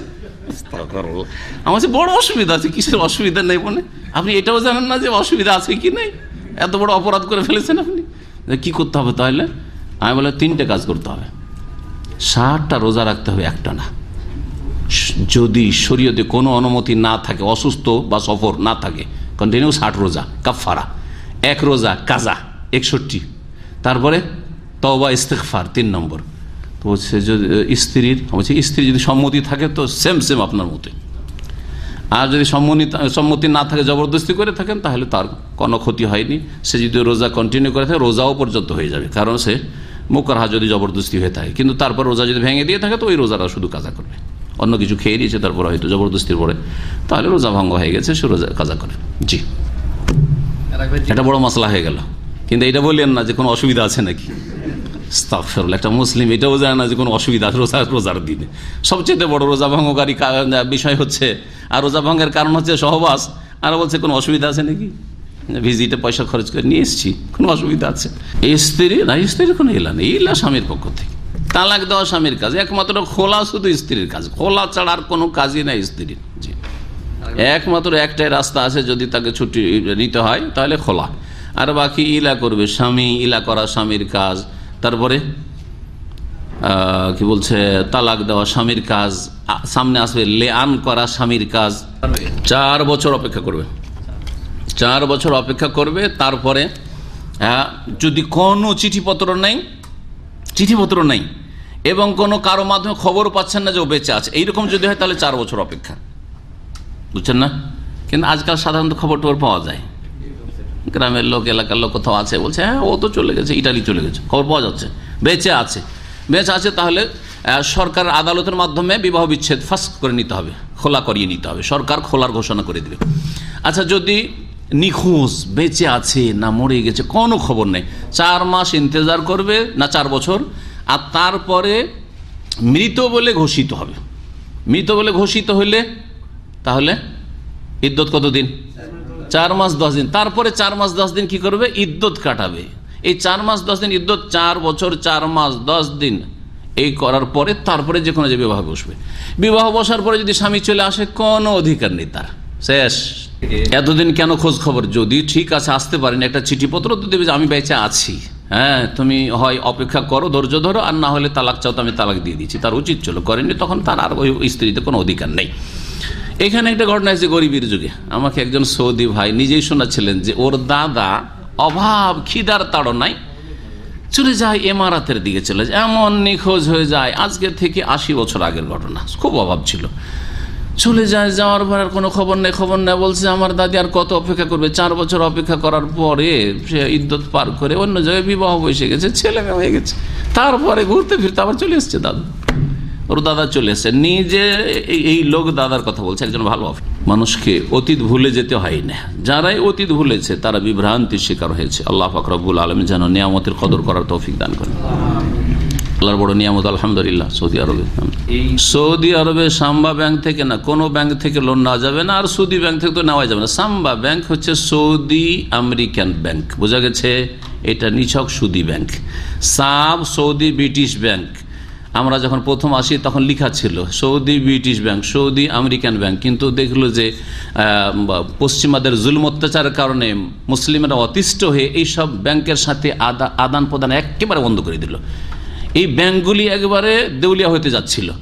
আমার বড় অসুবিধা আছে, কিসের অসুবিধা নেই মানে আপনি এটাও জানেন না যে অসুবিধা আছে কি নেই? এত বড় অপরাধ করে ফেলেছেন আপনি? কি করতে হবে তাহলে? আমি বলে তিনটে কাজ করতে হবে। ষাটটা রোজা রাখতে হবে, একটা না। যদি শরীয়তে কোনো অনুমতি না থাকে, অসুস্থ বা সফর না থাকে কন্টিনিউ ষাট রোজা কাফারা এক রোজা, কাজা, একষট্টি। তারপরে তবা ইস্তেকফার তিন নম্বর। তো হচ্ছে যদি স্ত্রীর বলছে স্ত্রী যদি সম্মতি থাকে তো সেম সেম আপনার মতে আর যদি সম্মতি সম্মতি না থাকে জবরদস্তি করে থাকেন তাহলে তার কোনো ক্ষতি হয়নি। সে যদি রোজা কন্টিনিউ করে থাকে রোজাও পর্যন্ত হয়ে যাবে। কারণ সে মোকারহা যদি জবরদস্তি হয়ে থাকে কিন্তু তারপর রোজা যদি ভেঙে দিয়ে থাকে তো ওই রোজাটা শুধু কাজা করবে। অন্য কিছু খেয়ে দিয়েছে তারপর হয়তো জবরদস্তির পরে তাহলে রোজা ভঙ্গ হয়ে গেছে সে রোজা কাজা করে। জি। এটা বড় মশলা হয়ে গেল। কিন্তু এটা বললেন না যে কোনো অসুবিধা আছে নাকি? স্তাকফিরুল একটা মুসলিম এটাও জানে না যে কোনো অসুবিধা, রোজা রোজার দিনে। সবচেয়ে বড় রোজা ভঙ্গকারী বিষয় হচ্ছে, আর রোজা ভঙ্গের কারণ হচ্ছে সহবাস। আর বলছে, কোনো অসুবিধা আছে নাকি? ভিজিটে পয়সা খরচ করে নিয়ে এসছি, কোনো অসুবিধা আছে? স্ত্রী, না স্ত্রীর কোনো ইলা নেই ইলা স্বামীর পক্ষ থেকে। তালাক দেওয়া স্বামীর কাজ, একমাত্র খোলা শুধু স্ত্রীর কাজ। খোলা ছাড়া আর কোনো কাজই নাই স্ত্রীর। জি। একমাত্র একটাই রাস্তা আছে, যদি তাকে ছুটি নিতে হয়, তাহলে খোলা। আর বাকি ইলা করবে স্বামী, ইলা করা স্বামীর কাজ। তারপরে কি বলছে, তালাক দেওয়া স্বামীর কাজ সামনে আসবে লে আন করা স্বামীর কাজ। চার বছর অপেক্ষা করবে। চার বছর অপেক্ষা করবে, তারপরে যদি কোনো চিঠিপত্র নেই চিঠিপত্র নেই, এবং কোনো কারও মাধ্যমে খবর পাচ্ছেন না যে ও বেঁচে আছে, এইরকম যদি হয় তাহলে চার বছর অপেক্ষা। বুঝছেন না? কিন্তু আজকাল সাধারণত খবর টবর পাওয়া যায়। গ্রামের লোক, এলাকার লোক কোথাও আছে, বলছে হ্যাঁ ও তো চলে গেছে, ইটালি চলে গেছে, খবর পাওয়া যাচ্ছে, বেঁচে আছে। বেঁচে আছে তাহলে সরকার আদালতের মাধ্যমে বিবাহ বিচ্ছেদ ফাস্ট করে নিতে হবে, খোলা করিয়ে নিতে হবে, সরকার খোলার ঘোষণা করে দেবে। আচ্ছা যদি নিখোঁজ, বেঁচে আছে না মরে গেছে, কোনো খবর নেই, চার মাস ইন্তজার করবে না চার বছর, আর তারপরে মৃত বলে ঘোষিত হবে। মৃত বলে ঘোষিত হলে তাহলে ইদ্যত কতদিন? চার মাস দশ দিন। তারপরে চার মাস দশ দিন কি করবে? ইদ্যত কাটাবে। এই চার মাস দশ দিন ইদ্যত, চার বছর, চার মাস দশ দিন এই করার পরে তারপরে যে কোনো যে বিবাহ বসবে। বিবাহ বসার পরে যদি স্বামী চলে আসে, কোনো অধিকার নেই তার। শেষ। এতদিন কেন খোঁজ খবর? যদি ঠিক আছে, আসতে পারেন, একটা চিঠিপত্র তো দেবে যে আমি বেঁচে আছি। হ্যাঁ তুমি হয় অপেক্ষা করো, ধৈর্য ধরো, আর না হলে তালাক চাও তো আমি তালাক দিয়ে দিচ্ছি তার উচিত ছিল, করেনি তখন তার আর ওই স্ত্রীতে কোনো অধিকার নেই। এখানে একটা ঘটনা আছে গরিবের যুগে। আমাকে একজন সৌদি ভাই নিজেই শোনাচ্ছিলেন যে ওর দাদা অভাব, খিদার তাড়নায় চলে যায় এমারাতের দিকে চলে যায়। এমন নিখোঁজ হয়ে যায়। আজকে থেকে আশি বছর আগের ঘটনা। খুব অভাব ছিল। চলে যায়, যাওয়ার পর আর কোনো খবর নেই খবর নেই। বলছে, আমার দাদি আর কত অপেক্ষা করবে? চার বছর অপেক্ষা করার পরে সে ইদ্যত পার করে অন্য জায়গায় বিবাহ বসে গেছে, ছেলে হয়ে গেছে। তারপরে ঘুরতে ফিরতে আবার চলে এসছে দাদা। ওর দাদা চলে এসছে নিজে এই- লোক দাদার কথা বলছে, একজন ভালো মানুষকে অতীত ভুলে যেতে হয় না। যারাই অতীত ভুলেছে, তারা বিভ্রান্তির শিকার হয়েছে। আল্লাহ ফাকরাবুল আলম যেন নিয়ামতের কদর করার তৌফিক দান করেন। আল্লাহর বড় নিয়ামত, আলহামদুলিল্লাহ, সৌদি আরবে। সৌদি আরবে সাম্বা ব্যাংক থেকে না, কোনো ব্যাংক থেকে লোন নেওয়া যাবে না, আর সৌদি ব্যাংক থেকে তো নেওয়া যাবে না। সাম্বা ব্যাংক হচ্ছে সৌদি আমেরিকান ব্যাংক। বোঝা গেছে, এটা নিছক সুদি bank. SABB Saudi British bank. আমরা যখন প্রথম আসি, তখন লেখা ছিল, Saudi British bank, Saudi American bank. কিন্তু দেখল যে পশ্চিমাদের জুলম অত্যাচারের কারণে মুসলিমরা অতিষ্ঠ হয়ে এইসব ব্যাংকের সাথে আদা- আদান প্রদান একেবারে বন্ধ করে দিল। এই ব্যাংকগুলি একবারে দেউলিয়া হতে যাচ্ছিল।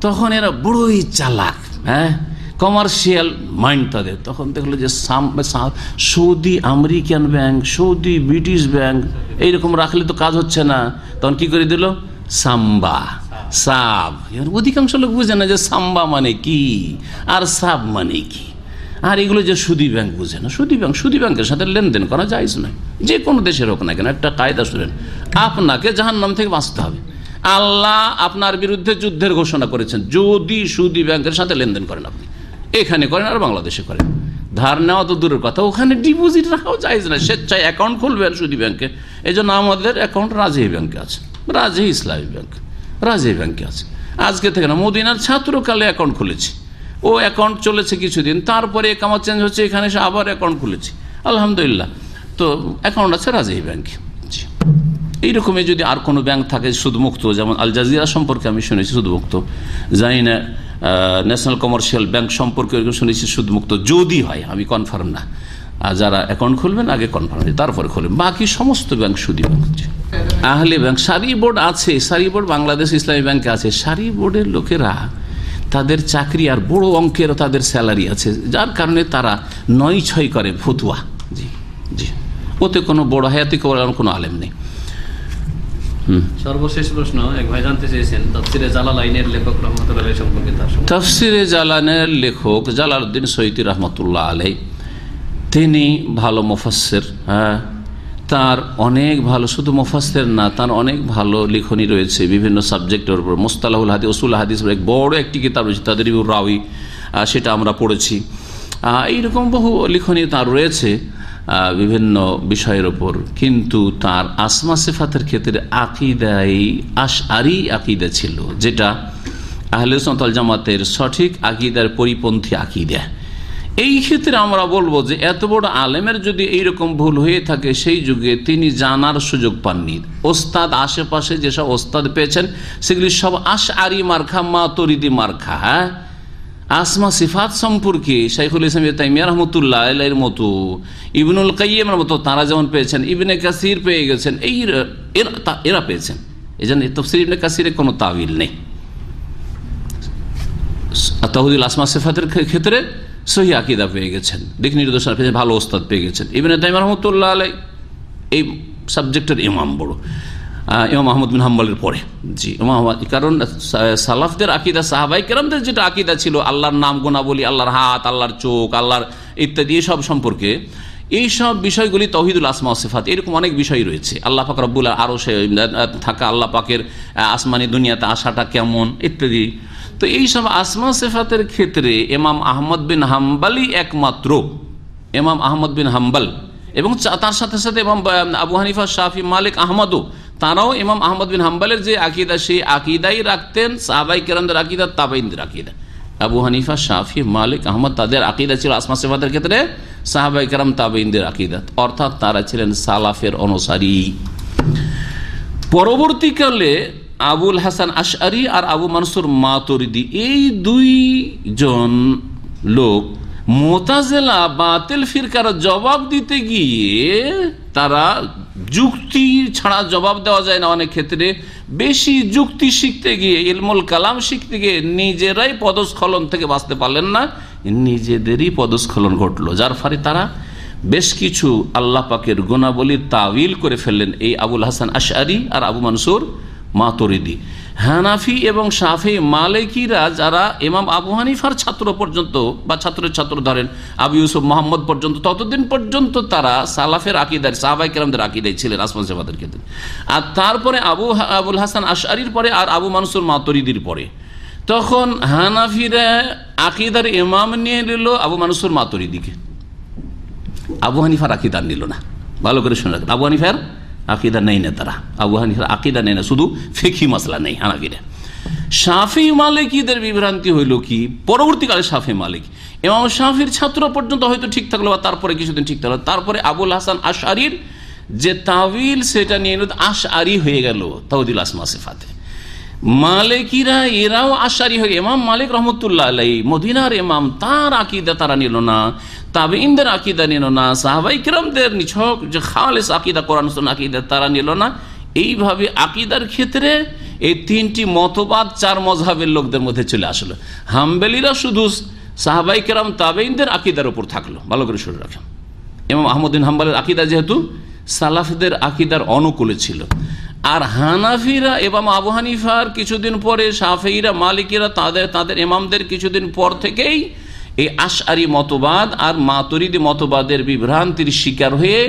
তখন এরা বড়ই চালাক হ্যাঁ? কমার্শিয়াল মাইন্ড তাদের। তখন দেখল যে Saudi American bank, Saudi British bank, এইরকম রাখলে তো কাজ হচ্ছে না। তখন কি করে দিল? সাম্বা। সাব। অধিকাংশ লোক বুঝে না যে সাম্বা মানে কি, আর সাব মানে কি। আর এগুলো যে সুদী ব্যাংক বুঝে না। সুদী ব্যাংক, সুদী ব্যাংকের সাথে লেনদেন করা যায় নয় যে কোনো দেশের হোক না কেন, একটা কায়দা শুনেন। আপনাকে জাহান নাম থেকে বাঁচতে হবে। আল্লাহ আপনার বিরুদ্ধে যুদ্ধের ঘোষণা করেছেন। যদি সুদী ব্যাংকের সাথে লেনদেন করেন আপনি। এখানে করেন আর বাংলাদেশে করেন। ধার নেওয়া তো দূরের কথা। ওখানে ডিপোজিট রাখাও যায় না। স্বেচ্ছায় অ্যাকাউন্ট খুলবেন সুদী ব্যাংকে। এই জন্য আমাদের অ্যাকাউন্ট রাজহী ব্যাংকে আছে। রাজহী ইসলামী ব্যাংক। রাজহী ব্যাংকে আছে। আজকে থেকে না, মদিনার ছাত্রকালে অ্যাকাউন্ট খুলেছি। ও অ্যাকাউন্ট চলেছে কিছুদিন, তারপরে কামার চেঞ্জ হচ্ছে, এখানে এসে আবার অ্যাকাউন্ট খুলেছি। আলহামদুলিল্লাহ। তো অ্যাকাউন্ট আছে রাজহী ব্যাংকে। এইরকমই যদি আর কোনো ব্যাংক থাকে সুদমুক্ত, যেমন আল জাজিরা সম্পর্কে আমি শুনেছি সুদমুক্ত। জানি না ন্যাশনাল কমার্শিয়াল ব্যাংক সম্পর্কে শুনেছি সুদমুক্ত, যদি হয়, আমি কনফার্ম না। আর যারা অ্যাকাউন্ট খুলবেন, আগে কনফার্ম তারপরে খুলবেন। বাকি সমস্ত ব্যাংক সুদি ব্যাংক। আহলে ব্যাংক সারি বোর্ড আছে সারি বোর্ড বাংলাদেশ ইসলামী ব্যাংকে আছে। সারি বোর্ডের লোকেরা তাদের চাকরি আর বড় অঙ্কের তাদের স্যালারি আছে যার কারণে তারা নয় ছয় করে ফতুয়া। জি জি। ওতে কোনো বড় হায়াতি করার কোনো আলেম নেই। সর্বশেষ প্রশ্ন এক ভাই জানতে চেয়েছেন তফসিরে জালালাইনের লেখক রহমতুল্লাহ সম্পর্কে তফসিরে জালানের লেখক জালালউদ্দিন রহমতুল্লাহ আলাই তিনি ভালো মুফাসের হ্যাঁ তার অনেক ভালো, শুধু মুফাসের না, তার অনেক ভালো লিখনী রয়েছে বিভিন্ন সাবজেক্টের উপর। মোস্তালাহুল হাদিস ওসুল হাদিস এক বড় একটি কিতাব রয়েছে তাদের রাউি সেটা আমরা পড়েছি। এইরকম বহু লিখনী তার রয়েছে বিভিন্ন বিষয়ের ওপর কিন্তু তার আসমা সেফাতের ক্ষেত্রে আকিদাই আশ আরি আকিদা ছিল, যেটা আহলে সন্তাল জামাতের সঠিক আকিদার পরিপন্থী আকিদা। এই ক্ষেত্রে আমরা বলব যে এত বড় আলেমের যদি এইরকম ভুল হয়ে থাকে, সেই যুগে তিনি জানার সুযোগ পাননি। ওস্তাদ আশেপাশে যেসব ওস্তাদ পেয়েছেন, সেগুলি সব আশ আরি মার্খা মা তরিদি মার্খা হ্যাঁ? আসমা সিফাত সম্পর্কে শাইখুল ইসলাম তাইমিয়া রহমতুল্লাহ এর মতো, ইবনুল কাইমের মতো তারা যেমন পেয়েছেন, ইবনে কাসির পেয়ে গেছেন, এই এরা পেয়েছেন। এই জন্য তফসির ইবনে কাসিরে কোনো তাবিল নেই। তাহুদুল আসমা সিফাতের ক্ষেত্রে সহি আকিদা পেয়ে গেছেন। দিক নির্দেশনা পেয়েছেন ভালো ওস্তাদ পেয়ে গেছেন। ইবনে তাইম রহমতুল্লাহ আলাই, এই সাবজেক্টের ইমাম বড়। ইমাম মাহমুদ বিন হাম্বলের পরে। জি, ইমাম কারণ সালাফদের আকিদা, সাহাবাই কেরামদের যেটা আকিদা ছিল, আল্লাহর নাম বলি, আল্লাহর হাত, আল্লাহর চোখ, আল্লাহর ইত্যাদি সব সম্পর্কে, এই সব বিষয়গুলি তহিদুল আসমা সেফাত, এরকম অনেক বিষয় রয়েছে। আল্লাহ পাক রব্বুল আরও সে থাকা আল্লাহ পাকের আসমানি দুনিয়াতে আসাটা কেমন, ইত্যাদি। তো এই সব আসমা সেফাতের ক্ষেত্রে এমাম আহমদ বিন হাম্বালই একমাত্র। এমাম আহমদ বিন হাম্বাল। এবং তার সাথে সাথে এমাম আবু হানিফা শাহি মালিক, আহমদও। তারাও ইমাম আহমদ বিন হাম্বালের যে আকিদা, সেই আকিদাই রাখতেন সাহাবাই কেরামদের আকিদা তাবাইনদের আকিদা। আবু হানিফা, শাফি, মালিক, আহমদ তাদের আকিদা ছিল আসমা সেফাতের ক্ষেত্রে, সাহাবাই কেরাম তাবাইন্দের আকিদা। অর্থাৎ তারা ছিলেন সালাফের অনুসারী। পরবর্তীকালে আবুল হাসান আশআরি আর আবু মানসুর মাতরিদি, এই দুই জন লোক মোতাজেলা বাতিল ফিরকার জবাব দিতে গিয়ে তারা যুক্তি ছাড়া জবাব দেওয়া যায় না অনেক ক্ষেত্রে। বেশি যুক্তি শিখতে গিয়ে, ইলমুল কালাম শিখতে গিয়ে নিজেরাই পদস্খলন থেকে বাঁচতে পারলেন না, নিজেদেরই পদস্খলন ঘটলো। যার ফলে তারা বেশ কিছু আল্লাহ পাকের গুণাবলীর তাবিল করে ফেললেন এই আবুল হাসান আশারি আর আবু মানসুর মাতরিদি। হানাফি এবং সাফি মালিকিরা যারা ইমাম আবু হানিফার ছাত্র পর্যন্ত বা ছাত্রের ছাত্র ধরেন আবু ইউসুফ মোহাম্মদ পর্যন্ত, ততদিন পর্যন্ত তারা সালাফের আকিদার সাহাবাই কেরামদের আকিদাই ছিলেন আসমান সেবাদের ক্ষেত্রে। আর তারপরে আবু আবুল হাসান আশারির পরে আর আবু মানসুর মাতরিদির পরে। তখন হানাফিরা আকিদার ইমাম নিয়ে নিল আবু মানসুর মাতরিদিকে। আবু হানিফার আকিদার নিল না। ভালো করে শুনে রাখেন। আবু হানিফার আকিদা নেই না তারা। আবু হানিফার আকিদা নেই না, শুধু ফেকি মশলা নেই হানাফিরা শাফি মালিকীদের বিভ্রান্তি হইল কি? পরবর্তীকালে শাফি মালিক। এবং শাফির ছাত্র পর্যন্ত হয়তো ঠিক থাকল বা তারপরে কিছুদিন ঠিক থাকল। তারপরে আবুল হাসান আশারির যে তাবিল সেটা নিয়ে আশ আরি হয়ে গেল তাউদিল আসমা সেফাতে। মালিকিরা, এরাও আশারি হয়ে এমাম মালিক রহমতুল্লাহ আলাই মদিনার এমাম তার আকিদা তারা নিল না। তাবে ইন্দের আকিদা নিল না, সাহাবাই কিরমদের নিছক যে খালেস আকিদা, কোরআন আকিদা তারা নিল না। এইভাবে আকিদার ক্ষেত্রে এই তিনটি মতবাদ চার মজহাবের লোকদের মধ্যে চলে আসলো। হামবেলিরা শুধু সাহাবাই কেরাম তাবেইনদের আকিদার উপর থাকল। ভালো করে শুনে রাখেন। এবং আহমদিন হাম্বালের আকিদা যেহেতু, সালাফদের আকিদার অনুকূলে ছিল। আর হানাফিরা এবং আবু হানিফার কিছুদিন পরে সাফেইরা মালিকিরা, তাদের তাদের এমামদের কিছুদিন পর থেকেই এই আশআরি মতবাদ আর মাতরিদি মতবাদের বিভ্রান্তির শিকার হয়ে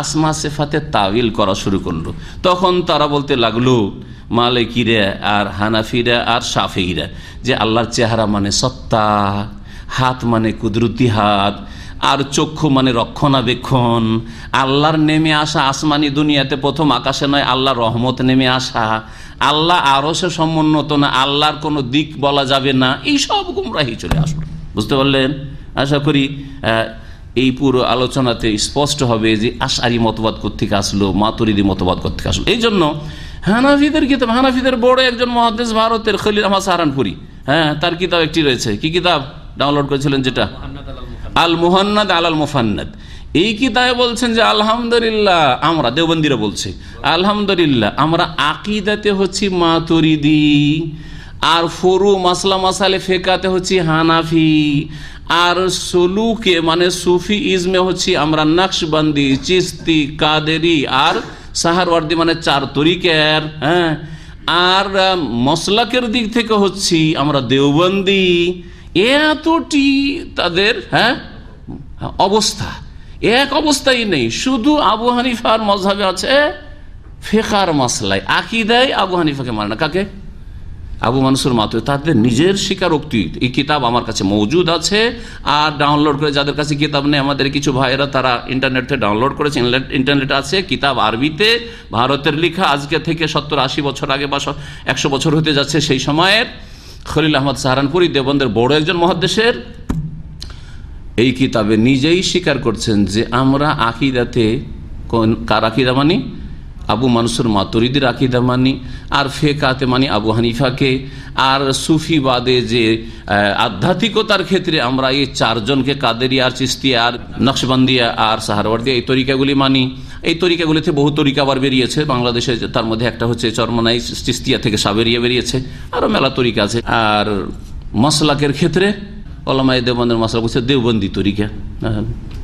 আসমা সেফাতে তাবিল করা শুরু করল। তখন তারা বলতে লাগল, মালিকিরা আর হানাফিরা আর সাফেইরা যে আল্লাহর চেহারা মানে সত্তা, হাত মানে কুদরতি হাত, আর চক্ষু মানে রক্ষণাবেক্ষণ। আল্লাহর নেমে আসা আসমানি দুনিয়াতে প্রথম আকাশে নয়, আল্লাহর রহমত নেমে আসা। আল্লাহ আরও সে সমুন্নত না, আল্লাহর কোনো দিক বলা যাবে না। এই সব গুমরাহি চলে আসবে বুঝতে পারলেন? আশা করি এই পুরো আলোচনাতে স্পষ্ট হবে যে আশারি মতবাদ কোথেকে আসলো মাতুরিদি মতবাদ কোথেকে আসলো। এই জন্য হানাফিদের কিতাব, হানাফিদের বড় একজন মহাদেশ ভারতের খলিল আহমদ সাহারানপুরি। হ্যাঁ তার কিতাব একটি রয়েছে। কি কিতাব? ডাউনলোড করেছিলেন যেটা? আল মোহান্নাদ আল আল মুফান্নাদ। এই কিতাবে বলছেন যে, আলহামদুলিল্লাহ, আমরা, দেওবন্দিরা বলছে, আলহামদুলিল্লাহ, আমরা আকিদাতে হচ্ছি মাতুরিদি। আর ফরু মাসলা মাসালে ফেকাতে হচ্ছে হানাফি। আর সলুকে মানে সুফি ইজমে হচ্ছে আমরা নকশবন্দি চিস্তি কাদেরি আর সাহারওয়ার্দি মানে চার তরিকের হ্যাঁ। আর আহ, মসলাকের দিক থেকে হচ্ছি আমরা দেওবন্দি। এতটি তাদের হ্যাঁ অবস্থা। এক অবস্থাই নেই। শুধু আবু হানিফার মজাবে আছে ফেকার মাসলায়। আকিদায় আবু হানিফাকে মানে না কাকে? আবু মানুষের মাতুর তাদের নিজের স্বীকারোক্তি, এই কিতাব আমার কাছে মজুদ আছে। আর ডাউনলোড করে যাদের কাছে কিতাব নেই, আমাদের কিছু ভাইয়েরা তারা ইন্টারনেট থেকে ডাউনলোড করেছে ইন্টারনেট আছে, কিতাব আরবিতে, ভারতের লেখা আজকে থেকে সত্তর আশি বছর আগে বা একশো বছর হতে যাচ্ছে সেই সময়ের। খলিল আহমদ সাহারানপুরি, দেবন্দের বড় একজন মহাদেশের এই কিতাবে নিজেই স্বীকার করছেন যে আমরা আকিদাতে কার আকিদা মানি? আবু মানুষের মাতুরিদির আকিদা মানি আর ফেকাতে মানি আবু হানিফাকে, আর সুফিবাদে যে আধ্যাত্মিকতার ক্ষেত্রে আমরা এই চারজনকে কাদেরিয়া, আর চিস্তিয়া আর নকশবন্দিয়া, আর সাহারওয়ার্দিয়া এই তরিকাগুলি মানি। এই তরিকাগুলিতে বহু তরিকা আবার বেরিয়েছে। বাংলাদেশে তার মধ্যে একটা হচ্ছে চরমনাই, চিস্তিয়া থেকে সাবেরিয়া বেরিয়েছে। আরও মেলা তরিকা আছে। আর মশলাকের ক্ষেত্রে ওলামাই দেবন্দের মশলা বলছে দেওবন্দি তরিকা।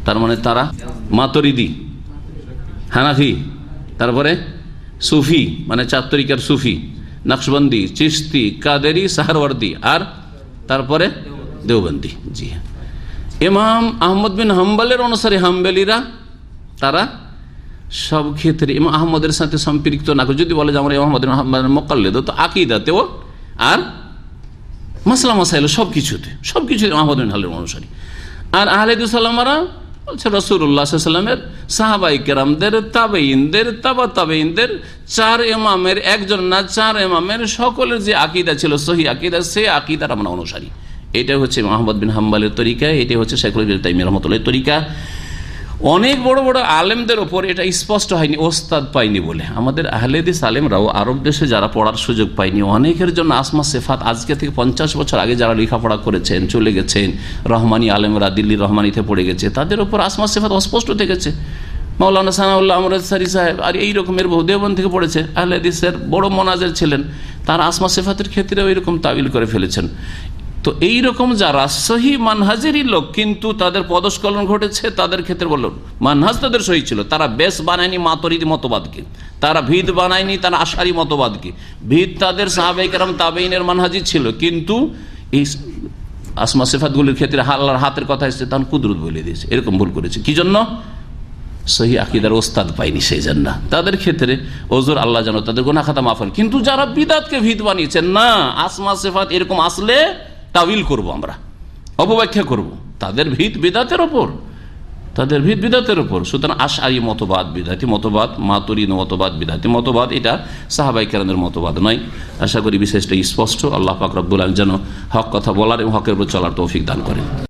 তার মানে তারা মাতরিদি, হানাফি। তারপরে সুফি মানে চার তরিকার সুফি, নকশবন্দি চিস্তি কাদেরি, সাহারওয়ার্দি আর তারপরে দেওবন্দি। জি হ্যাঁ। ইমাম আহমদ বিন হাম্বালের অনুসারে হাম্বেলিরা, তারা সব ক্ষেত্রে ইমাম আহমদের সাথে সম্পৃক্ত না করে, যদি বলে যে আমরা আহমদ মোকাল্লেদ, তো আকিদাতেও আর মাসলা মাসাইল সব কিছুতে সব কিছুতে মাহমুদ বিন হালের অনুসারী। আর আহলেদুসাল্লামারা বলছে রসুল্লাহামের সাহাবাই কেরামদের তাবেইনদের তাবা তাবেইনদের চার এমামের একজন না চার এমামের সকলের যে আকিদা ছিল, সহি আকিদা, সে আকিদার আমরা অনুসারী। এটা হচ্ছে মাহমদ বিন হাম্বালের তরিকা এটা হচ্ছে শেখুল তাইমি রহমতুল্লাহ তরিকা। অনেক বড় বড় আলেমদের ওপর এটা স্পষ্ট হয়নি, ওস্তাদ পাইনি বলে। আমাদের আহলেদিস আলেমরাও আরব দেশে যারা পড়ার সুযোগ পায়নি, অনেকের জন্য আসমা সেফাত আজকে থেকে পঞ্চাশ বছর আগে যারা লেখাপড়া করেছেন, চলে গেছেন, রহমানি আলেমরা দিল্লি রহমানিতে পড়ে গেছে, তাদের ওপর আসমা সেফাত অস্পষ্ট থেকেছে। মৌলানা সানাউল্লাহ আমরাদ সারি সাহেব আর এই রকমের বহু দেবন থেকে পড়েছে, আহলেদিসের বড় মনাজের ছিলেন, তার আসমা সেফাতের ক্ষেত্রেও এরকম তাবিল করে ফেলেছেন। তো এই রকম যারা সহি মানহাজেরই লোক, কিন্তু তাদের পদস্কলন ঘটেছে, তাদের ক্ষেত্রে বলল মানহাজ তাদের সহি ছিল। তারা বেশ বানায়নি মাতরিদ মতবাদকে, তারা ভিত বানায়নি তারা আশারি মতবাদকে। ভিত তাদের সাহাবাইকার তাবেইনের মানহাজি ছিল, কিন্তু এই আসমা সেফাতগুলির ক্ষেত্রে আল্লাহর হাতের কথা এসেছে তখন কুদরত বলে দিয়েছে। এরকম ভুল করেছে। কি জন্য? সহি আকিদার ওস্তাদ পাইনি সেই জন্য। তাদের ক্ষেত্রে ওজোর আল্লাহ যেন তাদের গোনা খাতা মাফান কিন্তু যারা বিদাতকে ভিত বানিয়েছেন, না, আসমা সেফাত এরকম আসলে তাবিল করব আমরা, অপব্যাখ্যা করব। তাদের ভিত বিদাতের ওপর, তাদের ভিত বিদাতের ওপর। সুতরাং আশারি মতবাদ বিদাতি মতবাদ মাতুরিন মতবাদ বিধাতি মতবাদ, এটা সাহাবাই কেরানের মতবাদ নয়। আশা করি বিশেষটা স্পষ্ট, আল্লাহ পাক আলম যেন হক কথা বলার এবং হকের উপর চলার তৌফিক দান করেন।